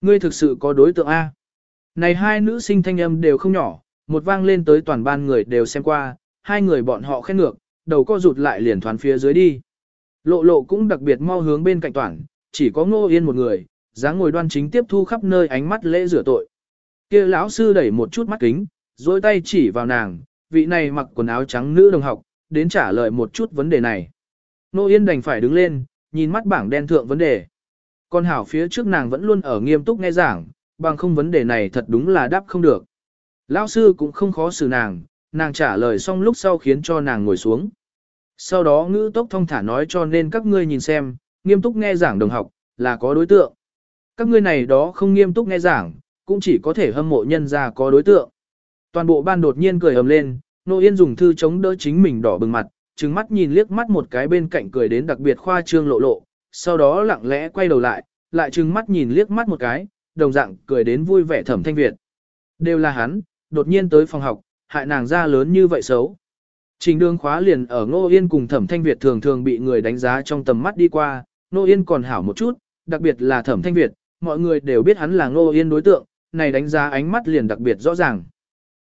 Ngươi thực sự có đối tượng A. Này hai nữ sinh thanh âm đều không nhỏ, một vang lên tới toàn ban người đều xem qua, hai người bọn họ khen ngược, đầu co rụt lại liền thoán phía dưới đi. Lộ lộ cũng đặc biệt mau hướng bên cạnh toàn, chỉ có ngô yên một người, dáng ngồi đoan chính tiếp thu khắp nơi ánh mắt lễ rửa tội. kia lão sư đẩy một chút mắt kính, dối tay chỉ vào nàng, vị này mặc quần áo trắng nữ đồng học, đến trả lời một chút vấn đề này. Ngô yên đành phải đứng lên, nhìn mắt bảng đen thượng vấn đề. Con hảo phía trước nàng vẫn luôn ở nghiêm túc nghe giảng, bằng không vấn đề này thật đúng là đáp không được. Lão sư cũng không khó xử nàng, nàng trả lời xong lúc sau khiến cho nàng ngồi xuống. Sau đó ngữ tốc thông thả nói cho nên các ngươi nhìn xem, nghiêm túc nghe giảng đồng học, là có đối tượng. Các ngươi này đó không nghiêm túc nghe giảng, cũng chỉ có thể hâm mộ nhân ra có đối tượng. Toàn bộ ban đột nhiên cười ầm lên, Nô Yên dùng thư chống đỡ chính mình đỏ bừng mặt, trừng mắt nhìn liếc mắt một cái bên cạnh cười đến đặc biệt khoa trương lộ lộ, sau đó lặng lẽ quay đầu lại, lại trừng mắt nhìn liếc mắt một cái, đồng dạng cười đến vui vẻ thẩm thanh Việt. Đều là hắn, đột nhiên tới phòng học, hại nàng ra lớn như vậy xấu. Trình đường khóa liền ở Ngô Yên cùng Thẩm Thanh Việt thường thường bị người đánh giá trong tầm mắt đi qua, Ngô Yên còn hảo một chút, đặc biệt là Thẩm Thanh Việt, mọi người đều biết hắn là Ngô Yên đối tượng, này đánh giá ánh mắt liền đặc biệt rõ ràng.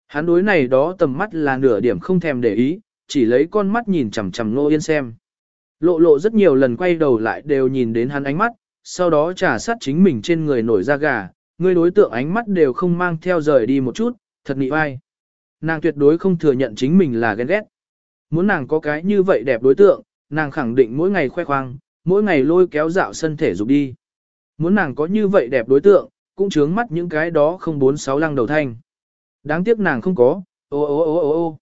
Hắn đối này đó tầm mắt là nửa điểm không thèm để ý, chỉ lấy con mắt nhìn chằm chằm Ngô Yên xem. Lộ lộ rất nhiều lần quay đầu lại đều nhìn đến hắn ánh mắt, sau đó trả sát chính mình trên người nổi da gà, người đối tượng ánh mắt đều không mang theo rời đi một chút, thật nị vai. Nàng tuyệt đối không thừa nhận chính mình là ghen ghét. Muốn nàng có cái như vậy đẹp đối tượng, nàng khẳng định mỗi ngày khoe khoang, mỗi ngày lôi kéo dạo sân thể dục đi. Muốn nàng có như vậy đẹp đối tượng, cũng chướng mắt những cái đó không bốn sáu lăng đầu thanh. Đáng tiếc nàng không có, ô ô ô ô ô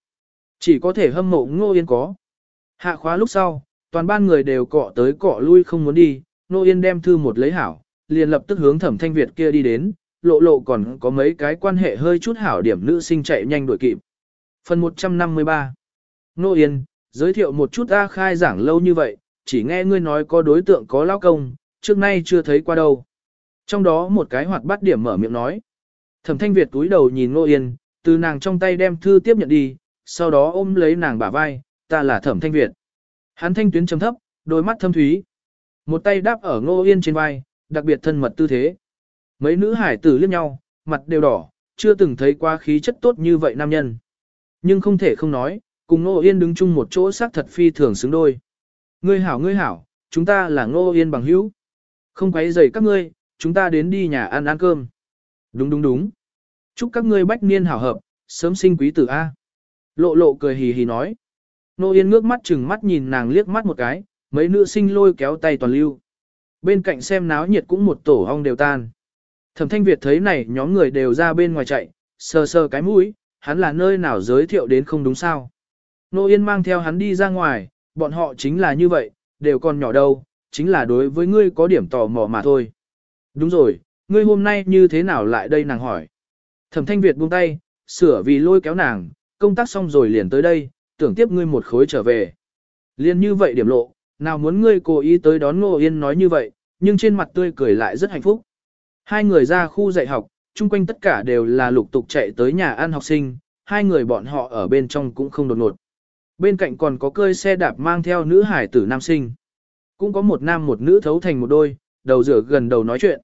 Chỉ có thể hâm mộ ngô yên có. Hạ khóa lúc sau, toàn ban người đều cọ tới cọ lui không muốn đi, ngô yên đem thư một lấy hảo, liền lập tức hướng thẩm thanh Việt kia đi đến, lộ lộ còn có mấy cái quan hệ hơi chút hảo điểm nữ sinh chạy nhanh đuổi kịp. Phần 153 Nô Yên, giới thiệu một chút ta khai giảng lâu như vậy, chỉ nghe ngươi nói có đối tượng có lao công, trước nay chưa thấy qua đâu. Trong đó một cái hoạt bát điểm mở miệng nói. Thẩm thanh Việt túi đầu nhìn Nô Yên, từ nàng trong tay đem thư tiếp nhận đi, sau đó ôm lấy nàng bả vai, ta là thẩm thanh Việt. Hắn thanh tuyến trầm thấp, đôi mắt thâm thúy. Một tay đáp ở Nô Yên trên vai, đặc biệt thân mật tư thế. Mấy nữ hải tử liếc nhau, mặt đều đỏ, chưa từng thấy qua khí chất tốt như vậy nam nhân. Nhưng không thể không nói, cùng Ngô Yên đứng chung một chỗ xác thật phi thường xứng đôi. Ngươi hảo ngươi hảo, chúng ta là Ngô Yên bằng hữu. Không quấy rầy các ngươi, chúng ta đến đi nhà ăn ăn cơm. Đúng đúng đúng. Chúc các ngươi bách niên hảo hợp, sớm sinh quý tử A. Lộ lộ cười hì hì nói. Ngô Yên ngước mắt chừng mắt nhìn nàng liếc mắt một cái, mấy nữ sinh lôi kéo tay toàn lưu. Bên cạnh xem náo nhiệt cũng một tổ hong đều tan. Thẩm Thanh Việt thấy này nhóm người đều ra bên ngoài chạy, sờ sờ cái mũi, hắn là nơi nào giới thiệu đến không đúng sao. Nô Yên mang theo hắn đi ra ngoài, bọn họ chính là như vậy, đều còn nhỏ đâu, chính là đối với ngươi có điểm tò mò mà thôi. Đúng rồi, ngươi hôm nay như thế nào lại đây nàng hỏi. Thẩm Thanh Việt buông tay, sửa vì lôi kéo nàng, công tác xong rồi liền tới đây, tưởng tiếp ngươi một khối trở về. Liên như vậy điểm lộ, nào muốn ngươi cố ý tới đón Ngô Yên nói như vậy, nhưng trên mặt tươi cười lại rất hạnh phúc. Hai người ra khu dạy học, chung quanh tất cả đều là lục tục chạy tới nhà ăn học sinh, hai người bọn họ ở bên trong cũng không đột ngột. Bên cạnh còn có cơi xe đạp mang theo nữ hải tử nam sinh. Cũng có một nam một nữ thấu thành một đôi, đầu rửa gần đầu nói chuyện.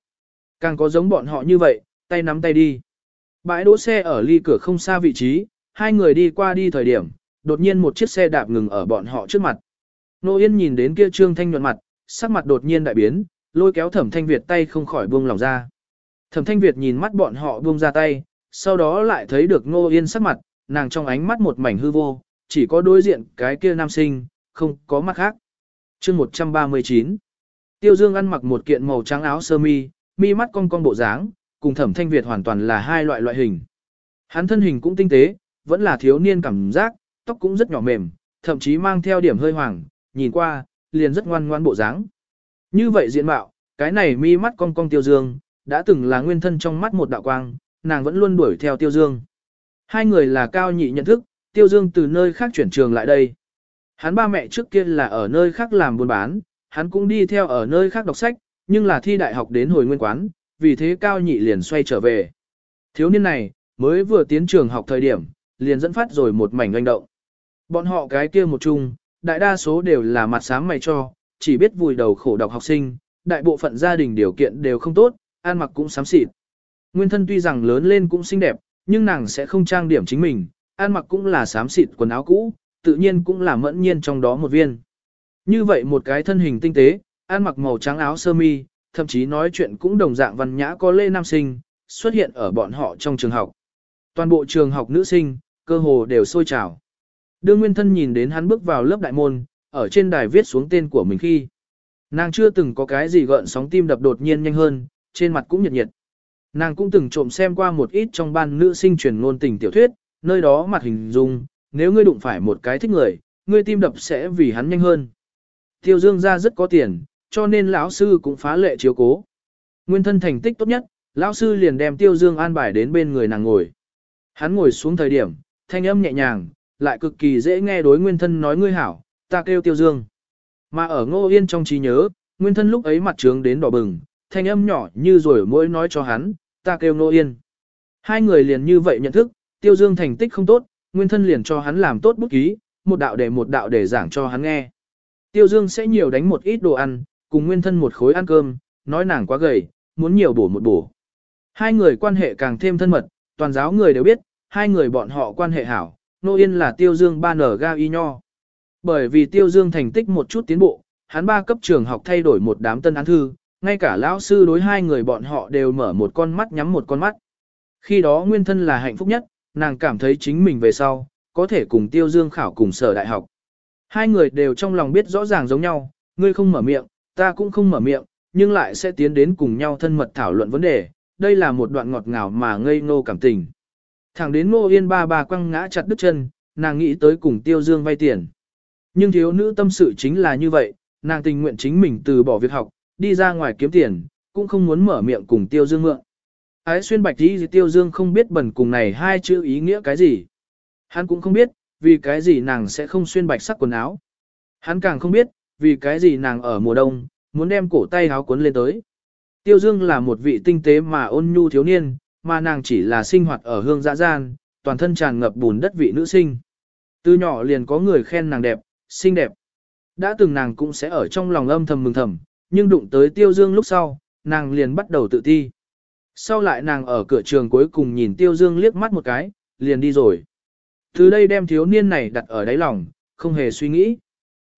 Càng có giống bọn họ như vậy, tay nắm tay đi. Bãi đỗ xe ở ly cửa không xa vị trí, hai người đi qua đi thời điểm, đột nhiên một chiếc xe đạp ngừng ở bọn họ trước mặt. Nô Yên nhìn đến kia Trương Thanh nhuận mặt, sắc mặt đột nhiên đại biến, lôi kéo Thẩm Thanh Việt tay không khỏi buông lòng ra. Thẩm Thanh Việt nhìn mắt bọn họ buông ra tay, sau đó lại thấy được Nô Yên sắc mặt, nàng trong ánh mắt một mảnh hư vô, chỉ có đối diện cái kia nam sinh, không có mắt khác. chương 139 Tiêu Dương ăn mặc một kiện màu trắng áo sơ mi, mi mắt cong cong bộ dáng, cùng thẩm thanh Việt hoàn toàn là hai loại loại hình. Hắn thân hình cũng tinh tế, vẫn là thiếu niên cảm giác, tóc cũng rất nhỏ mềm, thậm chí mang theo điểm hơi hoàng, nhìn qua, liền rất ngoan ngoan bộ dáng. Như vậy diện mạo, cái này mi mắt cong cong Tiêu Dương, đã từng là nguyên thân trong mắt một đạo quang, nàng vẫn luôn đuổi theo Tiêu Dương. Hai người là cao nhị nhận thức, Tiêu Dương từ nơi khác chuyển trường lại đây. Hắn ba mẹ trước kia là ở nơi khác làm buôn bán, hắn cũng đi theo ở nơi khác đọc sách, nhưng là thi đại học đến hồi nguyên quán, vì thế cao nhị liền xoay trở về. Thiếu niên này, mới vừa tiến trường học thời điểm, liền dẫn phát rồi một mảnh doanh động. Bọn họ cái kia một chung, đại đa số đều là mặt sáng mày cho, chỉ biết vùi đầu khổ đọc học sinh, đại bộ phận gia đình điều kiện đều không tốt, ăn mặc cũng xám xịt. Nguyên thân tuy rằng lớn lên cũng xinh đẹp, nhưng nàng sẽ không trang điểm chính mình, ăn mặc cũng là xám xịt quần áo cũ, tự nhiên cũng là mẫn nhiên trong đó một viên. Như vậy một cái thân hình tinh tế, ăn mặc màu trắng áo sơ mi, thậm chí nói chuyện cũng đồng dạng văn nhã có lê nam sinh, xuất hiện ở bọn họ trong trường học. Toàn bộ trường học nữ sinh, cơ hồ đều sôi trào. Đương Nguyên Thân nhìn đến hắn bước vào lớp đại môn, ở trên đài viết xuống tên của mình khi. Nàng chưa từng có cái gì gợn sóng tim đập đột nhiên nhanh hơn, trên mặt cũng nhiệt nhiệt. Nàng cũng từng trộm xem qua một ít trong ban nữ sinh truyền ngôn tình tiểu thuyết, nơi đó mặt hình dung, nếu ngươi đụng phải một cái thích người, ngươi tim đập sẽ vì hắn nhanh hơn. Tiêu Dương gia rất có tiền, cho nên lão sư cũng phá lệ chiếu cố. Nguyên thân thành tích tốt nhất, lão sư liền đem Tiêu Dương an bài đến bên người nàng ngồi. Hắn ngồi xuống thời điểm, thanh âm nhẹ nhàng, lại cực kỳ dễ nghe đối nguyên thân nói ngươi hảo, ta kêu Tiêu Dương. Mà ở Ngô Yên trong trí nhớ, nguyên thân lúc ấy mặt trướng đến đỏ bừng, thanh âm nhỏ như rồi mỗi nói cho hắn, ta kêu nô Yên. Hai người liền như vậy nhận thức, Tiêu Dương thành tích không tốt, nguyên thân liền cho hắn làm tốt bút ký, một đạo để một đạo để giảng cho hắn nghe. Tiêu Dương sẽ nhiều đánh một ít đồ ăn, cùng nguyên thân một khối ăn cơm, nói nàng quá gầy, muốn nhiều bổ một bổ. Hai người quan hệ càng thêm thân mật, toàn giáo người đều biết, hai người bọn họ quan hệ hảo, Nô Yên là Tiêu Dương ba nở ga y nho. Bởi vì Tiêu Dương thành tích một chút tiến bộ, hắn ba cấp trường học thay đổi một đám tân án thư, ngay cả lão sư đối hai người bọn họ đều mở một con mắt nhắm một con mắt. Khi đó nguyên thân là hạnh phúc nhất, nàng cảm thấy chính mình về sau, có thể cùng Tiêu Dương khảo cùng sở đại học. Hai người đều trong lòng biết rõ ràng giống nhau, ngươi không mở miệng, ta cũng không mở miệng, nhưng lại sẽ tiến đến cùng nhau thân mật thảo luận vấn đề, đây là một đoạn ngọt ngào mà ngây ngô cảm tình. Thẳng đến Ngô Yên ba ba quăng ngã chặt đứt chân, nàng nghĩ tới cùng Tiêu Dương vay tiền. Nhưng thiếu nữ tâm sự chính là như vậy, nàng tình nguyện chính mình từ bỏ việc học, đi ra ngoài kiếm tiền, cũng không muốn mở miệng cùng Tiêu Dương mượn. Ái xuyên bạch tí Tiêu Dương không biết bẩn cùng này hai chữ ý nghĩa cái gì. Hắn cũng không biết, vì cái gì nàng sẽ không xuyên bạch sắc quần áo. Hắn càng không biết, vì cái gì nàng ở mùa đông, muốn đem cổ tay áo cuốn lên tới. Tiêu Dương là một vị tinh tế mà ôn nhu thiếu niên, mà nàng chỉ là sinh hoạt ở hương dã gian, toàn thân tràn ngập bùn đất vị nữ sinh. Từ nhỏ liền có người khen nàng đẹp, xinh đẹp. Đã từng nàng cũng sẽ ở trong lòng âm thầm mừng thầm, nhưng đụng tới Tiêu Dương lúc sau, nàng liền bắt đầu tự thi Sau lại nàng ở cửa trường cuối cùng nhìn Tiêu Dương liếc mắt một cái, liền đi rồi. Từ đây đem thiếu niên này đặt ở đáy lòng, không hề suy nghĩ.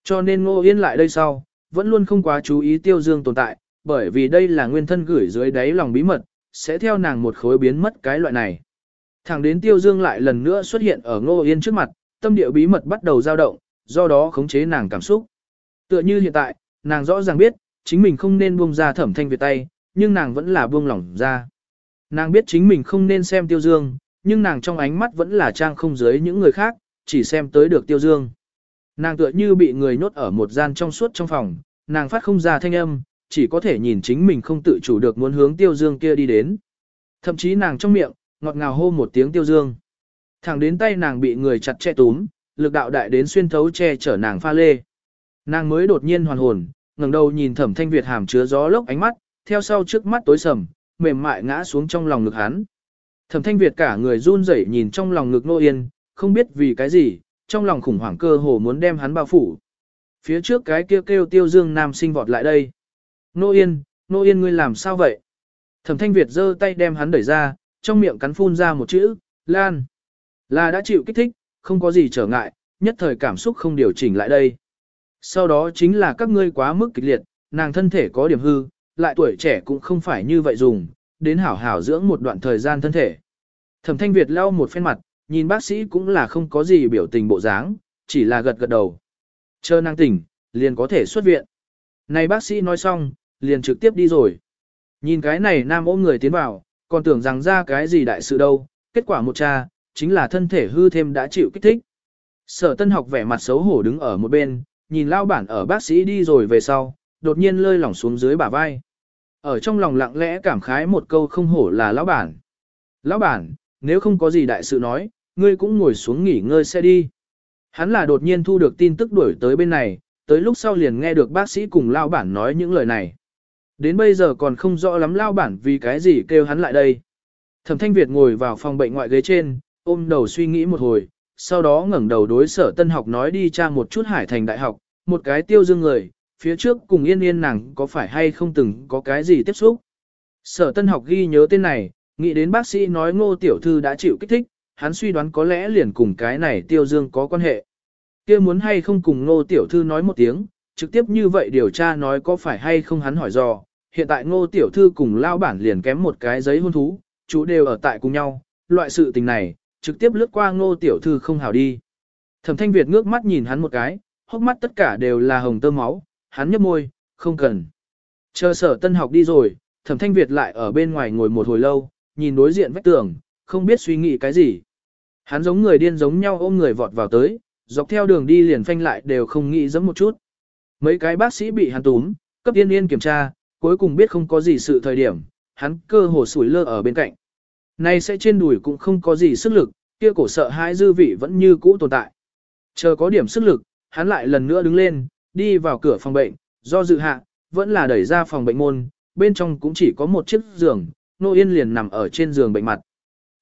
Cho nên Ngô Yên lại đây sau, vẫn luôn không quá chú ý Tiêu Dương tồn tại, bởi vì đây là nguyên thân gửi dưới đáy lòng bí mật, sẽ theo nàng một khối biến mất cái loại này. Thẳng đến Tiêu Dương lại lần nữa xuất hiện ở Ngô Yên trước mặt, tâm địa bí mật bắt đầu dao động, do đó khống chế nàng cảm xúc. Tựa như hiện tại, nàng rõ ràng biết, chính mình không nên buông ra thẩm thanh Việt tay, nhưng nàng vẫn là buông lỏng ra. Nàng biết chính mình không nên xem Tiêu Dương, nhưng nàng trong ánh mắt vẫn là trang không dưới những người khác, chỉ xem tới được Tiêu Dương. Nàng tựa như bị người nhốt ở một gian trong suốt trong phòng, nàng phát không ra thanh âm, chỉ có thể nhìn chính mình không tự chủ được muốn hướng Tiêu Dương kia đi đến. Thậm chí nàng trong miệng, ngọt ngào hô một tiếng Tiêu Dương. Thẳng đến tay nàng bị người chặt che túm, lực đạo đại đến xuyên thấu che chở nàng pha lê. Nàng mới đột nhiên hoàn hồn, ngẩng đầu nhìn Thẩm Thanh Việt hàm chứa gió lốc ánh mắt, theo sau trước mắt tối sầm, mềm mại ngã xuống trong lòng ngực hắn. Thẩm Thanh Việt cả người run rẩy nhìn trong lòng ngực Nô Yên, không biết vì cái gì, trong lòng khủng hoảng cơ hồ muốn đem hắn bao phủ. Phía trước cái kêu kêu tiêu dương nam sinh vọt lại đây. Nô Yên, Nô Yên ngươi làm sao vậy? Thẩm Thanh Việt giơ tay đem hắn đẩy ra, trong miệng cắn phun ra một chữ, Lan. Là đã chịu kích thích, không có gì trở ngại, nhất thời cảm xúc không điều chỉnh lại đây. Sau đó chính là các ngươi quá mức kịch liệt, nàng thân thể có điểm hư, lại tuổi trẻ cũng không phải như vậy dùng, đến hảo hảo dưỡng một đoạn thời gian thân thể. Thẩm Thanh Việt lau một phen mặt, nhìn bác sĩ cũng là không có gì biểu tình bộ dáng, chỉ là gật gật đầu. Chờ nàng tỉnh, liền có thể xuất viện. Này bác sĩ nói xong, liền trực tiếp đi rồi. Nhìn cái này nam ôm người tiến vào, còn tưởng rằng ra cái gì đại sự đâu, kết quả một cha, chính là thân thể hư thêm đã chịu kích thích. Sở tân học vẻ mặt xấu hổ đứng ở một bên, nhìn lao bản ở bác sĩ đi rồi về sau, đột nhiên lơi lỏng xuống dưới bả vai. Ở trong lòng lặng lẽ cảm khái một câu không hổ là lão bản. Lão bản, nếu không có gì đại sự nói, ngươi cũng ngồi xuống nghỉ ngơi xe đi. Hắn là đột nhiên thu được tin tức đuổi tới bên này, tới lúc sau liền nghe được bác sĩ cùng lao bản nói những lời này. Đến bây giờ còn không rõ lắm lao bản vì cái gì kêu hắn lại đây. Thẩm Thanh Việt ngồi vào phòng bệnh ngoại ghế trên, ôm đầu suy nghĩ một hồi, sau đó ngẩng đầu đối sở tân học nói đi tra một chút hải thành đại học, một cái tiêu dương người, phía trước cùng yên yên nàng có phải hay không từng có cái gì tiếp xúc. Sở tân học ghi nhớ tên này, nghĩ đến bác sĩ nói ngô tiểu thư đã chịu kích thích, hắn suy đoán có lẽ liền cùng cái này tiêu dương có quan hệ. kia muốn hay không cùng ngô tiểu thư nói một tiếng, trực tiếp như vậy điều tra nói có phải hay không hắn hỏi dò, hiện tại ngô tiểu thư cùng lao bản liền kém một cái giấy hôn thú, chú đều ở tại cùng nhau, loại sự tình này, trực tiếp lướt qua ngô tiểu thư không hảo đi. Thẩm thanh Việt ngước mắt nhìn hắn một cái, hốc mắt tất cả đều là hồng tơ máu, hắn nhấp môi, không cần. Chờ sở tân học đi rồi, thẩm thanh Việt lại ở bên ngoài ngồi một hồi lâu, nhìn đối diện vách tường, không biết suy nghĩ cái gì. Hắn giống người điên giống nhau ôm người vọt vào tới, dọc theo đường đi liền phanh lại đều không nghĩ giấm một chút. Mấy cái bác sĩ bị hắn túm, cấp yên yên kiểm tra, cuối cùng biết không có gì sự thời điểm, hắn cơ hồ sủi lơ ở bên cạnh. Nay sẽ trên đùi cũng không có gì sức lực, kia cổ sợ hãi dư vị vẫn như cũ tồn tại. Chờ có điểm sức lực, hắn lại lần nữa đứng lên, đi vào cửa phòng bệnh, do dự hạ, vẫn là đẩy ra phòng bệnh môn, bên trong cũng chỉ có một chiếc giường, Nô Yên liền nằm ở trên giường bệnh mặt.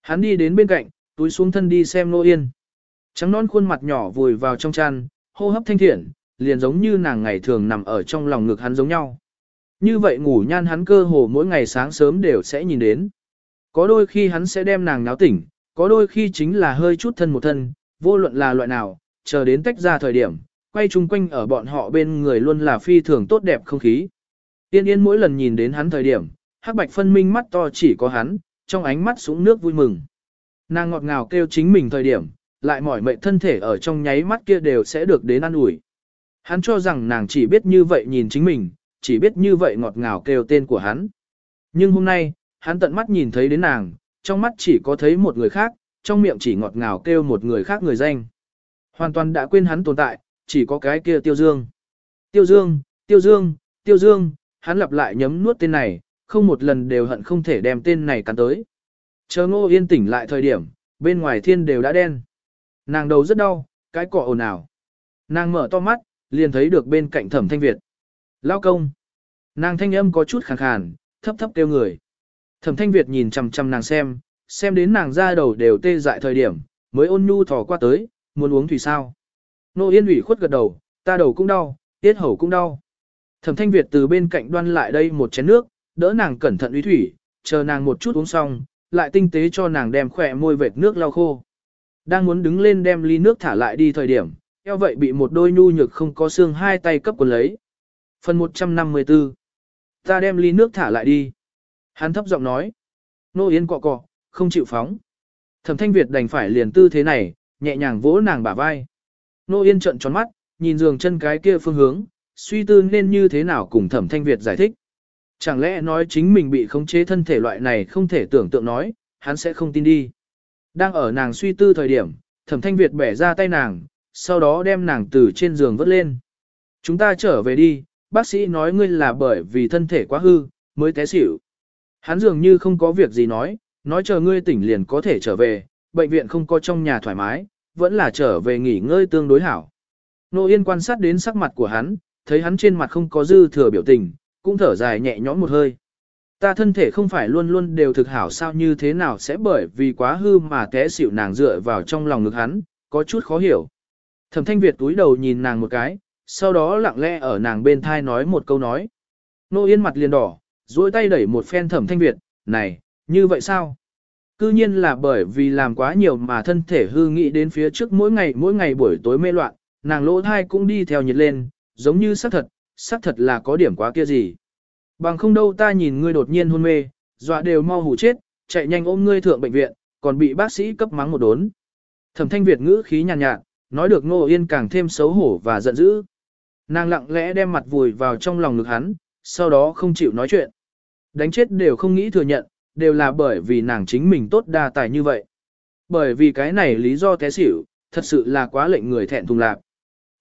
Hắn đi đến bên cạnh, túi xuống thân đi xem Nô Yên. Trắng non khuôn mặt nhỏ vùi vào trong chăn, hô hấp thanh thiện, liền giống như nàng ngày thường nằm ở trong lòng ngực hắn giống nhau. Như vậy ngủ nhan hắn cơ hồ mỗi ngày sáng sớm đều sẽ nhìn đến. Có đôi khi hắn sẽ đem nàng náo tỉnh, có đôi khi chính là hơi chút thân một thân, vô luận là loại nào, chờ đến tách ra thời điểm, quay chung quanh ở bọn họ bên người luôn là phi thường tốt đẹp không khí. Tiên yên mỗi lần nhìn đến hắn thời điểm, hắc bạch phân minh mắt to chỉ có hắn, trong ánh mắt sũng nước vui mừng. Nàng ngọt ngào kêu chính mình thời điểm, lại mỏi mệt thân thể ở trong nháy mắt kia đều sẽ được đến ăn ủi. Hắn cho rằng nàng chỉ biết như vậy nhìn chính mình, chỉ biết như vậy ngọt ngào kêu tên của hắn. Nhưng hôm nay, hắn tận mắt nhìn thấy đến nàng, trong mắt chỉ có thấy một người khác, trong miệng chỉ ngọt ngào kêu một người khác người danh. Hoàn toàn đã quên hắn tồn tại, chỉ có cái kia tiêu dương. Tiêu dương, tiêu dương, tiêu dương, hắn lặp lại nhấm nuốt tên này, không một lần đều hận không thể đem tên này cắn tới. Chờ ngô yên tỉnh lại thời điểm, bên ngoài thiên đều đã đen. Nàng đầu rất đau, cái cọ ồn ào. Nàng mở to mắt, liền thấy được bên cạnh thẩm thanh Việt. Lao công. Nàng thanh âm có chút khàn khàn, thấp thấp kêu người. Thẩm thanh Việt nhìn chằm chằm nàng xem, xem đến nàng ra đầu đều tê dại thời điểm, mới ôn nhu thò qua tới, muốn uống thủy sao. Nô yên ủy khuất gật đầu, ta đầu cũng đau, tiết hầu cũng đau. Thẩm thanh Việt từ bên cạnh đoan lại đây một chén nước, đỡ nàng cẩn thận uy thủy, chờ nàng một chút uống xong, lại tinh tế cho nàng đem khỏe môi vệt nước lau khô. Đang muốn đứng lên đem ly nước thả lại đi thời điểm, eo vậy bị một đôi nhu nhược không có xương hai tay cấp quần lấy. Phần 154 Ta đem ly nước thả lại đi. Hắn thấp giọng nói. Nô Yên cọ cọ, không chịu phóng. Thẩm Thanh Việt đành phải liền tư thế này, nhẹ nhàng vỗ nàng bả vai. Nô Yên trợn tròn mắt, nhìn giường chân cái kia phương hướng, suy tư nên như thế nào cùng Thẩm Thanh Việt giải thích. Chẳng lẽ nói chính mình bị khống chế thân thể loại này không thể tưởng tượng nói, hắn sẽ không tin đi. Đang ở nàng suy tư thời điểm, Thẩm Thanh Việt bẻ ra tay nàng, sau đó đem nàng từ trên giường vớt lên. Chúng ta trở về đi, bác sĩ nói ngươi là bởi vì thân thể quá hư, mới té xỉu. Hắn dường như không có việc gì nói, nói chờ ngươi tỉnh liền có thể trở về, bệnh viện không có trong nhà thoải mái, vẫn là trở về nghỉ ngơi tương đối hảo. Nô Yên quan sát đến sắc mặt của hắn, thấy hắn trên mặt không có dư thừa biểu tình, cũng thở dài nhẹ nhõm một hơi. Ta thân thể không phải luôn luôn đều thực hảo sao như thế nào sẽ bởi vì quá hư mà té xỉu nàng dựa vào trong lòng ngực hắn, có chút khó hiểu. Thẩm thanh Việt túi đầu nhìn nàng một cái, sau đó lặng lẽ ở nàng bên thai nói một câu nói. Nô Yên mặt liền đỏ, duỗi tay đẩy một phen thẩm thanh Việt, này, như vậy sao? Cư nhiên là bởi vì làm quá nhiều mà thân thể hư nghĩ đến phía trước mỗi ngày mỗi ngày buổi tối mê loạn, nàng lỗ thai cũng đi theo nhiệt lên, giống như xác thật, xác thật là có điểm quá kia gì. Bằng không đâu ta nhìn ngươi đột nhiên hôn mê, dọa đều mau hủ chết, chạy nhanh ôm ngươi thượng bệnh viện, còn bị bác sĩ cấp mắng một đốn. Thẩm thanh Việt ngữ khí nhàn nhạt, nhạt, nói được Ngô Yên càng thêm xấu hổ và giận dữ. Nàng lặng lẽ đem mặt vùi vào trong lòng ngực hắn, sau đó không chịu nói chuyện. Đánh chết đều không nghĩ thừa nhận, đều là bởi vì nàng chính mình tốt đa tài như vậy. Bởi vì cái này lý do té xỉu, thật sự là quá lệnh người thẹn thùng lạc.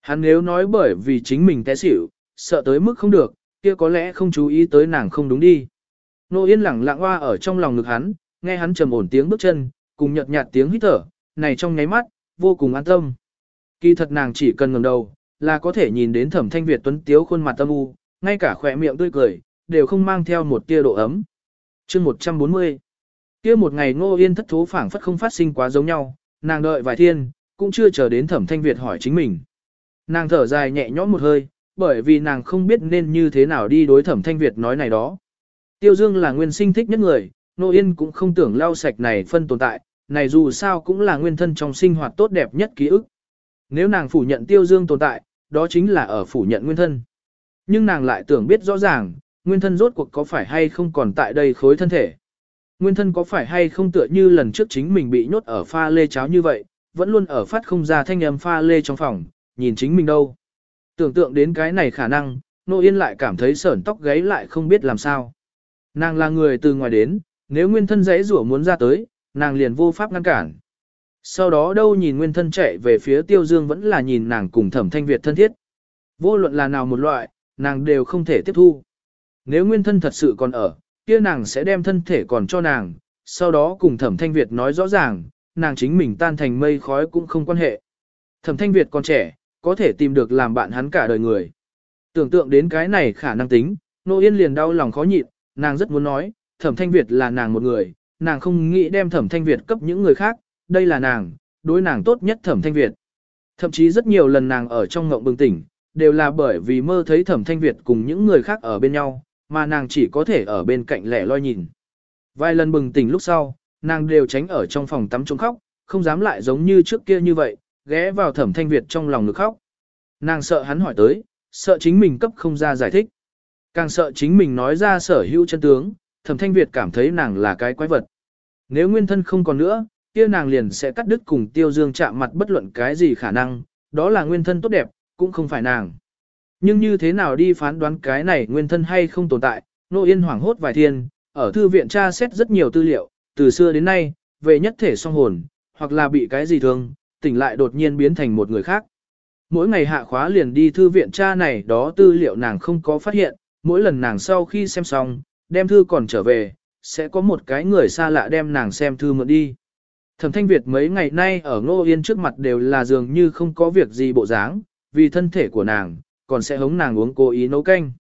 Hắn nếu nói bởi vì chính mình té xỉu, sợ tới mức không được, kia có lẽ không chú ý tới nàng không đúng đi. Nô Yên lặng lặng hoa ở trong lòng ngực hắn, nghe hắn trầm ổn tiếng bước chân, cùng nhợt nhạt tiếng hít thở, này trong nháy mắt, vô cùng an tâm. Kỳ thật nàng chỉ cần ngẩng đầu, là có thể nhìn đến Thẩm Thanh Việt tuấn tiếu khuôn mặt tâm u, ngay cả khỏe miệng tươi cười, đều không mang theo một tia độ ấm. Chương 140. Kia một ngày Ngô Yên thất thố phảng phất không phát sinh quá giống nhau, nàng đợi vài thiên, cũng chưa chờ đến Thẩm Thanh Việt hỏi chính mình. Nàng thở dài nhẹ nhõm một hơi, bởi vì nàng không biết nên như thế nào đi đối thẩm thanh Việt nói này đó. Tiêu Dương là nguyên sinh thích nhất người, Nô Yên cũng không tưởng lau sạch này phân tồn tại, này dù sao cũng là nguyên thân trong sinh hoạt tốt đẹp nhất ký ức. Nếu nàng phủ nhận Tiêu Dương tồn tại, đó chính là ở phủ nhận nguyên thân. Nhưng nàng lại tưởng biết rõ ràng, nguyên thân rốt cuộc có phải hay không còn tại đây khối thân thể. Nguyên thân có phải hay không tựa như lần trước chính mình bị nhốt ở pha lê cháo như vậy, vẫn luôn ở phát không ra thanh âm pha lê trong phòng, nhìn chính mình đâu. Tưởng tượng đến cái này khả năng, Nô Yên lại cảm thấy sởn tóc gáy lại không biết làm sao. Nàng là người từ ngoài đến, nếu nguyên thân giấy rủa muốn ra tới, nàng liền vô pháp ngăn cản. Sau đó đâu nhìn nguyên thân chạy về phía tiêu dương vẫn là nhìn nàng cùng thẩm thanh Việt thân thiết. Vô luận là nào một loại, nàng đều không thể tiếp thu. Nếu nguyên thân thật sự còn ở, kia nàng sẽ đem thân thể còn cho nàng, sau đó cùng thẩm thanh Việt nói rõ ràng, nàng chính mình tan thành mây khói cũng không quan hệ. Thẩm thanh Việt còn trẻ, có thể tìm được làm bạn hắn cả đời người. Tưởng tượng đến cái này khả năng tính, Nô Yên liền đau lòng khó nhịn, nàng rất muốn nói, Thẩm Thanh Việt là nàng một người, nàng không nghĩ đem Thẩm Thanh Việt cấp những người khác, đây là nàng, đối nàng tốt nhất thẩm thanh Việt. Thậm chí rất nhiều lần nàng ở trong ngộng bừng tỉnh, đều là bởi vì mơ thấy thẩm thanh Việt cùng những người khác ở bên nhau, mà nàng chỉ có thể ở bên cạnh lẻ loi nhìn. Vài lần bừng tỉnh lúc sau, nàng đều tránh ở trong phòng tắm trống khóc, không dám lại giống như trước kia như vậy, ghé vào thẩm thanh Việt trong lòng ngực khóc. Nàng sợ hắn hỏi tới, sợ chính mình cấp không ra giải thích. Càng sợ chính mình nói ra sở hữu chân tướng, thẩm thanh Việt cảm thấy nàng là cái quái vật. Nếu nguyên thân không còn nữa, kia nàng liền sẽ cắt đứt cùng tiêu dương chạm mặt bất luận cái gì khả năng, đó là nguyên thân tốt đẹp, cũng không phải nàng. Nhưng như thế nào đi phán đoán cái này nguyên thân hay không tồn tại, nô yên hoảng hốt vài thiên, ở thư viện tra xét rất nhiều tư liệu, từ xưa đến nay, về nhất thể song hồn, hoặc là bị cái gì thương, tỉnh lại đột nhiên biến thành một người khác. Mỗi ngày hạ khóa liền đi thư viện tra này đó tư liệu nàng không có phát hiện, mỗi lần nàng sau khi xem xong, đem thư còn trở về, sẽ có một cái người xa lạ đem nàng xem thư mượn đi. Thẩm Thanh Việt mấy ngày nay ở Ngô Yên trước mặt đều là dường như không có việc gì bộ dáng, vì thân thể của nàng, còn sẽ hống nàng uống cố ý nấu canh.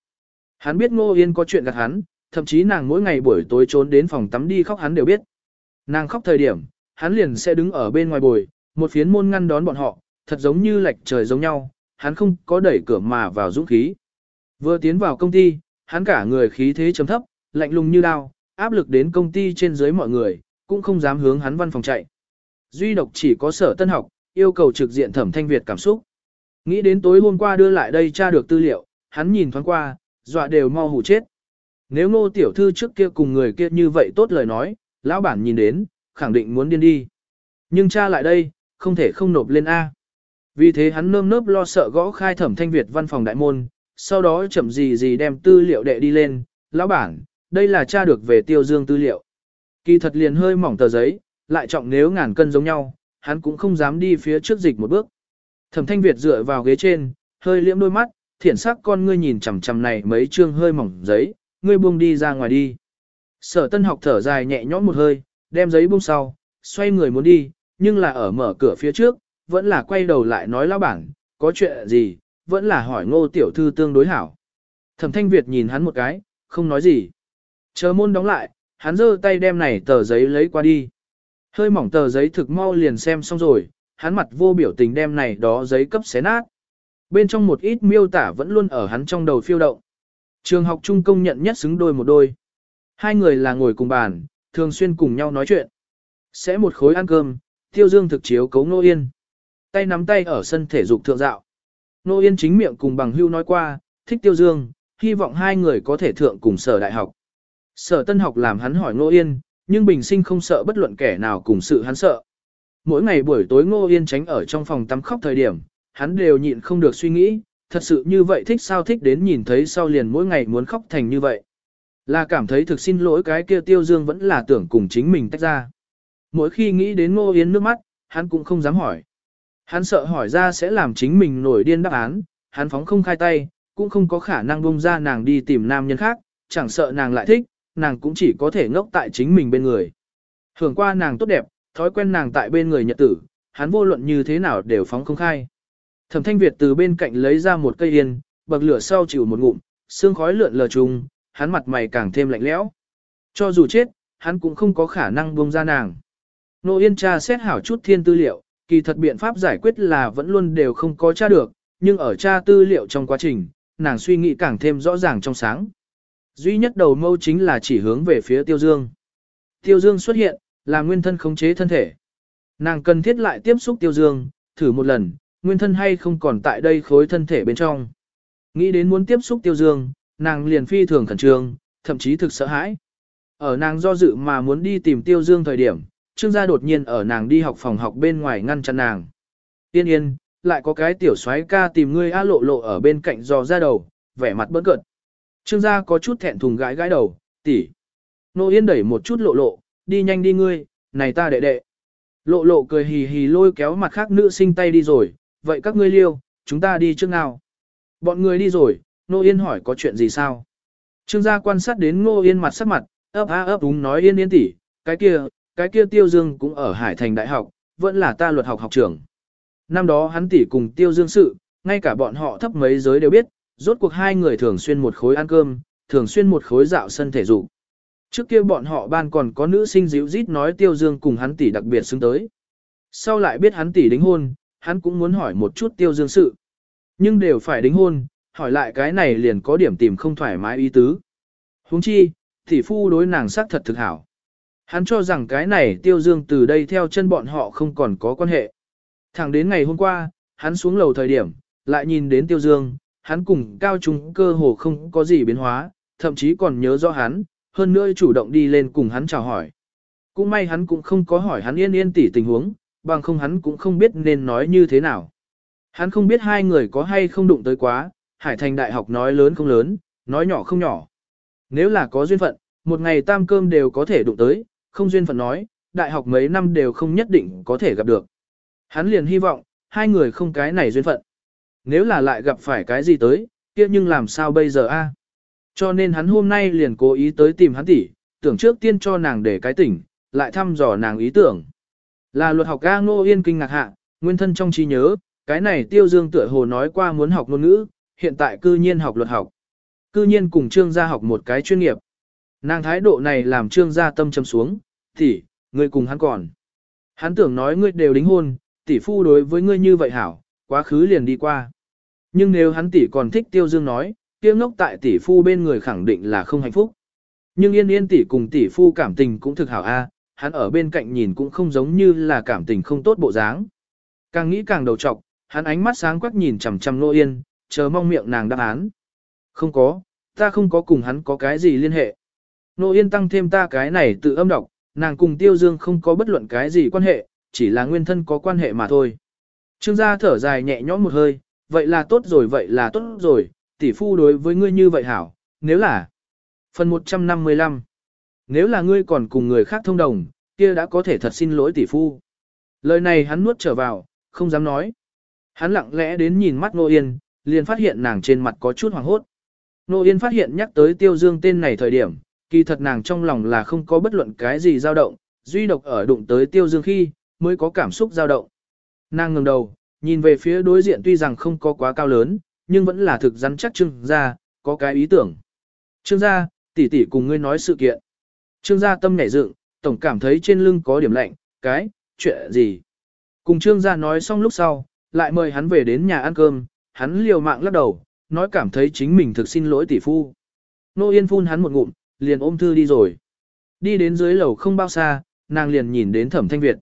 Hắn biết Ngô Yên có chuyện gạt hắn, thậm chí nàng mỗi ngày buổi tối trốn đến phòng tắm đi khóc hắn đều biết. Nàng khóc thời điểm, hắn liền sẽ đứng ở bên ngoài bồi, một phiến môn ngăn đón bọn họ, thật giống như lệch trời giống nhau, hắn không có đẩy cửa mà vào dũng khí. Vừa tiến vào công ty, hắn cả người khí thế chấm thấp, lạnh lùng như đao, áp lực đến công ty trên dưới mọi người, cũng không dám hướng hắn văn phòng chạy. Duy độc chỉ có sở tân học, yêu cầu trực diện thẩm thanh Việt cảm xúc. Nghĩ đến tối hôm qua đưa lại đây tra được tư liệu, hắn nhìn thoáng qua, dọa đều mau hủ chết. Nếu ngô tiểu thư trước kia cùng người kia như vậy tốt lời nói, lão bản nhìn đến, khẳng định muốn điên đi. Nhưng cha lại đây, không thể không nộp lên A. Vì thế hắn nơm nớp lo sợ gõ khai thẩm thanh Việt văn phòng đại môn, sau đó chậm gì gì đem tư liệu đệ đi lên, lão bản, đây là cha được về tiêu dương tư liệu. Kỳ thật liền hơi mỏng tờ giấy, lại trọng nếu ngàn cân giống nhau, hắn cũng không dám đi phía trước dịch một bước. Thẩm thanh Việt dựa vào ghế trên, hơi liễm đôi mắt, thiển sắc con ngươi nhìn chằm chằm này mấy chương hơi mỏng giấy, ngươi buông đi ra ngoài đi. Sở tân học thở dài nhẹ nhõm một hơi, đem giấy buông sau, xoay người muốn đi, nhưng là ở mở cửa phía trước, vẫn là quay đầu lại nói lão bản, có chuyện gì, vẫn là hỏi ngô tiểu thư tương đối hảo. Thẩm thanh Việt nhìn hắn một cái, không nói gì. Chờ môn đóng lại, hắn giơ tay đem này tờ giấy lấy qua đi. Hơi mỏng tờ giấy thực mau liền xem xong rồi, hắn mặt vô biểu tình đem này đó giấy cấp xé nát. Bên trong một ít miêu tả vẫn luôn ở hắn trong đầu phiêu động. Trường học trung công nhận nhất xứng đôi một đôi. Hai người là ngồi cùng bàn, thường xuyên cùng nhau nói chuyện. Sẽ một khối ăn cơm, tiêu dương thực chiếu cấu nô yên. Tay nắm tay ở sân thể dục thượng dạo. Nô yên chính miệng cùng bằng hưu nói qua, thích tiêu dương, hy vọng hai người có thể thượng cùng sở đại học. Sở tân học làm hắn hỏi nô yên, nhưng bình sinh không sợ bất luận kẻ nào cùng sự hắn sợ. Mỗi ngày buổi tối Ngô Yên tránh ở trong phòng tắm khóc thời điểm, hắn đều nhịn không được suy nghĩ, thật sự như vậy thích sao thích đến nhìn thấy sau liền mỗi ngày muốn khóc thành như vậy. Là cảm thấy thực xin lỗi cái kia tiêu dương vẫn là tưởng cùng chính mình tách ra. Mỗi khi nghĩ đến Ngô Yên nước mắt, hắn cũng không dám hỏi. Hắn sợ hỏi ra sẽ làm chính mình nổi điên đáp án, hắn phóng không khai tay, cũng không có khả năng bông ra nàng đi tìm nam nhân khác, chẳng sợ nàng lại thích, nàng cũng chỉ có thể ngốc tại chính mình bên người. Hưởng qua nàng tốt đẹp, thói quen nàng tại bên người nhật tử, hắn vô luận như thế nào đều phóng không khai. Thẩm Thanh Việt từ bên cạnh lấy ra một cây yên, bậc lửa sau chịu một ngụm, xương khói lượn lờ trùng, hắn mặt mày càng thêm lạnh lẽo. Cho dù chết, hắn cũng không có khả năng buông ra nàng. Nô Yên tra xét hảo chút thiên tư liệu, kỳ thật biện pháp giải quyết là vẫn luôn đều không có tra được, nhưng ở tra tư liệu trong quá trình, nàng suy nghĩ càng thêm rõ ràng trong sáng. Duy nhất đầu mâu chính là chỉ hướng về phía Tiêu Dương. Tiêu Dương xuất hiện, là nguyên thân khống chế thân thể. Nàng cần thiết lại tiếp xúc Tiêu Dương, thử một lần, nguyên thân hay không còn tại đây khối thân thể bên trong. Nghĩ đến muốn tiếp xúc Tiêu Dương, nàng liền phi thường khẩn trương, thậm chí thực sợ hãi. Ở nàng do dự mà muốn đi tìm Tiêu Dương thời điểm, Trương gia đột nhiên ở nàng đi học phòng học bên ngoài ngăn chặn nàng. tiên yên, lại có cái tiểu soái ca tìm ngươi a lộ lộ ở bên cạnh dò ra đầu, vẻ mặt bỡn cợt. Trương gia có chút thẹn thùng gãi gãi đầu, tỷ. Nô Yên đẩy một chút lộ lộ, đi nhanh đi ngươi, này ta đệ đệ. Lộ lộ cười hì hì lôi kéo mặt khác nữ sinh tay đi rồi, vậy các ngươi liêu, chúng ta đi trước nào. Bọn người đi rồi, Nô Yên hỏi có chuyện gì sao? Trương gia quan sát đến Ngô Yên mặt sắc mặt, ấp á ấp đúng nói Yên Yên tỷ, cái kia, cái kia Tiêu Dương cũng ở Hải Thành Đại học, vẫn là ta luật học học trưởng. Năm đó hắn tỷ cùng Tiêu Dương sự, ngay cả bọn họ thấp mấy giới đều biết, rốt cuộc hai người thường xuyên một khối ăn cơm, thường xuyên một khối dạo sân thể dục. Trước kia bọn họ ban còn có nữ sinh dịu rít nói Tiêu Dương cùng hắn tỷ đặc biệt xứng tới. Sau lại biết hắn tỷ đính hôn, hắn cũng muốn hỏi một chút tiêu dương sự. Nhưng đều phải đính hôn, hỏi lại cái này liền có điểm tìm không thoải mái ý tứ. huống chi, tỷ phu đối nàng sắc thật thực hảo. Hắn cho rằng cái này tiêu dương từ đây theo chân bọn họ không còn có quan hệ. Thẳng đến ngày hôm qua, hắn xuống lầu thời điểm, lại nhìn đến tiêu dương, hắn cùng cao trung cơ hồ không có gì biến hóa, thậm chí còn nhớ rõ hắn, hơn nữa chủ động đi lên cùng hắn chào hỏi. Cũng may hắn cũng không có hỏi hắn yên yên tỉ tình huống, bằng không hắn cũng không biết nên nói như thế nào. Hắn không biết hai người có hay không đụng tới quá, Hải Thành Đại học nói lớn không lớn, nói nhỏ không nhỏ. Nếu là có duyên phận, một ngày tam cơm đều có thể đụng tới, không duyên phận nói, đại học mấy năm đều không nhất định có thể gặp được. Hắn liền hy vọng, hai người không cái này duyên phận. Nếu là lại gặp phải cái gì tới, kia nhưng làm sao bây giờ a? Cho nên hắn hôm nay liền cố ý tới tìm hắn tỷ, tưởng trước tiên cho nàng để cái tỉnh, lại thăm dò nàng ý tưởng. Là luật học A Ngô Yên kinh ngạc hạ, nguyên thân trong trí nhớ, cái này Tiêu Dương tựa hồ nói qua muốn học ngôn ngữ, hiện tại cư nhiên học luật học. Cư nhiên cùng trương gia học một cái chuyên nghiệp. Nàng thái độ này làm trương gia tâm trầm xuống, tỷ, ngươi cùng hắn còn. Hắn tưởng nói ngươi đều đính hôn, tỷ phu đối với ngươi như vậy hảo, quá khứ liền đi qua. Nhưng nếu hắn tỷ còn thích Tiêu Dương nói, kia ngốc tại tỷ phu bên người khẳng định là không hạnh phúc. Nhưng yên yên tỷ cùng tỷ phu cảm tình cũng thực hảo a, hắn ở bên cạnh nhìn cũng không giống như là cảm tình không tốt bộ dáng. Càng nghĩ càng đầu trọc, hắn ánh mắt sáng quắc nhìn chằm chằm nô yên, chờ mong miệng nàng đáp án. Không có, ta không có cùng hắn có cái gì liên hệ. Nô yên tăng thêm ta cái này tự âm đọc, nàng cùng tiêu dương không có bất luận cái gì quan hệ, chỉ là nguyên thân có quan hệ mà thôi. Trương gia thở dài nhẹ nhõm một hơi, vậy là tốt rồi vậy là tốt rồi, tỷ phu đối với ngươi như vậy hảo, nếu là Phần 155 Nếu là ngươi còn cùng người khác thông đồng, kia đã có thể thật xin lỗi tỷ phu. Lời này hắn nuốt trở vào, không dám nói. Hắn lặng lẽ đến nhìn mắt Nô Yên, liền phát hiện nàng trên mặt có chút hoàng hốt. Nô Yên phát hiện nhắc tới Tiêu Dương tên này thời điểm, kỳ thật nàng trong lòng là không có bất luận cái gì dao động, duy độc ở đụng tới Tiêu Dương khi, mới có cảm xúc dao động. Nàng ngừng đầu, nhìn về phía đối diện tuy rằng không có quá cao lớn, nhưng vẫn là thực rắn chắc Trương Gia có cái ý tưởng. Trương gia, tỷ tỷ cùng ngươi nói sự kiện. Trương gia tâm nhảy dựng, tổng cảm thấy trên lưng có điểm lạnh, cái, chuyện gì. Cùng trương gia nói xong lúc sau, lại mời hắn về đến nhà ăn cơm, hắn liều mạng lắc đầu, nói cảm thấy chính mình thực xin lỗi tỷ phu. Nô Yên phun hắn một ngụm, liền ôm thư đi rồi. Đi đến dưới lầu không bao xa, nàng liền nhìn đến thẩm thanh Việt.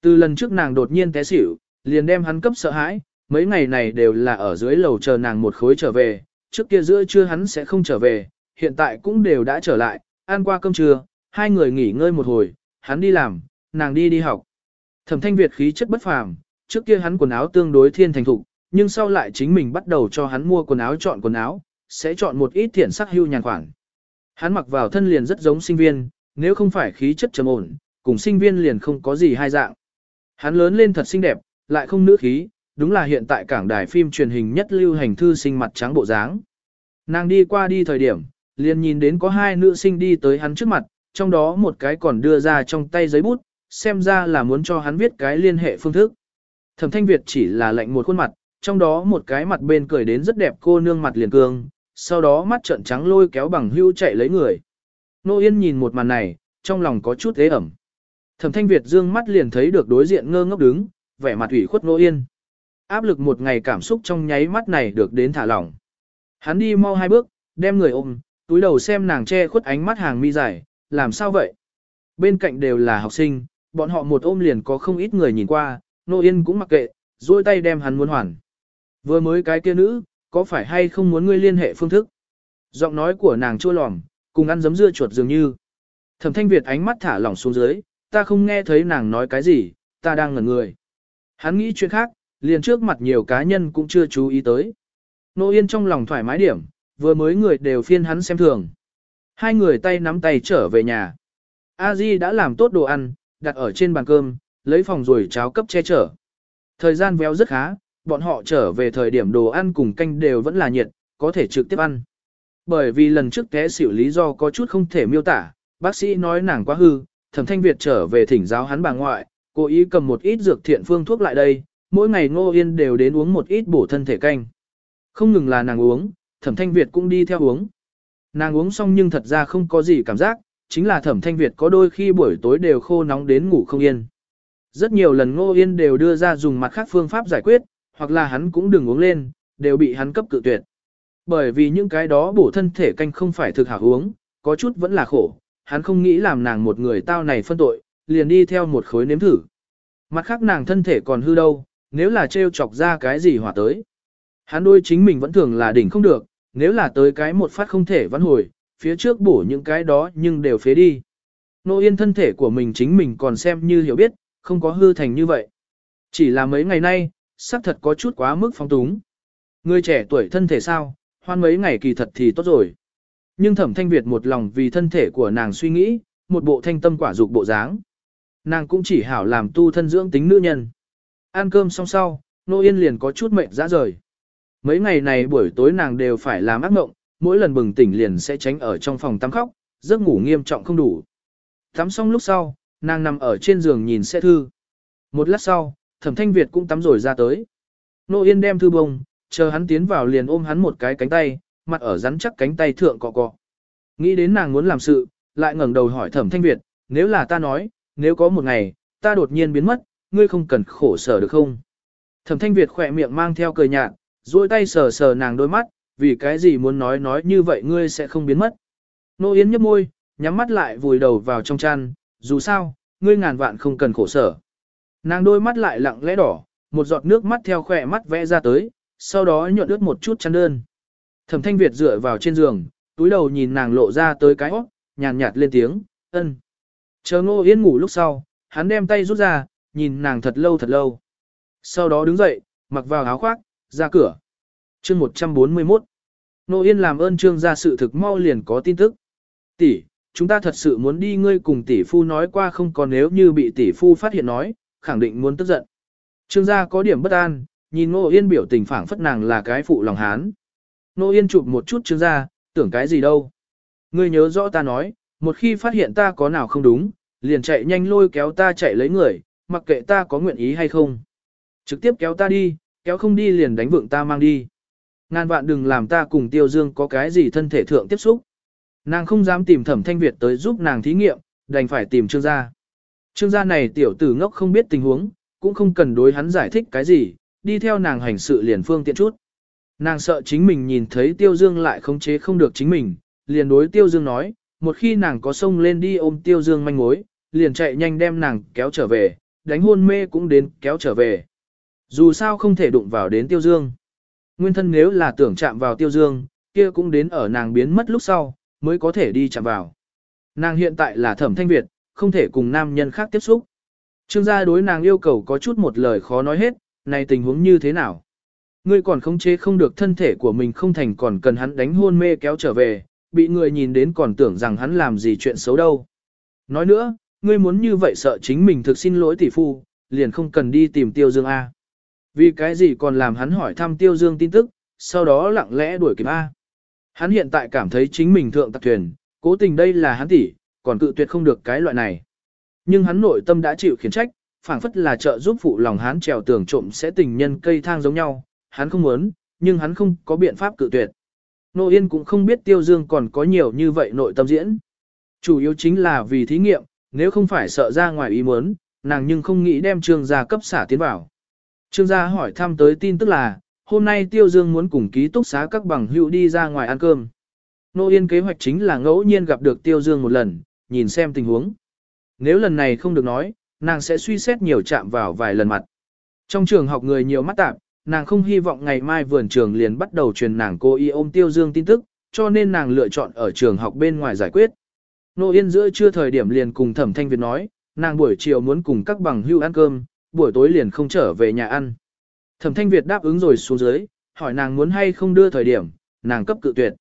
Từ lần trước nàng đột nhiên té xỉu, liền đem hắn cấp sợ hãi, mấy ngày này đều là ở dưới lầu chờ nàng một khối trở về, trước kia giữa trưa hắn sẽ không trở về, hiện tại cũng đều đã trở lại, ăn qua cơm trưa, hai người nghỉ ngơi một hồi, hắn đi làm, nàng đi đi học. Thẩm thanh Việt khí chất bất phàm, trước kia hắn quần áo tương đối thiên thành thục, nhưng sau lại chính mình bắt đầu cho hắn mua quần áo chọn quần áo, sẽ chọn một ít thiện sắc hưu nhàn khoản. Hắn mặc vào thân liền rất giống sinh viên, nếu không phải khí chất trầm ổn, cùng sinh viên liền không có gì hai dạng. Hắn lớn lên thật xinh đẹp, lại không nữ khí, đúng là hiện tại cảng đài phim truyền hình nhất lưu hành thư sinh mặt trắng bộ dáng. Nàng đi qua đi thời điểm, liền nhìn đến có hai nữ sinh đi tới hắn trước mặt, trong đó một cái còn đưa ra trong tay giấy bút, xem ra là muốn cho hắn viết cái liên hệ phương thức. Thẩm Thanh Việt chỉ là lạnh một khuôn mặt, trong đó một cái mặt bên cười đến rất đẹp cô nương mặt liền cương, sau đó mắt trợn trắng lôi kéo bằng hưu chạy lấy người. Nô Yên nhìn một màn này, trong lòng có chút ế ẩm. Thẩm Thanh Việt dương mắt liền thấy được đối diện ngơ ngốc đứng, vẻ mặt ủy khuất Nô Yên. Áp lực một ngày cảm xúc trong nháy mắt này được đến thả lỏng. Hắn đi mau hai bước, đem người ôm, túi đầu xem nàng che khuất ánh mắt hàng mi dài, làm sao vậy? Bên cạnh đều là học sinh, bọn họ một ôm liền có không ít người nhìn qua, Nô Yên cũng mặc kệ, duỗi tay đem hắn muốn hoàn. Vừa mới cái kia nữ, có phải hay không muốn ngươi liên hệ phương thức? Giọng nói của nàng chua lòm, cùng ăn giấm dưa chuột dường như. Thẩm Thanh Việt ánh mắt thả lỏng xuống dưới, ta không nghe thấy nàng nói cái gì, ta đang ngẩn người. Hắn nghĩ chuyện khác, liền trước mặt nhiều cá nhân cũng chưa chú ý tới. Nô Yên trong lòng thoải mái điểm, vừa mới người đều phiên hắn xem thường. Hai người tay nắm tay trở về nhà. A Di đã làm tốt đồ ăn, đặt ở trên bàn cơm, lấy phòng rồi cháo cấp che chở. Thời gian véo rất khá, bọn họ trở về thời điểm đồ ăn cùng canh đều vẫn là nhiệt, có thể trực tiếp ăn. Bởi vì lần trước té xỉu lý do có chút không thể miêu tả, bác sĩ nói nàng quá hư, thẩm thanh Việt trở về thỉnh giáo hắn bà ngoại, cố ý cầm một ít dược thiện phương thuốc lại đây, mỗi ngày ngô yên đều đến uống một ít bổ thân thể canh. Không ngừng là nàng uống, thẩm thanh Việt cũng đi theo uống. Nàng uống xong nhưng thật ra không có gì cảm giác, chính là thẩm thanh Việt có đôi khi buổi tối đều khô nóng đến ngủ không yên. Rất nhiều lần Ngô Yên đều đưa ra dùng mặt khác phương pháp giải quyết, hoặc là hắn cũng đừng uống lên, đều bị hắn cấp cự tuyệt. Bởi vì những cái đó bổ thân thể canh không phải thực hảo uống, có chút vẫn là khổ, hắn không nghĩ làm nàng một người tao này phân tội, liền đi theo một khối nếm thử. Mặt khác nàng thân thể còn hư đâu, nếu là trêu chọc ra cái gì hỏa tới. Hắn đôi chính mình vẫn thường là đỉnh không được, nếu là tới cái một phát không thể vãn hồi, phía trước bổ những cái đó nhưng đều phế đi. Nô yên thân thể của mình chính mình còn xem như hiểu biết, không có hư thành như vậy. Chỉ là mấy ngày nay, xác thật có chút quá mức phong túng. Người trẻ tuổi thân thể sao, hoan mấy ngày kỳ thật thì tốt rồi. Nhưng thẩm thanh Việt một lòng vì thân thể của nàng suy nghĩ, một bộ thanh tâm quả dục bộ dáng. Nàng cũng chỉ hảo làm tu thân dưỡng tính nữ nhân. Ăn cơm xong sau, nô yên liền có chút mệnh ra rời. Mấy ngày này buổi tối nàng đều phải làm ác mộng, mỗi lần bừng tỉnh liền sẽ tránh ở trong phòng tắm khóc, giấc ngủ nghiêm trọng không đủ. Tắm xong lúc sau, nàng nằm ở trên giường nhìn xe thư. Một lát sau, thẩm thanh Việt cũng tắm rồi ra tới. Nô Yên đem thư bông, chờ hắn tiến vào liền ôm hắn một cái cánh tay, mặt ở rắn chắc cánh tay thượng cọ cọ. Nghĩ đến nàng muốn làm sự, lại ngẩng đầu hỏi thẩm thanh Việt, nếu là ta nói, nếu có một ngày, ta đột nhiên biến mất, ngươi không cần khổ sở được không? Thẩm thanh Việt khỏe miệng mang theo cười nhạt, duỗi tay sờ sờ nàng đôi mắt, vì cái gì muốn nói nói như vậy ngươi sẽ không biến mất. Nô Yến nhấp môi, nhắm mắt lại vùi đầu vào trong chăn, dù sao, ngươi ngàn vạn không cần khổ sở. Nàng đôi mắt lại lặng lẽ đỏ, một giọt nước mắt theo khỏe mắt vẽ ra tới, sau đó nhuận ướt một chút chăn đơn. Thẩm thanh Việt dựa vào trên giường, túi đầu nhìn nàng lộ ra tới cái óc, nhàn nhạt lên tiếng, ân. Chờ Ngô Yến ngủ lúc sau, hắn đem tay rút ra, nhìn nàng thật lâu thật lâu. Sau đó đứng dậy, mặc vào áo khoác, ra cửa. chương 141. Nô Yên làm ơn trương ra sự thực mau liền có tin tức. Tỷ, chúng ta thật sự muốn đi ngươi cùng tỷ phu nói qua không còn nếu như bị tỷ phu phát hiện nói, khẳng định muốn tức giận. Trương gia có điểm bất an, nhìn Nô Yên biểu tình phản phất nàng là cái phụ lòng hán. Nô Yên chụp một chút trương gia, tưởng cái gì đâu. Ngươi nhớ rõ ta nói, một khi phát hiện ta có nào không đúng, liền chạy nhanh lôi kéo ta chạy lấy người, mặc kệ ta có nguyện ý hay không. Trực tiếp kéo ta đi, kéo không đi liền đánh vượng ta mang đi. Ngàn vạn đừng làm ta cùng Tiêu Dương có cái gì thân thể thượng tiếp xúc. Nàng không dám tìm thẩm thanh Việt tới giúp nàng thí nghiệm, đành phải tìm trương gia. Trương gia này tiểu tử ngốc không biết tình huống, cũng không cần đối hắn giải thích cái gì, đi theo nàng hành sự liền phương tiện chút. Nàng sợ chính mình nhìn thấy Tiêu Dương lại khống chế không được chính mình, liền đối Tiêu Dương nói, một khi nàng có sông lên đi ôm Tiêu Dương manh mối, liền chạy nhanh đem nàng kéo trở về, đánh hôn mê cũng đến kéo trở về. Dù sao không thể đụng vào đến Tiêu Dương. Nguyên thân nếu là tưởng chạm vào Tiêu Dương, kia cũng đến ở nàng biến mất lúc sau, mới có thể đi chạm vào. Nàng hiện tại là thẩm thanh Việt, không thể cùng nam nhân khác tiếp xúc. Trương gia đối nàng yêu cầu có chút một lời khó nói hết, này tình huống như thế nào? Ngươi còn không chế không được thân thể của mình không thành còn cần hắn đánh hôn mê kéo trở về, bị người nhìn đến còn tưởng rằng hắn làm gì chuyện xấu đâu. Nói nữa, ngươi muốn như vậy sợ chính mình thực xin lỗi tỷ phu, liền không cần đi tìm Tiêu Dương A. Vì cái gì còn làm hắn hỏi thăm Tiêu Dương tin tức, sau đó lặng lẽ đuổi kịp A. Hắn hiện tại cảm thấy chính mình thượng tạc thuyền, cố tình đây là hắn tỷ, còn cự tuyệt không được cái loại này. Nhưng hắn nội tâm đã chịu khiển trách, phảng phất là trợ giúp phụ lòng hắn trèo tường trộm sẽ tình nhân cây thang giống nhau, hắn không muốn, nhưng hắn không có biện pháp cự tuyệt. Nô Yên cũng không biết Tiêu Dương còn có nhiều như vậy nội tâm diễn. Chủ yếu chính là vì thí nghiệm, nếu không phải sợ ra ngoài ý muốn, nàng nhưng không nghĩ đem trương gia cấp xả tiến vào. Trương gia hỏi thăm tới tin tức là, hôm nay Tiêu Dương muốn cùng ký túc xá các bằng hữu đi ra ngoài ăn cơm. Nô Yên kế hoạch chính là ngẫu nhiên gặp được Tiêu Dương một lần, nhìn xem tình huống. Nếu lần này không được nói, nàng sẽ suy xét nhiều chạm vào vài lần mặt. Trong trường học người nhiều mắt tạp, nàng không hy vọng ngày mai vườn trường liền bắt đầu truyền nàng cô y ôm Tiêu Dương tin tức, cho nên nàng lựa chọn ở trường học bên ngoài giải quyết. Nô Yên giữa trưa thời điểm liền cùng Thẩm Thanh Việt nói, nàng buổi chiều muốn cùng các bằng hưu ăn cơm, buổi tối liền không trở về nhà ăn. Thẩm Thanh Việt đáp ứng rồi xuống dưới, hỏi nàng muốn hay không đưa thời điểm, nàng cấp cự tuyệt.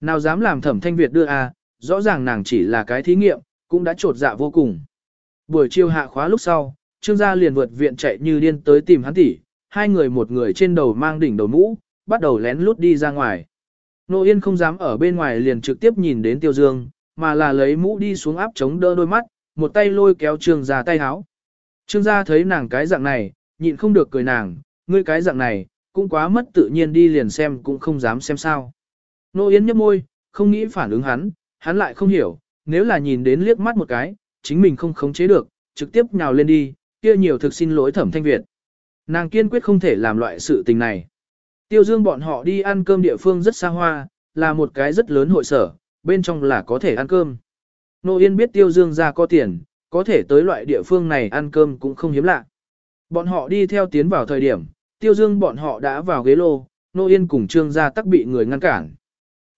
Nào dám làm Thẩm Thanh Việt đưa à, rõ ràng nàng chỉ là cái thí nghiệm, cũng đã trột dạ vô cùng. Buổi chiều hạ khóa lúc sau, Trương gia liền vượt viện chạy như điên tới tìm hắn tỷ, hai người một người trên đầu mang đỉnh đầu mũ, bắt đầu lén lút đi ra ngoài. Nô Yên không dám ở bên ngoài liền trực tiếp nhìn đến Tiêu Dương, mà là lấy mũ đi xuống áp chống đỡ đôi mắt, một tay lôi kéo Trương gia tay háo. Trương gia thấy nàng cái dạng này, nhịn không được cười nàng, ngươi cái dạng này, cũng quá mất tự nhiên đi liền xem cũng không dám xem sao. Nô Yến nhấp môi, không nghĩ phản ứng hắn, hắn lại không hiểu, nếu là nhìn đến liếc mắt một cái, chính mình không khống chế được, trực tiếp nhào lên đi, kia nhiều thực xin lỗi thẩm thanh Việt. Nàng kiên quyết không thể làm loại sự tình này. Tiêu dương bọn họ đi ăn cơm địa phương rất xa hoa, là một cái rất lớn hội sở, bên trong là có thể ăn cơm. Nô Yên biết tiêu dương ra có tiền, có thể tới loại địa phương này ăn cơm cũng không hiếm lạ. Bọn họ đi theo tiến vào thời điểm, tiêu dương bọn họ đã vào ghế lô, Nô Yên cùng trương gia tắc bị người ngăn cản.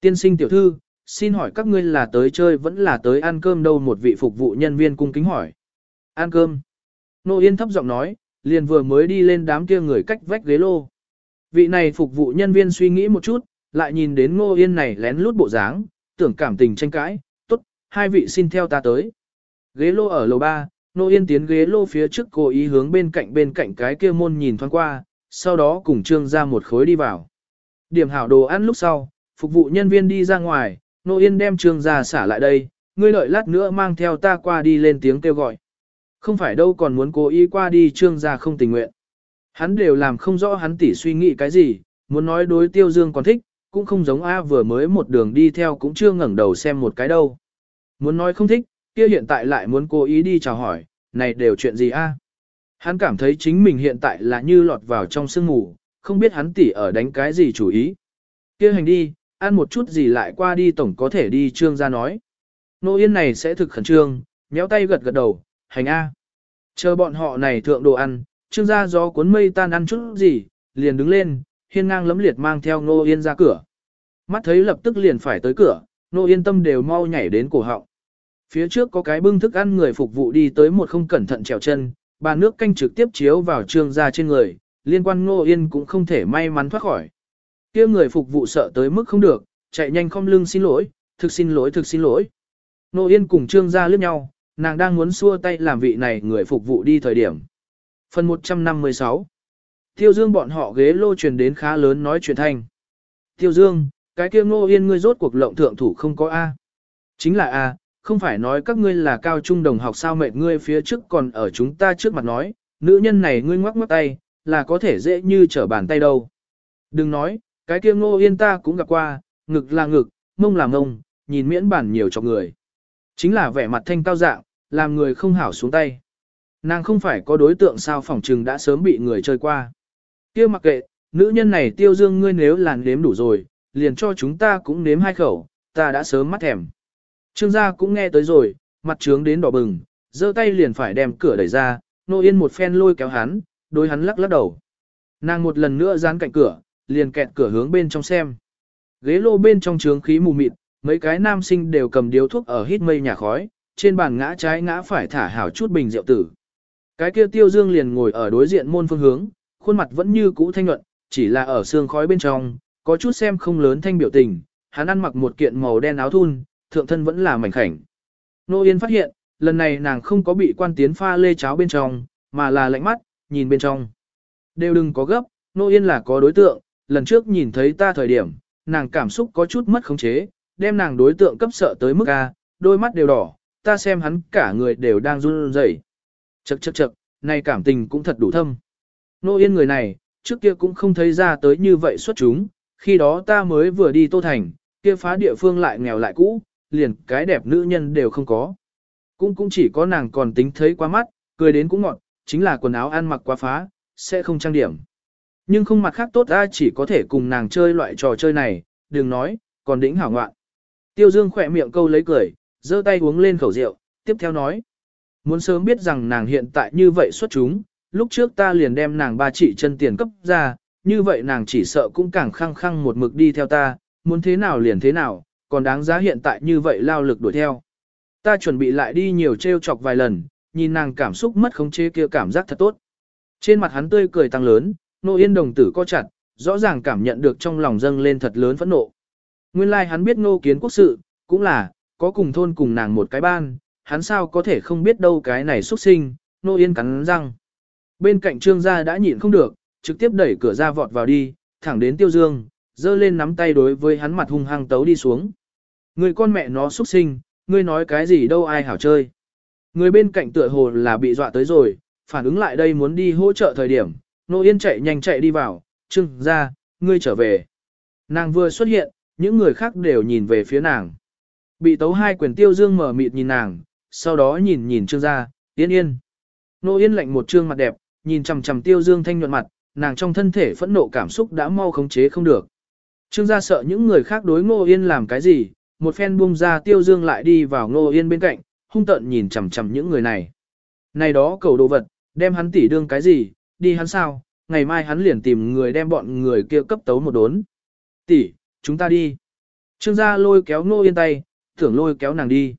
Tiên sinh tiểu thư, xin hỏi các ngươi là tới chơi vẫn là tới ăn cơm đâu một vị phục vụ nhân viên cung kính hỏi. Ăn cơm. Nô Yên thấp giọng nói, liền vừa mới đi lên đám kia người cách vách ghế lô. Vị này phục vụ nhân viên suy nghĩ một chút, lại nhìn đến Ngô Yên này lén lút bộ dáng, tưởng cảm tình tranh cãi, tốt, hai vị xin theo ta tới. Ghế lô ở lầu 3, nô Yên tiến ghế lô phía trước cố ý hướng bên cạnh bên cạnh cái kia môn nhìn thoáng qua, sau đó cùng trương ra một khối đi vào. Điểm hảo đồ ăn lúc sau, phục vụ nhân viên đi ra ngoài, Nô Yên đem trương ra xả lại đây, ngươi lợi lát nữa mang theo ta qua đi lên tiếng kêu gọi. Không phải đâu còn muốn cố ý qua đi trương ra không tình nguyện. Hắn đều làm không rõ hắn tỉ suy nghĩ cái gì, muốn nói đối tiêu dương còn thích, cũng không giống A vừa mới một đường đi theo cũng chưa ngẩng đầu xem một cái đâu. Muốn nói không thích, kia hiện tại lại muốn cố ý đi chào hỏi, này đều chuyện gì A. Hắn cảm thấy chính mình hiện tại là như lọt vào trong sương mù, không biết hắn tỉ ở đánh cái gì chủ ý. kia hành đi, ăn một chút gì lại qua đi tổng có thể đi trương ra nói. Nô yên này sẽ thực khẩn trương, nhéo tay gật gật đầu, hành A. Chờ bọn họ này thượng đồ ăn, trương gia gió cuốn mây tan ăn chút gì, liền đứng lên, hiên ngang lấm liệt mang theo nô yên ra cửa. Mắt thấy lập tức liền phải tới cửa, nô yên tâm đều mau nhảy đến cổ họng. Phía trước có cái bưng thức ăn người phục vụ đi tới một không cẩn thận trèo chân, bàn nước canh trực tiếp chiếu vào trương gia trên người, liên quan nô yên cũng không thể may mắn thoát khỏi. kia người phục vụ sợ tới mức không được, chạy nhanh không lưng xin lỗi, thực xin lỗi thực xin lỗi. Nô yên cùng trương gia liếc nhau, nàng đang muốn xua tay làm vị này người phục vụ đi thời điểm. Phần 156 Tiêu Dương bọn họ ghế lô truyền đến khá lớn nói chuyện thanh. Tiêu Dương, cái kia ngô yên ngươi rốt cuộc lộng thượng thủ không có A. Chính là A, không phải nói các ngươi là cao trung đồng học sao mệt ngươi phía trước còn ở chúng ta trước mặt nói, nữ nhân này ngươi ngoắc ngoắc tay, là có thể dễ như trở bàn tay đâu. Đừng nói, cái kia ngô yên ta cũng gặp qua, ngực là ngực, mông là mông, nhìn miễn bản nhiều cho người. Chính là vẻ mặt thanh cao dạng, làm người không hảo xuống tay. Nàng không phải có đối tượng sao phỏng trừng đã sớm bị người chơi qua. kia mặc kệ, nữ nhân này tiêu dương ngươi nếu làn đếm đủ rồi, liền cho chúng ta cũng nếm hai khẩu, ta đã sớm mắt thèm. Trương gia cũng nghe tới rồi, mặt trướng đến đỏ bừng, giơ tay liền phải đem cửa đẩy ra, nô yên một phen lôi kéo hắn, đối hắn lắc lắc đầu. Nàng một lần nữa dán cạnh cửa, liền kẹt cửa hướng bên trong xem. Ghế lô bên trong trướng khí mù mịt, mấy cái nam sinh đều cầm điếu thuốc ở hít mây nhà khói, trên bàn ngã trái ngã phải thả hảo chút bình rượu tử. Cái kia tiêu dương liền ngồi ở đối diện môn phương hướng, khuôn mặt vẫn như cũ thanh nhuận, chỉ là ở xương khói bên trong, có chút xem không lớn thanh biểu tình, hắn ăn mặc một kiện màu đen áo thun, thượng thân vẫn là mảnh khảnh. Nô Yên phát hiện, lần này nàng không có bị quan tiến pha lê cháo bên trong, mà là lạnh mắt, nhìn bên trong. Đều đừng có gấp, Nô Yên là có đối tượng, lần trước nhìn thấy ta thời điểm, nàng cảm xúc có chút mất khống chế, đem nàng đối tượng cấp sợ tới mức A, đôi mắt đều đỏ, ta xem hắn cả người đều đang run rẩy. Chậc chậc chậc, này cảm tình cũng thật đủ thâm. Nô Yên người này, trước kia cũng không thấy ra tới như vậy xuất chúng, khi đó ta mới vừa đi Tô Thành, kia phá địa phương lại nghèo lại cũ, liền cái đẹp nữ nhân đều không có. Cũng cũng chỉ có nàng còn tính thấy quá mắt, cười đến cũng ngọt, chính là quần áo ăn mặc quá phá, sẽ không trang điểm. Nhưng không mặt khác tốt ra chỉ có thể cùng nàng chơi loại trò chơi này, đừng nói, còn đỉnh hảo ngoạn. Tiêu Dương khỏe miệng câu lấy cười, giơ tay uống lên khẩu rượu, tiếp theo nói. Muốn sớm biết rằng nàng hiện tại như vậy xuất chúng, lúc trước ta liền đem nàng ba trị chân tiền cấp ra, như vậy nàng chỉ sợ cũng càng khăng khăng một mực đi theo ta, muốn thế nào liền thế nào, còn đáng giá hiện tại như vậy lao lực đuổi theo. Ta chuẩn bị lại đi nhiều trêu chọc vài lần, nhìn nàng cảm xúc mất khống chế kia cảm giác thật tốt. Trên mặt hắn tươi cười tăng lớn, nô yên đồng tử co chặt, rõ ràng cảm nhận được trong lòng dâng lên thật lớn phẫn nộ. Nguyên lai like hắn biết ngô kiến quốc sự, cũng là, có cùng thôn cùng nàng một cái ban, hắn sao có thể không biết đâu cái này xuất sinh, nô yên cắn răng. Bên cạnh trương gia đã nhịn không được, trực tiếp đẩy cửa ra vọt vào đi, thẳng đến tiêu dương, giơ lên nắm tay đối với hắn mặt hung hăng tấu đi xuống. Người con mẹ nó xuất sinh, ngươi nói cái gì đâu ai hảo chơi. Người bên cạnh tựa hồ là bị dọa tới rồi, phản ứng lại đây muốn đi hỗ trợ thời điểm, nô yên chạy nhanh chạy đi vào, trương ra, ngươi trở về. Nàng vừa xuất hiện, những người khác đều nhìn về phía nàng. Bị tấu hai quyền tiêu dương mở mịt nhìn nàng, sau đó nhìn nhìn trương gia, yên yên. Nô Yên lạnh một trương mặt đẹp, nhìn chằm chằm Tiêu Dương thanh nhuận mặt, nàng trong thân thể phẫn nộ cảm xúc đã mau khống chế không được. Trương gia sợ những người khác đối Ngô Yên làm cái gì, một phen buông ra Tiêu Dương lại đi vào Ngô Yên bên cạnh, hung tợn nhìn chằm chằm những người này. Này đó cầu đồ vật, đem hắn tỉ đương cái gì, đi hắn sao, ngày mai hắn liền tìm người đem bọn người kia cấp tấu một đốn. Tỷ, chúng ta đi. Trương gia lôi kéo Ngô Yên tay, tưởng lôi kéo nàng đi.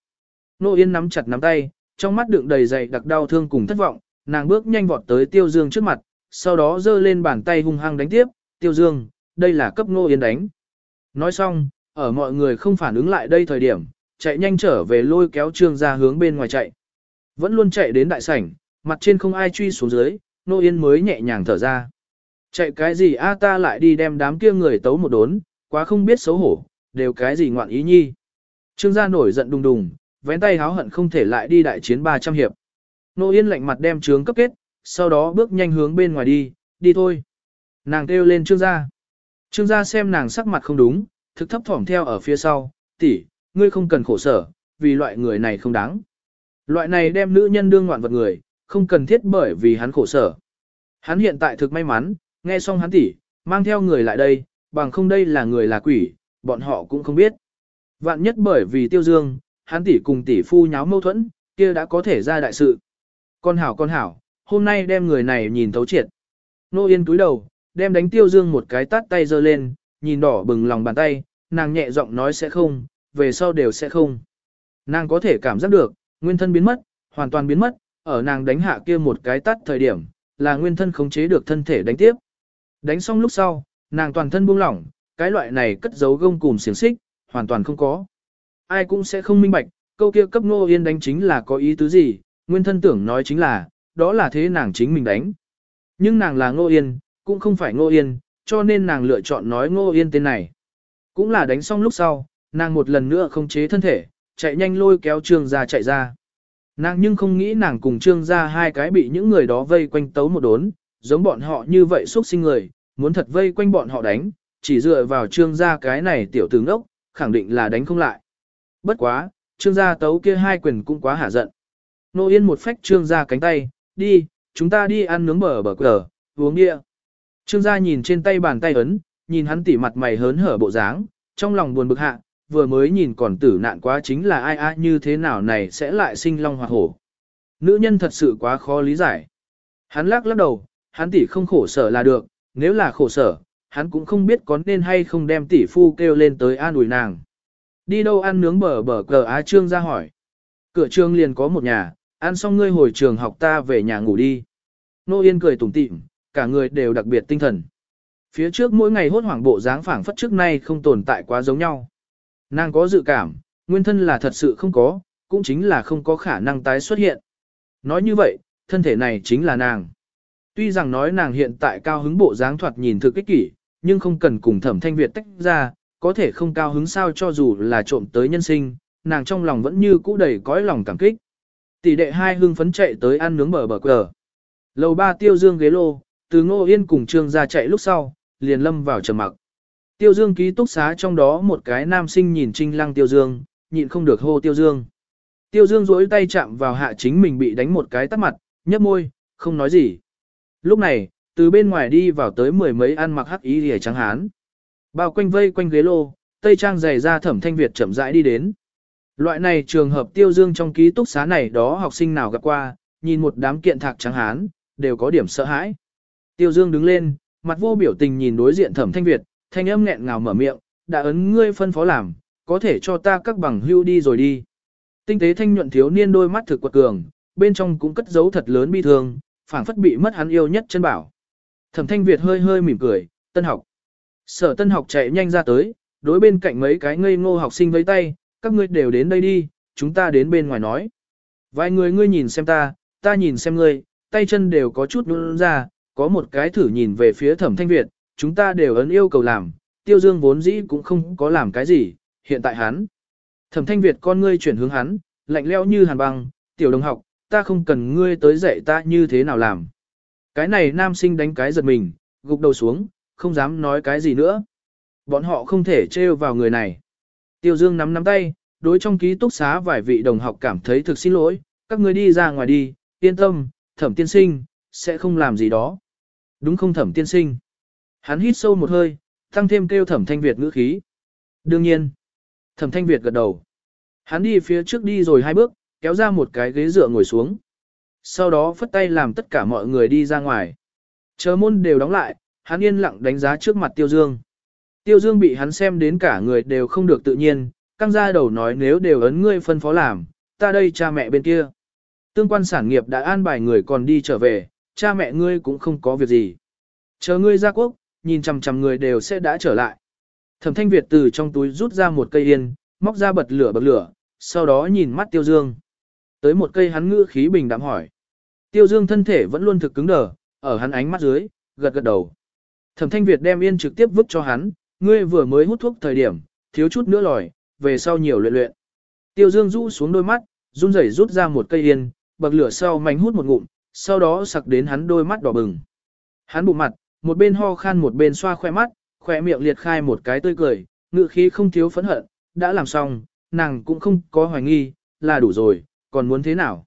Ngô Yên nắm chặt nắm tay, trong mắt đựng đầy dày đặc đau thương cùng thất vọng, nàng bước nhanh vọt tới Tiêu Dương trước mặt, sau đó giơ lên bàn tay hung hăng đánh tiếp, Tiêu Dương, đây là cấp Ngô Yên đánh. Nói xong, ở mọi người không phản ứng lại đây thời điểm, chạy nhanh trở về lôi kéo Trương gia hướng bên ngoài chạy. Vẫn luôn chạy đến đại sảnh, mặt trên không ai truy xuống dưới, Nô Yên mới nhẹ nhàng thở ra. Chạy cái gì a ta lại đi đem đám kia người tấu một đốn, quá không biết xấu hổ, đều cái gì ngoạn ý nhi. Trương gia nổi giận đùng đùng, vén tay háo hận không thể lại đi đại chiến 300 hiệp. Nô Yên lạnh mặt đem trướng cấp kết, sau đó bước nhanh hướng bên ngoài đi, đi thôi. Nàng kêu lên trương gia. Trương gia xem nàng sắc mặt không đúng, thực thấp thỏm theo ở phía sau, tỷ, ngươi không cần khổ sở, vì loại người này không đáng. Loại này đem nữ nhân đương ngoạn vật người, không cần thiết bởi vì hắn khổ sở. Hắn hiện tại thực may mắn, nghe xong hắn tỷ, mang theo người lại đây, bằng không đây là người là quỷ, bọn họ cũng không biết. Vạn nhất bởi vì tiêu dương, hắn tỷ cùng tỷ phu nháo mâu thuẫn, kia đã có thể ra đại sự. Con hảo con hảo, hôm nay đem người này nhìn thấu triệt. Nô Yên túi đầu, đem đánh tiêu dương một cái tát tay giơ lên, nhìn đỏ bừng lòng bàn tay, nàng nhẹ giọng nói sẽ không, về sau đều sẽ không. Nàng có thể cảm giác được, nguyên thân biến mất, hoàn toàn biến mất, ở nàng đánh hạ kia một cái tắt thời điểm, là nguyên thân khống chế được thân thể đánh tiếp. Đánh xong lúc sau, nàng toàn thân buông lỏng, cái loại này cất giấu gông cùm xiềng xích, hoàn toàn không có. Ai cũng sẽ không minh bạch, câu kia cấp Ngô Yên đánh chính là có ý tứ gì, nguyên thân tưởng nói chính là, đó là thế nàng chính mình đánh. Nhưng nàng là Ngô Yên, cũng không phải Ngô Yên, cho nên nàng lựa chọn nói Ngô Yên tên này. Cũng là đánh xong lúc sau, nàng một lần nữa không chế thân thể, chạy nhanh lôi kéo trương Gia chạy ra. Nàng nhưng không nghĩ nàng cùng trương Gia hai cái bị những người đó vây quanh tấu một đốn, giống bọn họ như vậy xuất sinh người, muốn thật vây quanh bọn họ đánh, chỉ dựa vào trương gia cái này tiểu tướng ốc, khẳng định là đánh không lại. Bất quá, trương gia tấu kia hai quyền cũng quá hả giận. Nô Yên một phách trương gia cánh tay, đi, chúng ta đi ăn nướng bờ bờ cờ, uống địa. Trương gia nhìn trên tay bàn tay ấn, nhìn hắn tỉ mặt mày hớn hở bộ dáng, trong lòng buồn bực hạ, vừa mới nhìn còn tử nạn quá chính là ai ai như thế nào này sẽ lại sinh long hoặc hổ. Nữ nhân thật sự quá khó lý giải. Hắn lắc lắc đầu, hắn tỷ không khổ sở là được, nếu là khổ sở, hắn cũng không biết có nên hay không đem tỷ phu kêu lên tới an ủi nàng. Đi đâu ăn nướng bờ bờ cờ á trương ra hỏi. Cửa Trương liền có một nhà, ăn xong ngươi hồi trường học ta về nhà ngủ đi. Nô Yên cười tủm tỉm, cả người đều đặc biệt tinh thần. Phía trước mỗi ngày hốt hoảng bộ dáng phảng phất trước nay không tồn tại quá giống nhau. Nàng có dự cảm, nguyên thân là thật sự không có, cũng chính là không có khả năng tái xuất hiện. Nói như vậy, thân thể này chính là nàng. Tuy rằng nói nàng hiện tại cao hứng bộ dáng thoạt nhìn thực kích kỷ, nhưng không cần cùng thẩm thanh Việt tách ra, có thể không cao hứng sao cho dù là trộm tới nhân sinh, nàng trong lòng vẫn như cũ đầy cõi lòng cảm kích. Tỷ đệ hai hưng phấn chạy tới ăn nướng bờ bờ cờ. Lầu ba tiêu dương ghế lô, từ ngô yên cùng trương ra chạy lúc sau, liền lâm vào trầm mặc. Tiêu Dương ký túc xá trong đó một cái nam sinh nhìn Trinh Lăng Tiêu Dương, nhịn không được hô Tiêu Dương. Tiêu Dương duỗi tay chạm vào hạ chính mình bị đánh một cái tắt mặt, nhấp môi, không nói gì. Lúc này, từ bên ngoài đi vào tới mười mấy ăn mặc hắc ý rìa trắng hán. Bao quanh vây quanh ghế lô, tây trang dày ra thẩm thanh Việt chậm rãi đi đến. Loại này trường hợp Tiêu Dương trong ký túc xá này đó học sinh nào gặp qua, nhìn một đám kiện thạc trắng hán, đều có điểm sợ hãi. Tiêu Dương đứng lên, mặt vô biểu tình nhìn đối diện thẩm thanh Việt, thanh âm nghẹn ngào mở miệng, đã ấn ngươi phân phó làm, có thể cho ta các bằng hưu đi rồi đi. Tinh tế thanh nhuận thiếu niên đôi mắt thực quật cường, bên trong cũng cất giấu thật lớn bi thương, phảng phất bị mất hắn yêu nhất chân bảo. Thẩm thanh Việt hơi hơi mỉm cười, tân học. Sở tân học chạy nhanh ra tới, đối bên cạnh mấy cái ngây ngô học sinh với tay, các ngươi đều đến đây đi, chúng ta đến bên ngoài nói. Vài người ngươi nhìn xem ta, ta nhìn xem ngươi, tay chân đều có chút nôn ra, có một cái thử nhìn về phía thẩm thanh Việt, chúng ta đều ấn yêu cầu làm, tiêu dương vốn dĩ cũng không có làm cái gì, hiện tại hắn. Thẩm thanh Việt con ngươi chuyển hướng hắn, lạnh lẽo như hàn băng, tiểu đồng học, ta không cần ngươi tới dạy ta như thế nào làm. Cái này nam sinh đánh cái giật mình, gục đầu xuống, không dám nói cái gì nữa. Bọn họ không thể trêu vào người này. Tiêu Dương nắm nắm tay, đối trong ký túc xá vài vị đồng học cảm thấy thực xin lỗi, các người đi ra ngoài đi, yên tâm, thẩm tiên sinh, sẽ không làm gì đó. Đúng không thẩm tiên sinh? Hắn hít sâu một hơi, tăng thêm kêu thẩm thanh Việt ngữ khí. Đương nhiên. Thẩm thanh Việt gật đầu. Hắn đi phía trước đi rồi hai bước, kéo ra một cái ghế dựa ngồi xuống. Sau đó phất tay làm tất cả mọi người đi ra ngoài. Chờ môn đều đóng lại, hắn yên lặng đánh giá trước mặt Tiêu Dương. Tiêu Dương bị hắn xem đến cả người đều không được tự nhiên, căng ra đầu nói nếu đều ấn ngươi phân phó làm, ta đây cha mẹ bên kia. Tương quan sản nghiệp đã an bài người còn đi trở về, cha mẹ ngươi cũng không có việc gì. Chờ ngươi ra quốc, nhìn chằm chằm người đều sẽ đã trở lại. Thẩm thanh Việt từ trong túi rút ra một cây yên, móc ra bật lửa bật lửa, sau đó nhìn mắt Tiêu Dương. Tới một cây hắn ngữ khí bình đạm hỏi. Tiêu Dương thân thể vẫn luôn thực cứng đờ, ở hắn ánh mắt dưới, gật gật đầu. Thẩm Thanh Việt đem yên trực tiếp vứt cho hắn, ngươi vừa mới hút thuốc thời điểm, thiếu chút nữa lòi, về sau nhiều luyện luyện. Tiêu Dương rũ xuống đôi mắt, run rẩy rút ra một cây yên, bậc lửa sau mảnh hút một ngụm, sau đó sặc đến hắn đôi mắt đỏ bừng. Hắn bụng mặt, một bên ho khan một bên xoa khoe mắt, khoe miệng liệt khai một cái tươi cười, ngự khí không thiếu phẫn hận, đã làm xong, nàng cũng không có hoài nghi, là đủ rồi, còn muốn thế nào.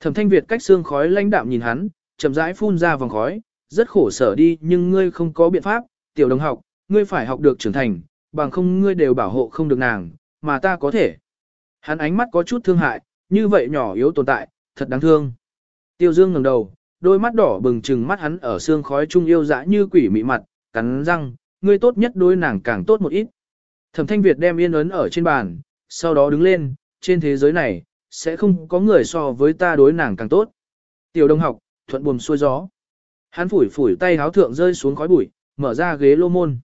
Thẩm thanh Việt cách xương khói lãnh đạm nhìn hắn, chậm rãi phun ra vòng khói, rất khổ sở đi nhưng ngươi không có biện pháp, tiểu đồng học, ngươi phải học được trưởng thành, bằng không ngươi đều bảo hộ không được nàng, mà ta có thể. Hắn ánh mắt có chút thương hại, như vậy nhỏ yếu tồn tại, thật đáng thương. Tiêu Dương ngẩng đầu, đôi mắt đỏ bừng trừng mắt hắn ở xương khói trung yêu dã như quỷ mị mặt, cắn răng, ngươi tốt nhất đối nàng càng tốt một ít. Thẩm Thanh Việt đem yên ấn ở trên bàn, sau đó đứng lên, trên thế giới này, sẽ không có người so với ta đối nàng càng tốt. Tiểu đồng học, thuận buồm xuôi gió. Hắn phủi phủi tay háo thượng rơi xuống khói bụi, mở ra ghế lô môn.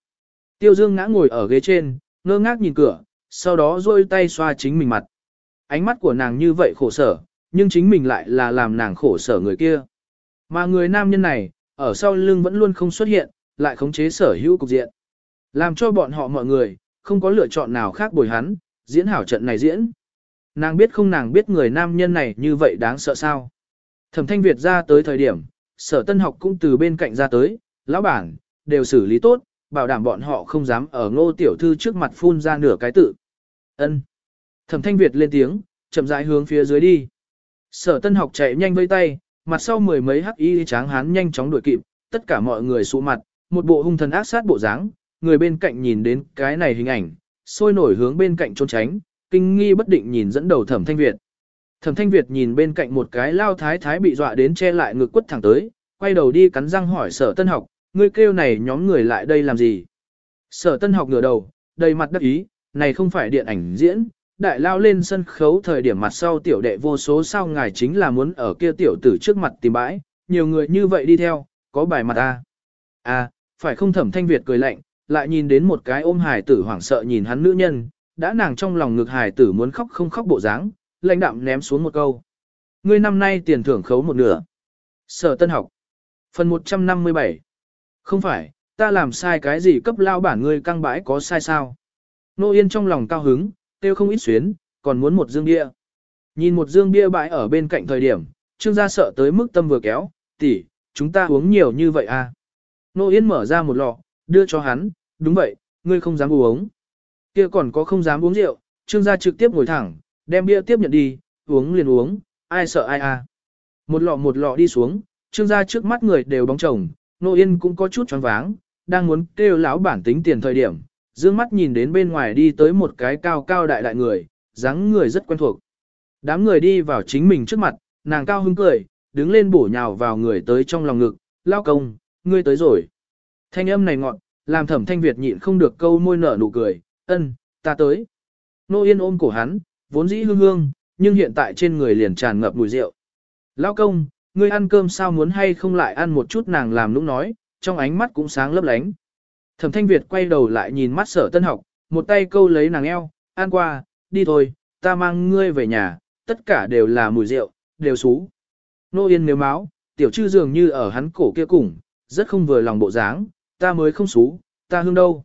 Tiêu Dương ngã ngồi ở ghế trên, ngơ ngác nhìn cửa, sau đó rôi tay xoa chính mình mặt. Ánh mắt của nàng như vậy khổ sở, nhưng chính mình lại là làm nàng khổ sở người kia. Mà người nam nhân này, ở sau lưng vẫn luôn không xuất hiện, lại khống chế sở hữu cục diện. Làm cho bọn họ mọi người, không có lựa chọn nào khác bồi hắn, diễn hảo trận này diễn. Nàng biết không nàng biết người nam nhân này như vậy đáng sợ sao. Thẩm thanh Việt ra tới thời điểm, sở tân học cũng từ bên cạnh ra tới, lão bản, đều xử lý tốt, bảo đảm bọn họ không dám ở ngô tiểu thư trước mặt phun ra nửa cái tự. ân Thẩm thanh Việt lên tiếng, chậm rãi hướng phía dưới đi. Sở tân học chạy nhanh vây tay, mặt sau mười mấy hắc y tráng hán nhanh chóng đuổi kịp, tất cả mọi người sụ mặt, một bộ hung thần ác sát bộ dáng, người bên cạnh nhìn đến cái này hình ảnh, sôi nổi hướng bên cạnh trốn tránh, kinh nghi bất định nhìn dẫn đầu thẩm thanh Việt. Thẩm thanh Việt nhìn bên cạnh một cái lao thái thái bị dọa đến che lại ngực quất thẳng tới, quay đầu đi cắn răng hỏi sở tân học, ngươi kêu này nhóm người lại đây làm gì? Sở tân học ngửa đầu, đầy mặt đắc ý, này không phải điện ảnh diễn, đại lao lên sân khấu thời điểm mặt sau tiểu đệ vô số sao ngài chính là muốn ở kia tiểu tử trước mặt tìm bãi, nhiều người như vậy đi theo, có bài mặt a À, phải không thẩm thanh Việt cười lạnh, lại nhìn đến một cái ôm hài tử hoảng sợ nhìn hắn nữ nhân, đã nàng trong lòng ngực hài tử muốn khóc không khóc bộ dáng, lãnh đạm ném xuống một câu. Ngươi năm nay tiền thưởng khấu một nửa. Sở tân học. Phần 157. Không phải, ta làm sai cái gì cấp lao bản ngươi căng bãi có sai sao? Nô Yên trong lòng cao hứng, tiêu không ít xuyến, còn muốn một dương bia. Nhìn một dương bia bãi ở bên cạnh thời điểm, trương gia sợ tới mức tâm vừa kéo, tỷ, chúng ta uống nhiều như vậy à? Nô Yên mở ra một lọ, đưa cho hắn, đúng vậy, ngươi không dám uống. Kia còn có không dám uống rượu, trương gia trực tiếp ngồi thẳng, đem bia tiếp nhận đi, uống liền uống, ai sợ ai à. Một lọ một lọ đi xuống, trương gia trước mắt người đều bóng chồng, nô yên cũng có chút choáng váng, đang muốn kêu lão bản tính tiền thời điểm, dương mắt nhìn đến bên ngoài đi tới một cái cao cao đại đại người, dáng người rất quen thuộc. Đám người đi vào chính mình trước mặt, nàng cao hứng cười, đứng lên bổ nhào vào người tới trong lòng ngực, lao công, ngươi tới rồi. Thanh âm này ngọn, làm thẩm thanh Việt nhịn không được câu môi nở nụ cười, ân, ta tới. Nô Yên ôm cổ hắn, vốn dĩ hương hương, nhưng hiện tại trên người liền tràn ngập mùi rượu. Lão công, ngươi ăn cơm sao muốn hay không lại ăn một chút nàng làm lúc nói, trong ánh mắt cũng sáng lấp lánh. Thẩm thanh Việt quay đầu lại nhìn mắt sở tân học, một tay câu lấy nàng eo, ăn qua, đi thôi, ta mang ngươi về nhà, tất cả đều là mùi rượu, đều xú. Nô Yên nếu máu, tiểu chư dường như ở hắn cổ kia cùng, rất không vừa lòng bộ dáng, ta mới không xú, ta hương đâu.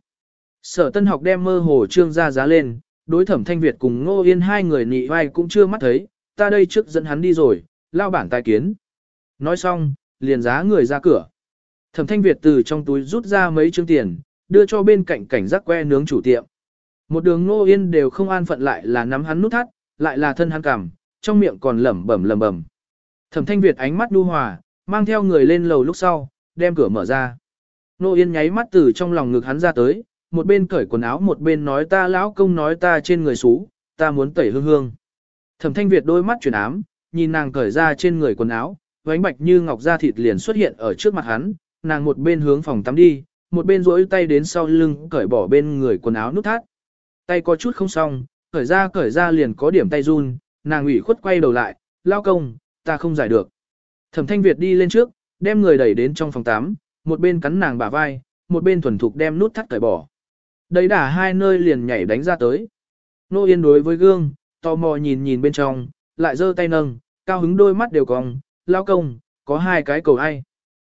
Sở tân học đem mơ hồ trương ra giá lên, đối thẩm thanh Việt cùng Ngô Yên hai người nị vai cũng chưa mắt thấy, ta đây trước dẫn hắn đi rồi, lao bản tài kiến. Nói xong, liền giá người ra cửa. Thẩm thanh Việt từ trong túi rút ra mấy chương tiền, đưa cho bên cạnh cảnh giác que nướng chủ tiệm. Một đường Ngô Yên đều không an phận lại là nắm hắn nút thắt, lại là thân hắn cằm, trong miệng còn lẩm bẩm lẩm bẩm. Thẩm thanh Việt ánh mắt nhu hòa, mang theo người lên lầu lúc sau, đem cửa mở ra. Nô Yên nháy mắt từ trong lòng ngực hắn ra tới, một bên cởi quần áo một bên nói ta lão công nói ta trên người xú, ta muốn tẩy hương hương. Thẩm thanh Việt đôi mắt chuyển ám, nhìn nàng cởi ra trên người quần áo, vánh bạch như ngọc da thịt liền xuất hiện ở trước mặt hắn, nàng một bên hướng phòng tắm đi, một bên rỗi tay đến sau lưng cởi bỏ bên người quần áo nút thắt. Tay có chút không xong, cởi ra cởi ra liền có điểm tay run, nàng ủy khuất quay đầu lại, lao công, ta không giải được. Thẩm thanh Việt đi lên trước, đem người đẩy đến trong phòng tắm, một bên cắn nàng bả vai, một bên thuần thục đem nút thắt cởi bỏ. Đấy đả hai nơi liền nhảy đánh ra tới. Nô Yên đối với gương, tò mò nhìn nhìn bên trong, lại giơ tay nâng, cao hứng đôi mắt đều cong, lao công, có hai cái cầu ai.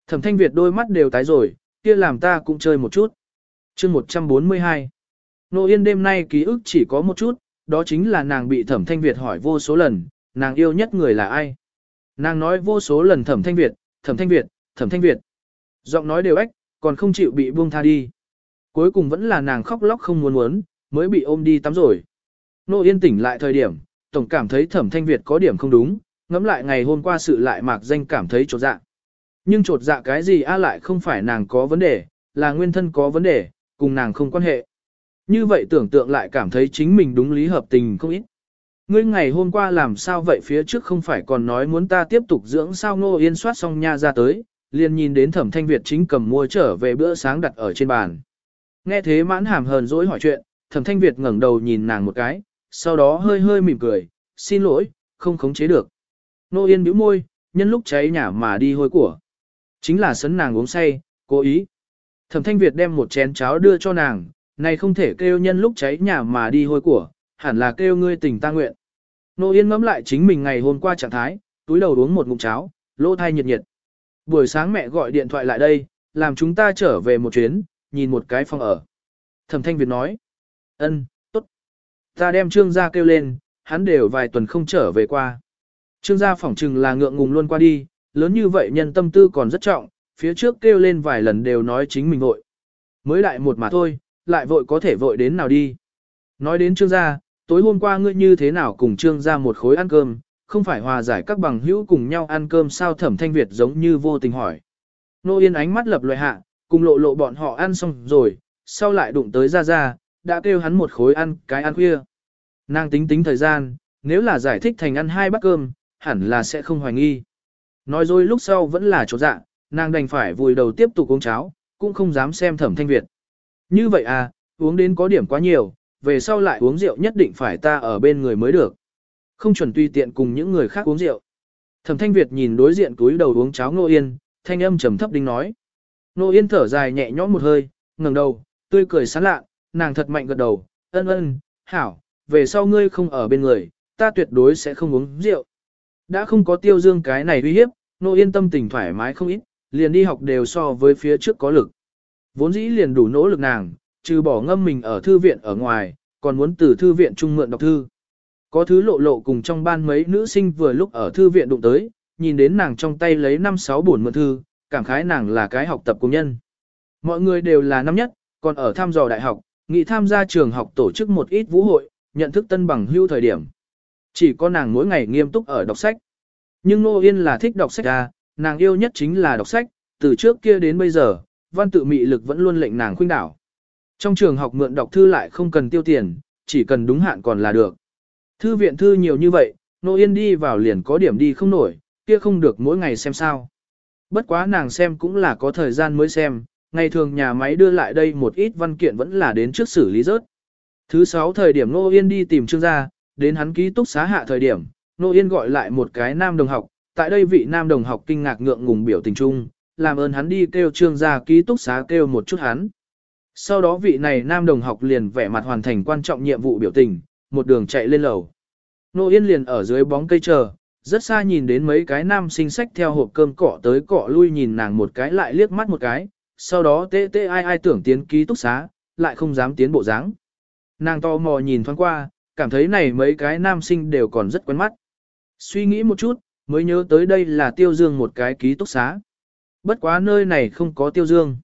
Thẩm thanh Việt đôi mắt đều tái rồi, kia làm ta cũng chơi một chút. chương 142 Nô Yên đêm nay ký ức chỉ có một chút, đó chính là nàng bị thẩm thanh Việt hỏi vô số lần, nàng yêu nhất người là ai. Nàng nói vô số lần thẩm thanh Việt, thẩm thanh Việt, thẩm thanh Việt. Giọng nói đều ếch, còn không chịu bị buông tha đi. Cuối cùng vẫn là nàng khóc lóc không muốn muốn, mới bị ôm đi tắm rồi. Nô Yên tỉnh lại thời điểm, tổng cảm thấy thẩm thanh Việt có điểm không đúng, ngẫm lại ngày hôm qua sự lại mạc danh cảm thấy trột dạ. Nhưng trột dạ cái gì a lại không phải nàng có vấn đề, là nguyên thân có vấn đề, cùng nàng không quan hệ. Như vậy tưởng tượng lại cảm thấy chính mình đúng lý hợp tình không ít. Ngươi ngày hôm qua làm sao vậy phía trước không phải còn nói muốn ta tiếp tục dưỡng sao ngô yên soát xong nha ra tới, liền nhìn đến thẩm thanh Việt chính cầm mua trở về bữa sáng đặt ở trên bàn. Nghe thế mãn hàm hờn dỗi hỏi chuyện, thẩm thanh Việt ngẩng đầu nhìn nàng một cái, sau đó hơi hơi mỉm cười, xin lỗi, không khống chế được. Nô yên bĩu môi, nhân lúc cháy nhà mà đi hôi của. Chính là sấn nàng uống say, cố ý. Thẩm thanh Việt đem một chén cháo đưa cho nàng, này không thể kêu nhân lúc cháy nhà mà đi hôi của, hẳn là kêu ngươi tình ta nguyện. Nô Yên ngẫm lại chính mình ngày hôm qua trạng thái, túi đầu uống một ngụm cháo, lỗ thai nhiệt nhiệt. Buổi sáng mẹ gọi điện thoại lại đây, làm chúng ta trở về một chuyến, nhìn một cái phòng ở. Thẩm Thanh Việt nói, ân, tốt. Ta đem trương gia kêu lên, hắn đều vài tuần không trở về qua. Trương gia phỏng trừng là ngượng ngùng luôn qua đi, lớn như vậy nhân tâm tư còn rất trọng, phía trước kêu lên vài lần đều nói chính mình vội. Mới lại một mà thôi, lại vội có thể vội đến nào đi. Nói đến trương gia, tối hôm qua ngươi như thế nào cùng trương gia một khối ăn cơm, không phải hòa giải các bằng hữu cùng nhau ăn cơm sao thẩm thanh Việt giống như vô tình hỏi. Nô Yên ánh mắt lập loại hạ, cùng lộ lộ bọn họ ăn xong rồi, sau lại đụng tới ra ra, đã kêu hắn một khối ăn cái ăn khuya. Nàng tính tính thời gian, nếu là giải thích thành ăn hai bát cơm, hẳn là sẽ không hoài nghi. Nói rồi lúc sau vẫn là chỗ dạ, nàng đành phải vùi đầu tiếp tục uống cháo, cũng không dám xem thẩm thanh Việt. Như vậy à, uống đến có điểm quá nhiều, về sau lại uống rượu nhất định phải ta ở bên người mới được. Không chuẩn tùy tiện cùng những người khác uống rượu. Thẩm thanh Việt nhìn đối diện túi đầu uống cháo Nô Yên, thanh âm trầm thấp đinh nói. Nô Yên thở dài nhẹ nhõm một hơi, ngẩng đầu, tươi cười sán lạ, nàng thật mạnh gật đầu, ân ân, hảo, về sau ngươi không ở bên người, ta tuyệt đối sẽ không uống rượu. Đã không có tiêu dương cái này uy hiếp, Nô Yên tâm tình thoải mái không ít, liền đi học đều so với phía trước có lực. Vốn dĩ liền đủ nỗ lực nàng, trừ bỏ ngâm mình ở thư viện ở ngoài, còn muốn từ thư viện trung mượn đọc thư. Có thứ lộ lộ cùng trong ban mấy nữ sinh vừa lúc ở thư viện đụng tới, nhìn đến nàng trong tay lấy 5-6 buồn mượn thư, cảm khái nàng là cái học tập công nhân. Mọi người đều là năm nhất, còn ở tham dò đại học, nghị tham gia trường học tổ chức một ít vũ hội, nhận thức tân bằng hưu thời điểm. Chỉ có nàng mỗi ngày nghiêm túc ở đọc sách. Nhưng Nô Yên là thích đọc sách ra, nàng yêu nhất chính là đọc sách, từ trước kia đến bây giờ, văn tự mị lực vẫn luôn lệnh nàng khuynh đảo. Trong trường học mượn đọc thư lại không cần tiêu tiền, chỉ cần đúng hạn còn là được. Thư viện thư nhiều như vậy, Nô Yên đi vào liền có điểm đi không nổi, kia không được mỗi ngày xem sao. Bất quá nàng xem cũng là có thời gian mới xem, ngày thường nhà máy đưa lại đây một ít văn kiện vẫn là đến trước xử lý rớt. Thứ sáu thời điểm Nô Yên đi tìm trương gia, đến hắn ký túc xá hạ thời điểm, Nô Yên gọi lại một cái nam đồng học, tại đây vị nam đồng học kinh ngạc ngượng ngùng biểu tình chung, làm ơn hắn đi kêu trương gia ký túc xá kêu một chút hắn. Sau đó vị này nam đồng học liền vẻ mặt hoàn thành quan trọng nhiệm vụ biểu tình, một đường chạy lên lầu. Nô Yên liền ở dưới bóng cây chờ, rất xa nhìn đến mấy cái nam sinh sách theo hộp cơm cỏ tới cỏ lui nhìn nàng một cái lại liếc mắt một cái, sau đó tê tê ai ai tưởng tiến ký túc xá, lại không dám tiến bộ dáng. Nàng to mò nhìn thoáng qua, cảm thấy này mấy cái nam sinh đều còn rất quen mắt. Suy nghĩ một chút, mới nhớ tới đây là tiêu dương một cái ký túc xá. Bất quá nơi này không có tiêu dương.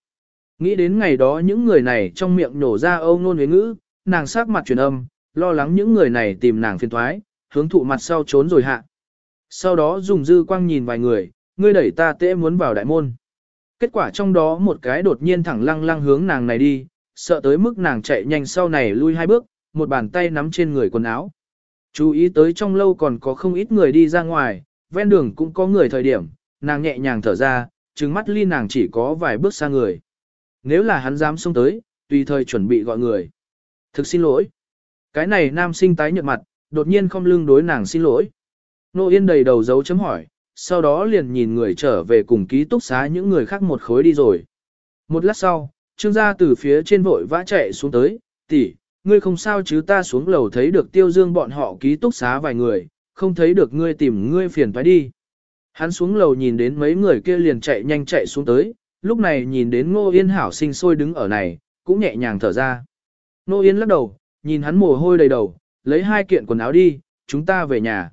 Nghĩ đến ngày đó những người này trong miệng nổ ra âu nôn với ngữ, nàng sắc mặt truyền âm, lo lắng những người này tìm nàng phiền thoái, hướng thụ mặt sau trốn rồi hạ. Sau đó dùng dư quang nhìn vài người, ngươi đẩy ta tễ muốn vào đại môn. Kết quả trong đó một cái đột nhiên thẳng lăng lăng hướng nàng này đi, sợ tới mức nàng chạy nhanh sau này lui hai bước, một bàn tay nắm trên người quần áo. Chú ý tới trong lâu còn có không ít người đi ra ngoài, ven đường cũng có người thời điểm, nàng nhẹ nhàng thở ra, trừng mắt ly nàng chỉ có vài bước xa người. Nếu là hắn dám xông tới, tùy thời chuẩn bị gọi người. Thực xin lỗi. Cái này nam sinh tái nhợt mặt, đột nhiên không lưng đối nàng xin lỗi. Nô Yên đầy đầu dấu chấm hỏi, sau đó liền nhìn người trở về cùng ký túc xá những người khác một khối đi rồi. Một lát sau, trương gia từ phía trên vội vã chạy xuống tới, tỷ, ngươi không sao chứ ta xuống lầu thấy được tiêu dương bọn họ ký túc xá vài người, không thấy được ngươi tìm ngươi phiền phải đi. Hắn xuống lầu nhìn đến mấy người kia liền chạy nhanh chạy xuống tới, lúc này nhìn đến Ngô Yên hảo sinh sôi đứng ở này, cũng nhẹ nhàng thở ra. Ngô Yên lắc đầu, nhìn hắn mồ hôi đầy đầu, lấy hai kiện quần áo đi, chúng ta về nhà.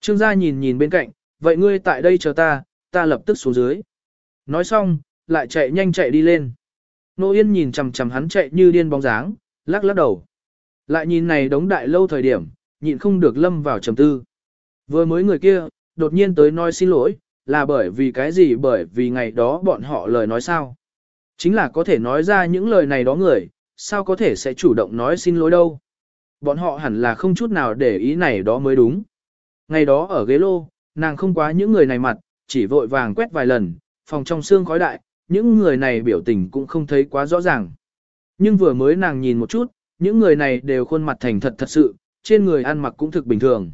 Trương gia nhìn nhìn bên cạnh, vậy ngươi tại đây chờ ta, ta lập tức xuống dưới. Nói xong, lại chạy nhanh chạy đi lên. Nô Yên nhìn chằm chằm hắn chạy như điên bóng dáng, lắc lắc đầu. Lại nhìn này đống đại lâu thời điểm, nhịn không được lâm vào trầm tư. Vừa mới người kia, đột nhiên tới nói xin lỗi, là bởi vì cái gì bởi vì ngày đó bọn họ lời nói sao. Chính là có thể nói ra những lời này đó người, sao có thể sẽ chủ động nói xin lỗi đâu. Bọn họ hẳn là không chút nào để ý này đó mới đúng. Ngày đó ở ghế lô, nàng không quá những người này mặt, chỉ vội vàng quét vài lần, phòng trong xương khói đại, những người này biểu tình cũng không thấy quá rõ ràng. Nhưng vừa mới nàng nhìn một chút, những người này đều khuôn mặt thành thật thật sự, trên người ăn mặc cũng thực bình thường.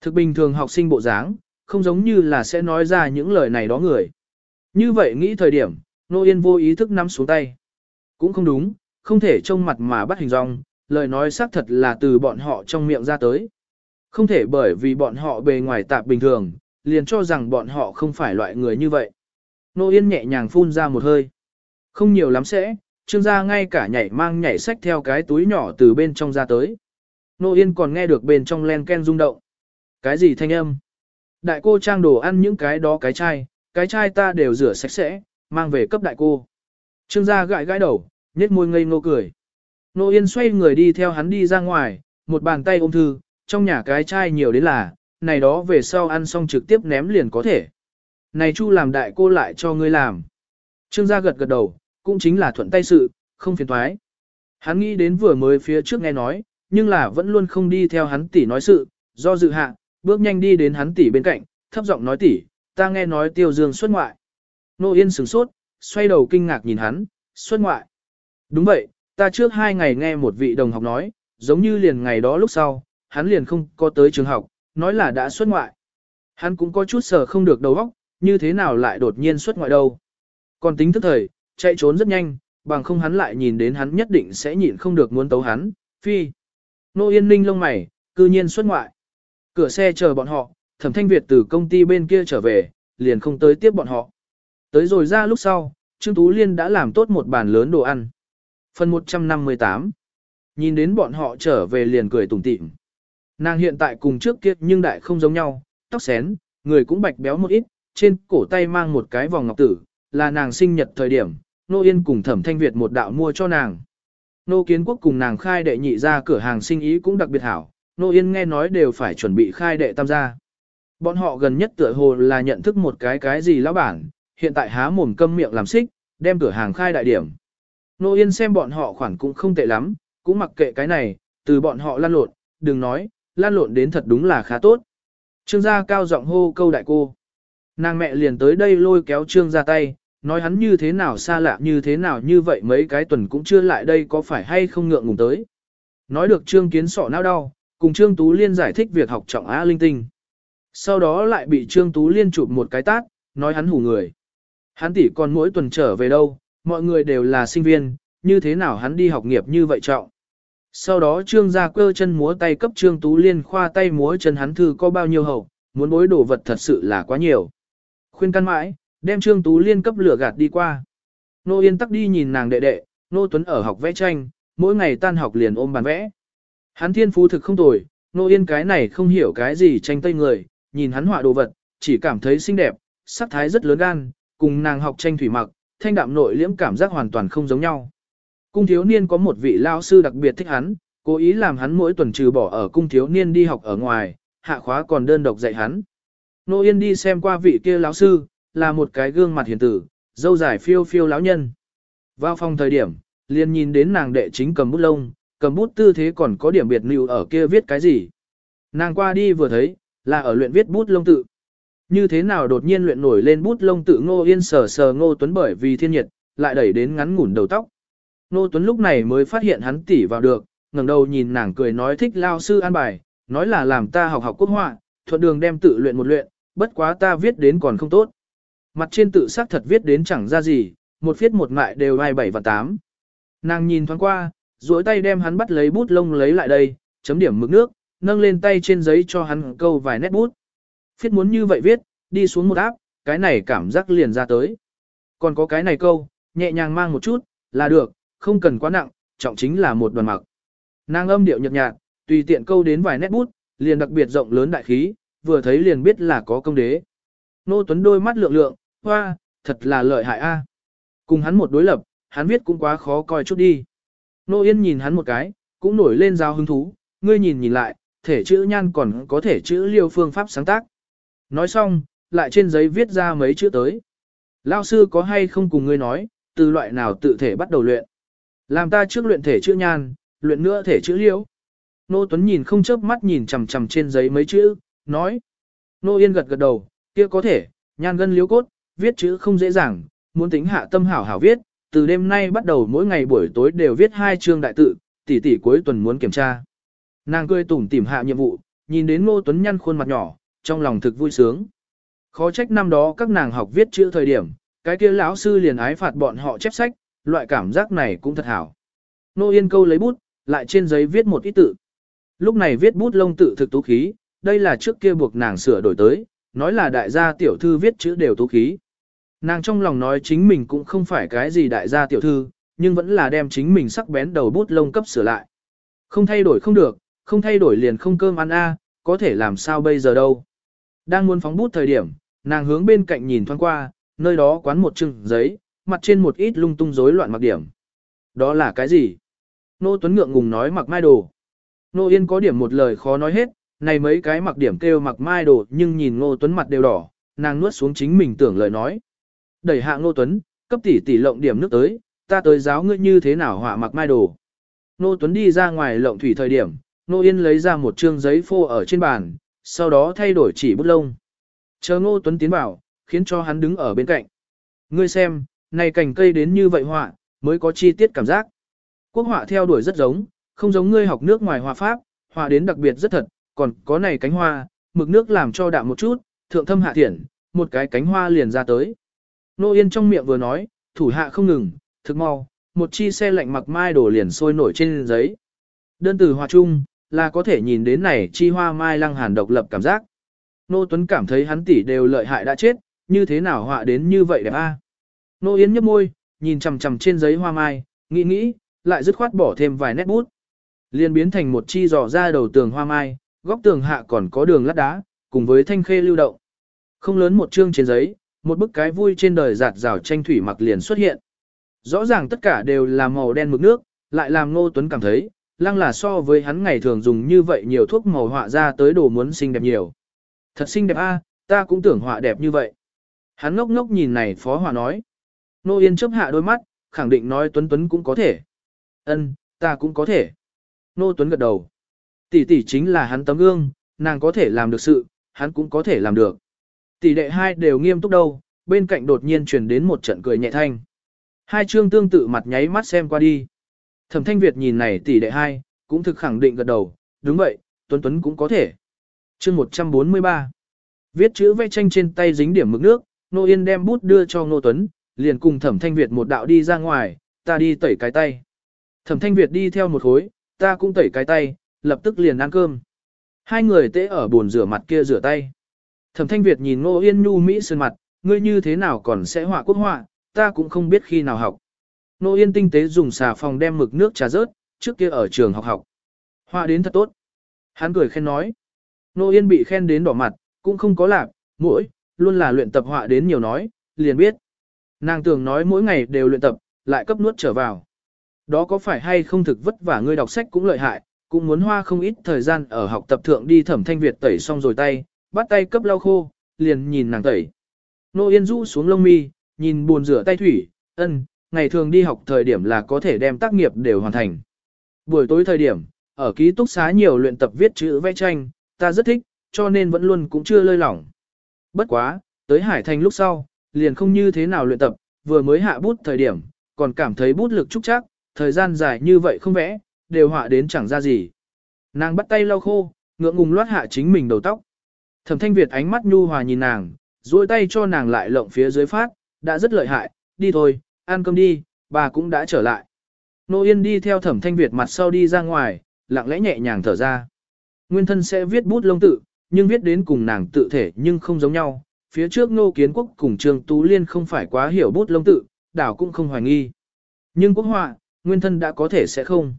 Thực bình thường học sinh bộ dáng, không giống như là sẽ nói ra những lời này đó người. Như vậy nghĩ thời điểm, Nô Yên vô ý thức nắm xuống tay. Cũng không đúng, không thể trông mặt mà bắt hình dong, lời nói xác thật là từ bọn họ trong miệng ra tới. Không thể bởi vì bọn họ bề ngoài tạp bình thường, liền cho rằng bọn họ không phải loại người như vậy. Nô Yên nhẹ nhàng phun ra một hơi. Không nhiều lắm sẽ, trương gia ngay cả nhảy mang nhảy sách theo cái túi nhỏ từ bên trong ra tới. Nô Yên còn nghe được bên trong len ken rung động. Cái gì thanh âm? Đại cô trang đồ ăn những cái đó cái chai, cái chai ta đều rửa sạch sẽ, mang về cấp đại cô. Trương gia gãi gãi đầu, nhếch môi ngây ngô cười. Nô Yên xoay người đi theo hắn đi ra ngoài, một bàn tay ôm thư, trong nhà cái chai nhiều đến là, này đó về sau ăn xong trực tiếp ném liền có thể. Này Chu làm đại cô lại cho ngươi làm. Trương gia gật gật đầu, cũng chính là thuận tay sự, không phiền thoái. Hắn nghĩ đến vừa mới phía trước nghe nói, nhưng là vẫn luôn không đi theo hắn tỷ nói sự, do dự hạ, bước nhanh đi đến hắn tỷ bên cạnh, thấp giọng nói tỷ, ta nghe nói tiêu dương xuất ngoại. Nô Yên sửng sốt, xoay đầu kinh ngạc nhìn hắn, xuất ngoại. Đúng vậy, ta trước hai ngày nghe một vị đồng học nói, giống như liền ngày đó lúc sau, hắn liền không có tới trường học, nói là đã xuất ngoại. Hắn cũng có chút sợ không được đầu óc, như thế nào lại đột nhiên xuất ngoại đâu. Còn tính thức thời, chạy trốn rất nhanh, bằng không hắn lại nhìn đến hắn nhất định sẽ nhịn không được muốn tấu hắn, phi. Nô Yên Ninh lông mày, cư nhiên xuất ngoại. Cửa xe chờ bọn họ, thẩm thanh Việt từ công ty bên kia trở về, liền không tới tiếp bọn họ. Tới rồi ra lúc sau, Trương Tú Liên đã làm tốt một bàn lớn đồ ăn. Phần 158 Nhìn đến bọn họ trở về liền cười tủm tỉm. Nàng hiện tại cùng trước kia nhưng đại không giống nhau, tóc xén, người cũng bạch béo một ít, trên cổ tay mang một cái vòng ngọc tử, là nàng sinh nhật thời điểm, Nô Yên cùng Thẩm Thanh Việt một đạo mua cho nàng. Nô Kiến Quốc cùng nàng khai đệ nhị ra cửa hàng sinh ý cũng đặc biệt hảo, Nô Yên nghe nói đều phải chuẩn bị khai đệ tam gia. Bọn họ gần nhất tựa hồ là nhận thức một cái cái gì lão bản, hiện tại há mồm câm miệng làm xích, đem cửa hàng khai đại điểm. Nô Yên xem bọn họ khoản cũng không tệ lắm, cũng mặc kệ cái này, từ bọn họ lan lộn, đừng nói, lan lộn đến thật đúng là khá tốt. Trương gia cao giọng hô câu đại cô. Nàng mẹ liền tới đây lôi kéo trương gia tay, nói hắn như thế nào xa lạ như thế nào như vậy mấy cái tuần cũng chưa lại đây có phải hay không ngượng ngùng tới. Nói được trương kiến sọ não đau, cùng trương tú liên giải thích việc học trọng á linh tinh. Sau đó lại bị trương tú liên chụp một cái tát, nói hắn hủ người. Hắn tỷ còn mỗi tuần trở về đâu, mọi người đều là sinh viên, như thế nào hắn đi học nghiệp như vậy trọng. Sau đó trương gia quơ chân múa tay cấp trương tú liên khoa tay múa chân hắn thư có bao nhiêu hậu, muốn bối đồ vật thật sự là quá nhiều. Khuyên căn mãi, đem trương tú liên cấp lửa gạt đi qua. Nô Yên tắc đi nhìn nàng đệ đệ, Nô Tuấn ở học vẽ tranh, mỗi ngày tan học liền ôm bàn vẽ. Hắn thiên phú thực không tồi, Nô Yên cái này không hiểu cái gì tranh tây người, nhìn hắn họa đồ vật, chỉ cảm thấy xinh đẹp, sắc thái rất lớn gan, cùng nàng học tranh thủy mặc, thanh đạm nội liễm cảm giác hoàn toàn không giống nhau. Cung thiếu niên có một vị lao sư đặc biệt thích hắn, cố ý làm hắn mỗi tuần trừ bỏ ở cung thiếu niên đi học ở ngoài, hạ khóa còn đơn độc dạy hắn. Nô Yên đi xem qua vị kia lão sư, là một cái gương mặt hiền tử, dâu dài phiêu phiêu lão nhân. Vào phòng thời điểm, liền nhìn đến nàng đệ chính cầm bút lông, cầm bút tư thế còn có điểm biệt lưu ở kia viết cái gì. Nàng qua đi vừa thấy, là ở luyện viết bút lông tự. Như thế nào đột nhiên luyện nổi lên bút lông tự Ngô Yên sờ sờ Ngô Tuấn bởi vì thiên nhiệt, lại đẩy đến ngắn ngủn đầu tóc. Ngô Tuấn lúc này mới phát hiện hắn tỉ vào được, ngẩng đầu nhìn nàng cười nói thích lao sư an bài, nói là làm ta học học quốc họa, thuận đường đem tự luyện một luyện, bất quá ta viết đến còn không tốt. Mặt trên tự xác thật viết đến chẳng ra gì, một viết một ngại đều ai bảy và tám. Nàng nhìn thoáng qua, duỗi tay đem hắn bắt lấy bút lông lấy lại đây, chấm điểm mực nước, nâng lên tay trên giấy cho hắn câu vài nét bút. Phiết muốn như vậy viết, đi xuống một áp, cái này cảm giác liền ra tới. Còn có cái này câu, nhẹ nhàng mang một chút, là được, không cần quá nặng, trọng chính là một đoàn mặc. Nàng âm điệu nhợt nhạt, tùy tiện câu đến vài nét bút, liền đặc biệt rộng lớn đại khí, vừa thấy liền biết là có công đế. Nô Tuấn đôi mắt lượng lượng, hoa, thật là lợi hại a. Cùng hắn một đối lập, hắn viết cũng quá khó coi chút đi. Nô Yên nhìn hắn một cái, cũng nổi lên giao hứng thú, ngươi nhìn nhìn lại, thể chữ nhan còn có thể chữ liêu phương pháp sáng tác. Nói xong, lại trên giấy viết ra mấy chữ tới. Lao sư có hay không cùng ngươi nói, từ loại nào tự thể bắt đầu luyện. Làm ta trước luyện thể chữ nhan, luyện nữa thể chữ liêu. Nô Tuấn nhìn không chớp mắt nhìn chằm chằm trên giấy mấy chữ, nói. Nô Yên gật gật đầu, kia có thể, nhan gân liếu cốt, viết chữ không dễ dàng, muốn tính hạ tâm hảo hảo viết, từ đêm nay bắt đầu mỗi ngày buổi tối đều viết hai chương đại tự, tỷ tỷ cuối tuần muốn kiểm tra. Nàng cười tủm tỉm hạ nhiệm vụ, nhìn đến Ngô Tuấn nhăn khuôn mặt nhỏ, trong lòng thực vui sướng. Khó trách năm đó các nàng học viết chữ thời điểm, cái kia lão sư liền ái phạt bọn họ chép sách, loại cảm giác này cũng thật hảo. Nô Yên câu lấy bút, lại trên giấy viết một ít tự. Lúc này viết bút lông tự thực tú khí, đây là trước kia buộc nàng sửa đổi tới, nói là đại gia tiểu thư viết chữ đều tú khí. Nàng trong lòng nói chính mình cũng không phải cái gì đại gia tiểu thư, nhưng vẫn là đem chính mình sắc bén đầu bút lông cấp sửa lại. Không thay đổi không được, không thay đổi liền không cơm ăn a, có thể làm sao bây giờ đâu. Đang muốn phóng bút thời điểm, nàng hướng bên cạnh nhìn thoáng qua, nơi đó quán một chừng giấy, mặt trên một ít lung tung rối loạn mặc điểm. Đó là cái gì? Nô Tuấn ngượng ngùng nói mặc mai đồ. Nô Yên có điểm một lời khó nói hết, này mấy cái mặc điểm kêu mặc mai đồ nhưng nhìn Ngô Tuấn mặt đều đỏ, nàng nuốt xuống chính mình tưởng lời nói. Đẩy hạ Ngô Tuấn, cấp tỷ tỷ lộng điểm nước tới, ta tới giáo ngươi như thế nào họa mặc mai đồ. Ngô Tuấn đi ra ngoài lộng thủy thời điểm, Ngô Yên lấy ra một trương giấy phô ở trên bàn, sau đó thay đổi chỉ bút lông. Chờ Ngô Tuấn tiến vào, khiến cho hắn đứng ở bên cạnh. Ngươi xem, này cảnh cây đến như vậy họa, mới có chi tiết cảm giác. Quốc họa theo đuổi rất giống, không giống ngươi học nước ngoài họa pháp, họa đến đặc biệt rất thật, còn có này cánh hoa, mực nước làm cho đạm một chút, thượng thâm hạ thiển, một cái cánh hoa liền ra tới. Nô Yên trong miệng vừa nói, thủ hạ không ngừng, thực mau, một chi xe lạnh mặc mai đổ liền sôi nổi trên giấy. Đơn từ hòa chung, là có thể nhìn đến này chi hoa mai lăng hàn độc lập cảm giác. Nô Tuấn cảm thấy hắn tỷ đều lợi hại đã chết, như thế nào họa đến như vậy đẹp a? Nô Yến nhấp môi, nhìn chằm chằm trên giấy hoa mai, nghĩ nghĩ, lại dứt khoát bỏ thêm vài nét bút. Liên biến thành một chi dò ra đầu tường hoa mai, góc tường hạ còn có đường lát đá, cùng với thanh khê lưu động. Không lớn một chương trên giấy, một bức cái vui trên đời giạt rào tranh thủy mặc liền xuất hiện. Rõ ràng tất cả đều là màu đen mực nước, lại làm Ngô Tuấn cảm thấy, lăng là so với hắn ngày thường dùng như vậy nhiều thuốc màu họa ra tới đồ muốn xinh đẹp nhiều. Thật xinh đẹp a, ta cũng tưởng họa đẹp như vậy. Hắn ngốc ngốc nhìn này phó họa nói. Nô Yên chấp hạ đôi mắt, khẳng định nói Tuấn Tuấn cũng có thể. Ân, ta cũng có thể. Nô Tuấn gật đầu. Tỷ tỷ chính là hắn tấm gương, nàng có thể làm được sự, hắn cũng có thể làm được. Tỷ đệ hai đều nghiêm túc đâu, bên cạnh đột nhiên truyền đến một trận cười nhẹ thanh. Hai chương tương tự mặt nháy mắt xem qua đi. Thẩm Thanh Việt nhìn này tỷ đệ hai, cũng thực khẳng định gật đầu, đúng vậy, Tuấn Tuấn cũng có thể. Chương 143 Viết chữ vẽ tranh trên tay dính điểm mực nước, Nô Yên đem bút đưa cho Nô Tuấn, liền cùng Thẩm Thanh Việt một đạo đi ra ngoài, ta đi tẩy cái tay. Thẩm Thanh Việt đi theo một khối, ta cũng tẩy cái tay, lập tức liền ăn cơm. Hai người tễ ở bồn rửa mặt kia rửa tay. Thẩm Thanh Việt nhìn Ngô Yên nhu mỹ sơn mặt, ngươi như thế nào còn sẽ họa quốc họa, ta cũng không biết khi nào học. Ngô Yên tinh tế dùng xà phòng đem mực nước trà rớt, trước kia ở trường học học. Họa đến thật tốt. Hắn cười khen nói. Ngô Yên bị khen đến đỏ mặt, cũng không có lạc, mỗi, luôn là luyện tập họa đến nhiều nói, liền biết. Nàng tưởng nói mỗi ngày đều luyện tập, lại cấp nuốt trở vào. Đó có phải hay không thực vất vả ngươi đọc sách cũng lợi hại, cũng muốn hoa không ít thời gian ở học tập thượng đi thẩm thanh Việt tẩy xong rồi tay, bắt tay cấp lau khô, liền nhìn nàng tẩy. Nô Yên rũ xuống lông mi, nhìn buồn rửa tay thủy, ân, ngày thường đi học thời điểm là có thể đem tác nghiệp đều hoàn thành. Buổi tối thời điểm, ở ký túc xá nhiều luyện tập viết chữ vẽ tranh, ta rất thích, cho nên vẫn luôn cũng chưa lơi lỏng. Bất quá, tới Hải Thành lúc sau, liền không như thế nào luyện tập, vừa mới hạ bút thời điểm, còn cảm thấy bút lực trúc chắc, thời gian dài như vậy không vẽ, đều họa đến chẳng ra gì. Nàng bắt tay lau khô, ngượng ngùng loát hạ chính mình đầu tóc. Thẩm Thanh Việt ánh mắt nhu hòa nhìn nàng, duỗi tay cho nàng lại lộng phía dưới phát, đã rất lợi hại, đi thôi, ăn cơm đi, bà cũng đã trở lại. Nô Yên đi theo Thẩm Thanh Việt mặt sau đi ra ngoài, lặng lẽ nhẹ nhàng thở ra. Nguyên thân sẽ viết bút lông tự, nhưng viết đến cùng nàng tự thể nhưng không giống nhau. Phía trước Nô Kiến Quốc cùng Trương Tú Liên không phải quá hiểu bút lông tự, đảo cũng không hoài nghi. Nhưng quốc họa, nguyên thân đã có thể sẽ không.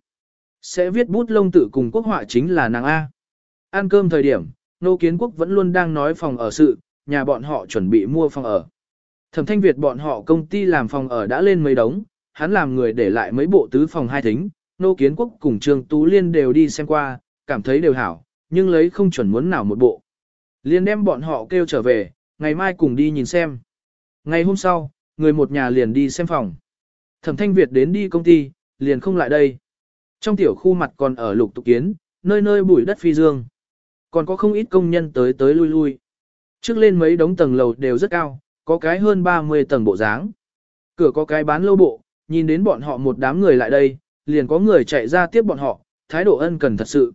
Sẽ viết bút lông tự cùng quốc họa chính là nàng A. Ăn cơm thời điểm, Nô Kiến Quốc vẫn luôn đang nói phòng ở sự, nhà bọn họ chuẩn bị mua phòng ở. Thẩm Thanh Việt bọn họ công ty làm phòng ở đã lên mấy đống, hắn làm người để lại mấy bộ tứ phòng hai thính, Nô Kiến Quốc cùng Trương Tú Liên đều đi xem qua, cảm thấy đều hảo, nhưng lấy không chuẩn muốn nào một bộ. Liên đem bọn họ kêu trở về, ngày mai cùng đi nhìn xem. Ngày hôm sau, người một nhà liền đi xem phòng. Thẩm Thanh Việt đến đi công ty, liền không lại đây. Trong tiểu khu mặt còn ở lục tục kiến, nơi nơi bụi đất phi dương. Còn có không ít công nhân tới tới lui lui. Trước lên mấy đống tầng lầu đều rất cao, có cái hơn 30 tầng bộ dáng. Cửa có cái bán lâu bộ, nhìn đến bọn họ một đám người lại đây, liền có người chạy ra tiếp bọn họ, thái độ ân cần thật sự.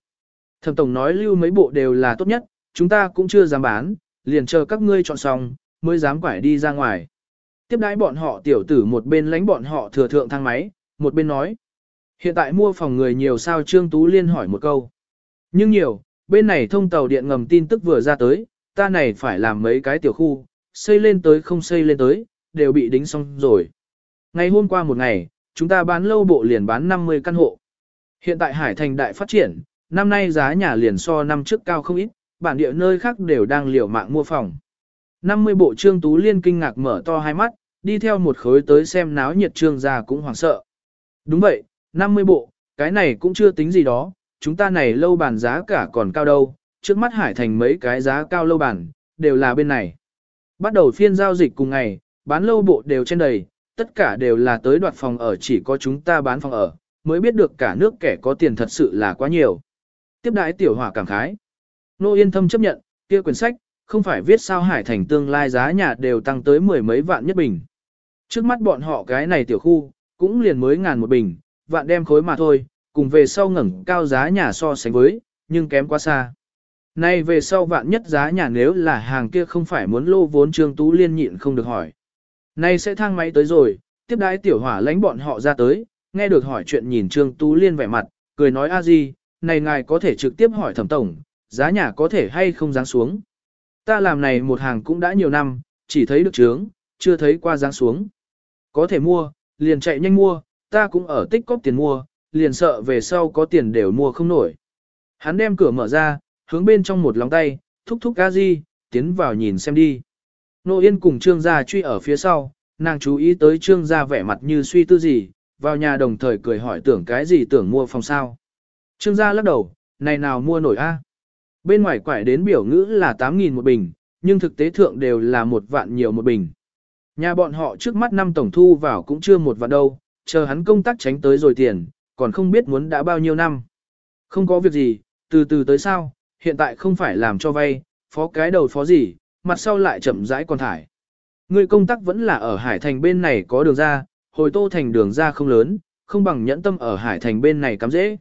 Thẩm tổng nói lưu mấy bộ đều là tốt nhất, chúng ta cũng chưa dám bán, liền chờ các ngươi chọn xong, mới dám quải đi ra ngoài. Tiếp đãi bọn họ tiểu tử một bên lánh bọn họ thừa thượng thang máy, một bên nói. Hiện tại mua phòng người nhiều sao Trương Tú Liên hỏi một câu. Nhưng nhiều, bên này thông tàu điện ngầm tin tức vừa ra tới, ta này phải làm mấy cái tiểu khu, xây lên tới không xây lên tới, đều bị đính xong rồi. Ngày hôm qua một ngày, chúng ta bán lâu bộ liền bán 50 căn hộ. Hiện tại Hải Thành đại phát triển, năm nay giá nhà liền so năm trước cao không ít, bản địa nơi khác đều đang liều mạng mua phòng. 50 bộ trương tú liên kinh ngạc mở to hai mắt, đi theo một khối tới xem náo nhiệt trương gia cũng hoảng sợ. Đúng vậy, 50 bộ, cái này cũng chưa tính gì đó, chúng ta này lâu bàn giá cả còn cao đâu, trước mắt Hải Thành mấy cái giá cao lâu bàn, đều là bên này. Bắt đầu phiên giao dịch cùng ngày, bán lâu bộ đều trên đầy, tất cả đều là tới đoạt phòng ở chỉ có chúng ta bán phòng ở, mới biết được cả nước kẻ có tiền thật sự là quá nhiều. Tiếp đại tiểu hỏa cảm khái. Nô yên thâm chấp nhận, kia quyển sách, không phải viết sao Hải Thành tương lai giá nhà đều tăng tới mười mấy vạn nhất bình. Trước mắt bọn họ cái này tiểu khu, cũng liền mới ngàn một bình, vạn đem khối mà thôi, cùng về sau ngẩng cao giá nhà so sánh với, nhưng kém quá xa. Nay về sau vạn nhất giá nhà nếu là hàng kia không phải muốn lô vốn Trương Tú Liên nhịn không được hỏi. Nay sẽ thang máy tới rồi, tiếp đái tiểu hỏa lãnh bọn họ ra tới, nghe được hỏi chuyện nhìn Trương Tú Liên vẻ mặt, cười nói a gì, này ngài có thể trực tiếp hỏi thẩm tổng, giá nhà có thể hay không giáng xuống. Ta làm này một hàng cũng đã nhiều năm, chỉ thấy được trướng, chưa thấy qua giáng xuống. Có thể mua, liền chạy nhanh mua, ta cũng ở tích cóp tiền mua, liền sợ về sau có tiền đều mua không nổi. Hắn đem cửa mở ra, hướng bên trong một lòng tay, thúc thúc a di, tiến vào nhìn xem đi. Nô Yên cùng Trương gia truy ở phía sau, nàng chú ý tới Trương gia vẻ mặt như suy tư gì, vào nhà đồng thời cười hỏi tưởng cái gì tưởng mua phòng sao. Trương gia lắc đầu, này nào mua nổi a? Bên ngoài quải đến biểu ngữ là 8.000 một bình, nhưng thực tế thượng đều là một vạn nhiều một bình. Nhà bọn họ trước mắt năm tổng thu vào cũng chưa một vạn đâu, chờ hắn công tác tránh tới rồi tiền, còn không biết muốn đã bao nhiêu năm. Không có việc gì, từ từ tới sao, hiện tại không phải làm cho vay, phó cái đầu phó gì, mặt sau lại chậm rãi còn thải. Người công tác vẫn là ở Hải Thành bên này có đường ra, hồi tô thành đường ra không lớn, không bằng nhẫn tâm ở Hải Thành bên này cắm dễ.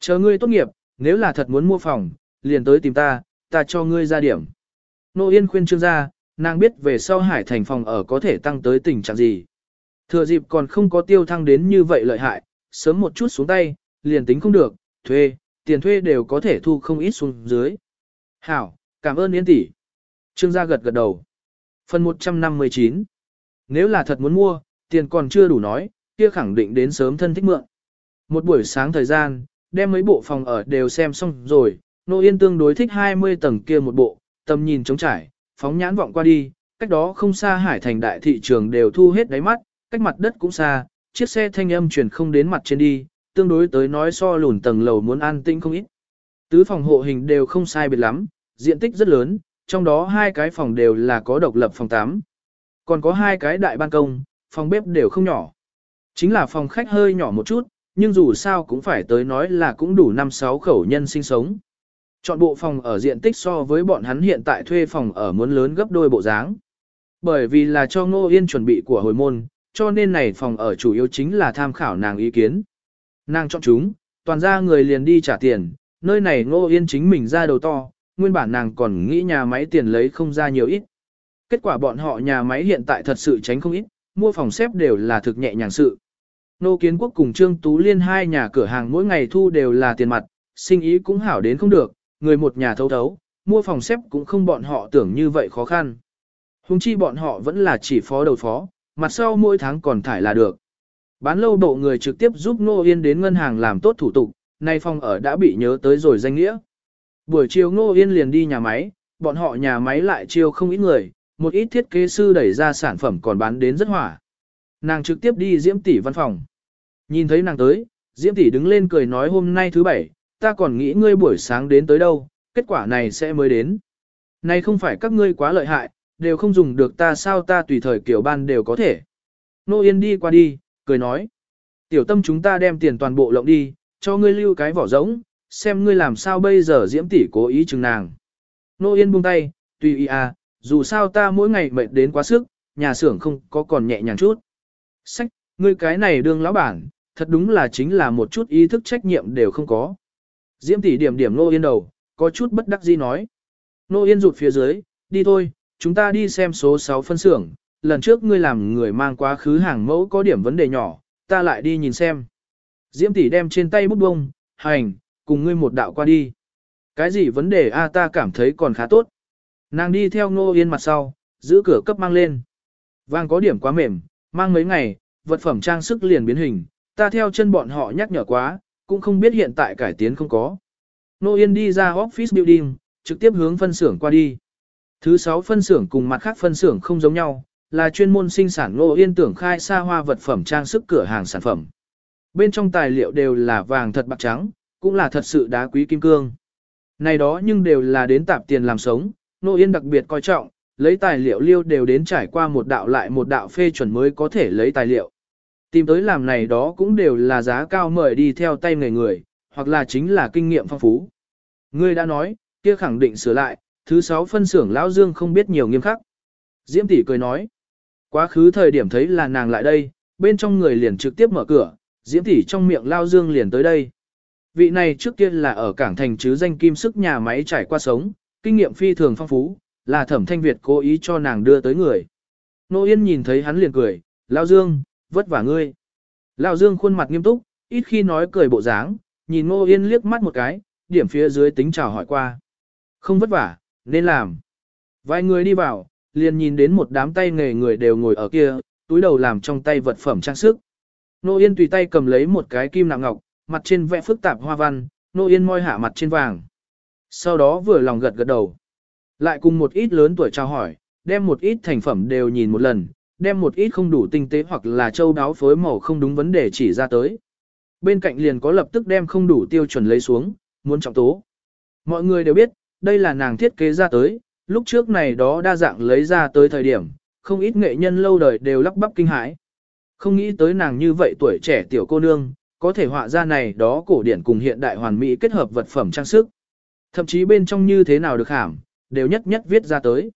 Chờ ngươi tốt nghiệp, nếu là thật muốn mua phòng, liền tới tìm ta, ta cho ngươi ra điểm. Nô Yên khuyên trương gia, nàng biết về sau Hải Thành phòng ở có thể tăng tới tình trạng gì. Thừa dịp còn không có tiêu thăng đến như vậy lợi hại, sớm một chút xuống tay, liền tính không được, thuê, tiền thuê đều có thể thu không ít xuống dưới. Hảo, cảm ơn Yên tỷ. Trương gia gật gật đầu. Phần 159 Nếu là thật muốn mua, tiền còn chưa đủ nói, kia khẳng định đến sớm thân thích mượn. Một buổi sáng thời gian, đem mấy bộ phòng ở đều xem xong rồi, Nô Yên tương đối thích 20 tầng kia một bộ, tầm nhìn trống trải, phóng nhãn vọng qua đi, cách đó không xa hải thành đại thị trường đều thu hết đáy mắt, cách mặt đất cũng xa, chiếc xe thanh âm chuyển không đến mặt trên đi, tương đối tới nói so lùn tầng lầu muốn an tĩnh không ít. Tứ phòng hộ hình đều không sai biệt lắm, diện tích rất lớn, trong đó hai cái phòng đều là có độc lập phòng 8. Còn có hai cái đại ban công, phòng bếp đều không nhỏ. Chính là phòng khách hơi nhỏ một chút, nhưng dù sao cũng phải tới nói là cũng đủ 5-6 khẩu nhân sinh sống. Chọn bộ phòng ở diện tích so với bọn hắn hiện tại thuê phòng ở muốn lớn gấp đôi bộ dáng. Bởi vì là cho Ngô Yên chuẩn bị của hồi môn, cho nên này phòng ở chủ yếu chính là tham khảo nàng ý kiến. Nàng chọn chúng, toàn ra người liền đi trả tiền, nơi này Ngô Yên chính mình ra đầu to, nguyên bản nàng còn nghĩ nhà máy tiền lấy không ra nhiều ít. Kết quả bọn họ nhà máy hiện tại thật sự tránh không ít, mua phòng xếp đều là thực nhẹ nhàng sự. Nô Kiến Quốc cùng Trương Tú Liên hai nhà cửa hàng mỗi ngày thu đều là tiền mặt, sinh ý cũng hảo đến không được, người một nhà thấu thấu, mua phòng xếp cũng không bọn họ tưởng như vậy khó khăn. Hùng chi bọn họ vẫn là chỉ phó đầu phó, mặt sau mỗi tháng còn thải là được. Bán lâu bộ người trực tiếp giúp Nô Yên đến ngân hàng làm tốt thủ tục, nay phòng ở đã bị nhớ tới rồi danh nghĩa. Buổi chiều Nô Yên liền đi nhà máy, bọn họ nhà máy lại chiêu không ít người, một ít thiết kế sư đẩy ra sản phẩm còn bán đến rất hỏa. Nàng trực tiếp đi Diễm tỷ văn phòng. Nhìn thấy nàng tới, Diễm tỷ đứng lên cười nói hôm nay thứ bảy, ta còn nghĩ ngươi buổi sáng đến tới đâu, kết quả này sẽ mới đến. Này không phải các ngươi quá lợi hại, đều không dùng được ta sao ta tùy thời kiểu ban đều có thể. Nô Yên đi qua đi, cười nói. Tiểu tâm chúng ta đem tiền toàn bộ lộng đi, cho ngươi lưu cái vỏ rỗng, xem ngươi làm sao bây giờ diễm tỷ cố ý chừng nàng. Nô Yên buông tay, tùy ý à, dù sao ta mỗi ngày mệt đến quá sức, nhà xưởng không có còn nhẹ nhàng chút. Sách, ngươi cái này đương lão bản, thật đúng là chính là một chút ý thức trách nhiệm đều không có. Diễm tỷ điểm điểm Nô Yên đầu, có chút bất đắc dĩ nói. Nô Yên rụt phía dưới, đi thôi, chúng ta đi xem số 6 phân xưởng. lần trước ngươi làm người mang quá khứ hàng mẫu có điểm vấn đề nhỏ, ta lại đi nhìn xem. Diễm tỷ đem trên tay bút bông, hành, cùng ngươi một đạo qua đi. Cái gì vấn đề a ta cảm thấy còn khá tốt. Nàng đi theo Nô Yên mặt sau, giữ cửa cấp mang lên. Vàng có điểm quá mềm, mang mấy ngày, vật phẩm trang sức liền biến hình, ta theo chân bọn họ nhắc nhở quá, cũng không biết hiện tại cải tiến không có. Nô Yên đi ra office building, trực tiếp hướng phân xưởng qua đi. Thứ 6 phân xưởng cùng mặt khác phân xưởng không giống nhau, là chuyên môn sinh sản ngô Yên tưởng khai xa hoa vật phẩm trang sức cửa hàng sản phẩm. Bên trong tài liệu đều là vàng thật bạc trắng, cũng là thật sự đá quý kim cương. Này đó nhưng đều là đến tạp tiền làm sống, Nô Yên đặc biệt coi trọng, lấy tài liệu liêu đều đến trải qua một đạo lại một đạo phê chuẩn mới có thể lấy tài liệu. Tìm tới làm này đó cũng đều là giá cao mời đi theo tay người người, hoặc là chính là kinh nghiệm phong phú. Ngươi đã nói, kia khẳng định sửa lại, thứ sáu phân xưởng lão Dương không biết nhiều nghiêm khắc. Diễm tỷ cười nói, quá khứ thời điểm thấy là nàng lại đây, bên trong người liền trực tiếp mở cửa, Diễm tỷ trong miệng lao Dương liền tới đây. Vị này trước kia là ở cảng thành chứ danh kim sức nhà máy trải qua sống, kinh nghiệm phi thường phong phú, là thẩm thanh Việt cố ý cho nàng đưa tới người. Nô Yên nhìn thấy hắn liền cười, Lao Dương, vất vả ngươi. Lao Dương khuôn mặt nghiêm túc, ít khi nói cười bộ dáng, nhìn Nô Yên liếc mắt một cái, điểm phía dưới tính chào hỏi qua. Không vất vả, nên làm. Vài người đi vào, liền nhìn đến một đám tay nghề người đều ngồi ở kia, túi đầu làm trong tay vật phẩm trang sức. Nô Yên tùy tay cầm lấy một cái kim nặng ngọc, mặt trên vẽ phức tạp hoa văn, Nô Yên môi hạ mặt trên vàng. Sau đó vừa lòng gật gật đầu. Lại cùng một ít lớn tuổi trao hỏi, đem một ít thành phẩm đều nhìn một lần, đem một ít không đủ tinh tế hoặc là châu đáo phối màu không đúng vấn đề chỉ ra tới. Bên cạnh liền có lập tức đem không đủ tiêu chuẩn lấy xuống, muốn trọng tố. Mọi người đều biết, đây là nàng thiết kế ra tới, lúc trước này đó đa dạng lấy ra tới thời điểm, không ít nghệ nhân lâu đời đều lắp bắp kinh hãi. Không nghĩ tới nàng như vậy tuổi trẻ tiểu cô nương, có thể họa ra này đó cổ điển cùng hiện đại hoàn mỹ kết hợp vật phẩm trang sức. Thậm chí bên trong như thế nào được khảm, đều nhất nhất viết ra tới.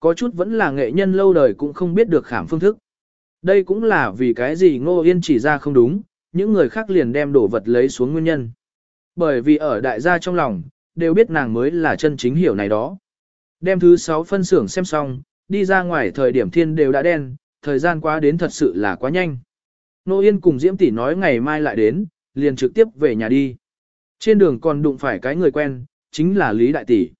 Có chút vẫn là nghệ nhân lâu đời cũng không biết được khảm phương thức. Đây cũng là vì cái gì Ngô Yên chỉ ra không đúng, những người khác liền đem đồ vật lấy xuống nguyên nhân. Bởi vì ở đại gia trong lòng, đều biết nàng mới là chân chính hiểu này đó. Đem thứ 6 phân xưởng xem xong, đi ra ngoài thời điểm thiên đều đã đen, thời gian quá đến thật sự là quá nhanh. Nô Yên cùng Diễm Tỷ nói ngày mai lại đến, liền trực tiếp về nhà đi. Trên đường còn đụng phải cái người quen, chính là Lý Đại Tỷ.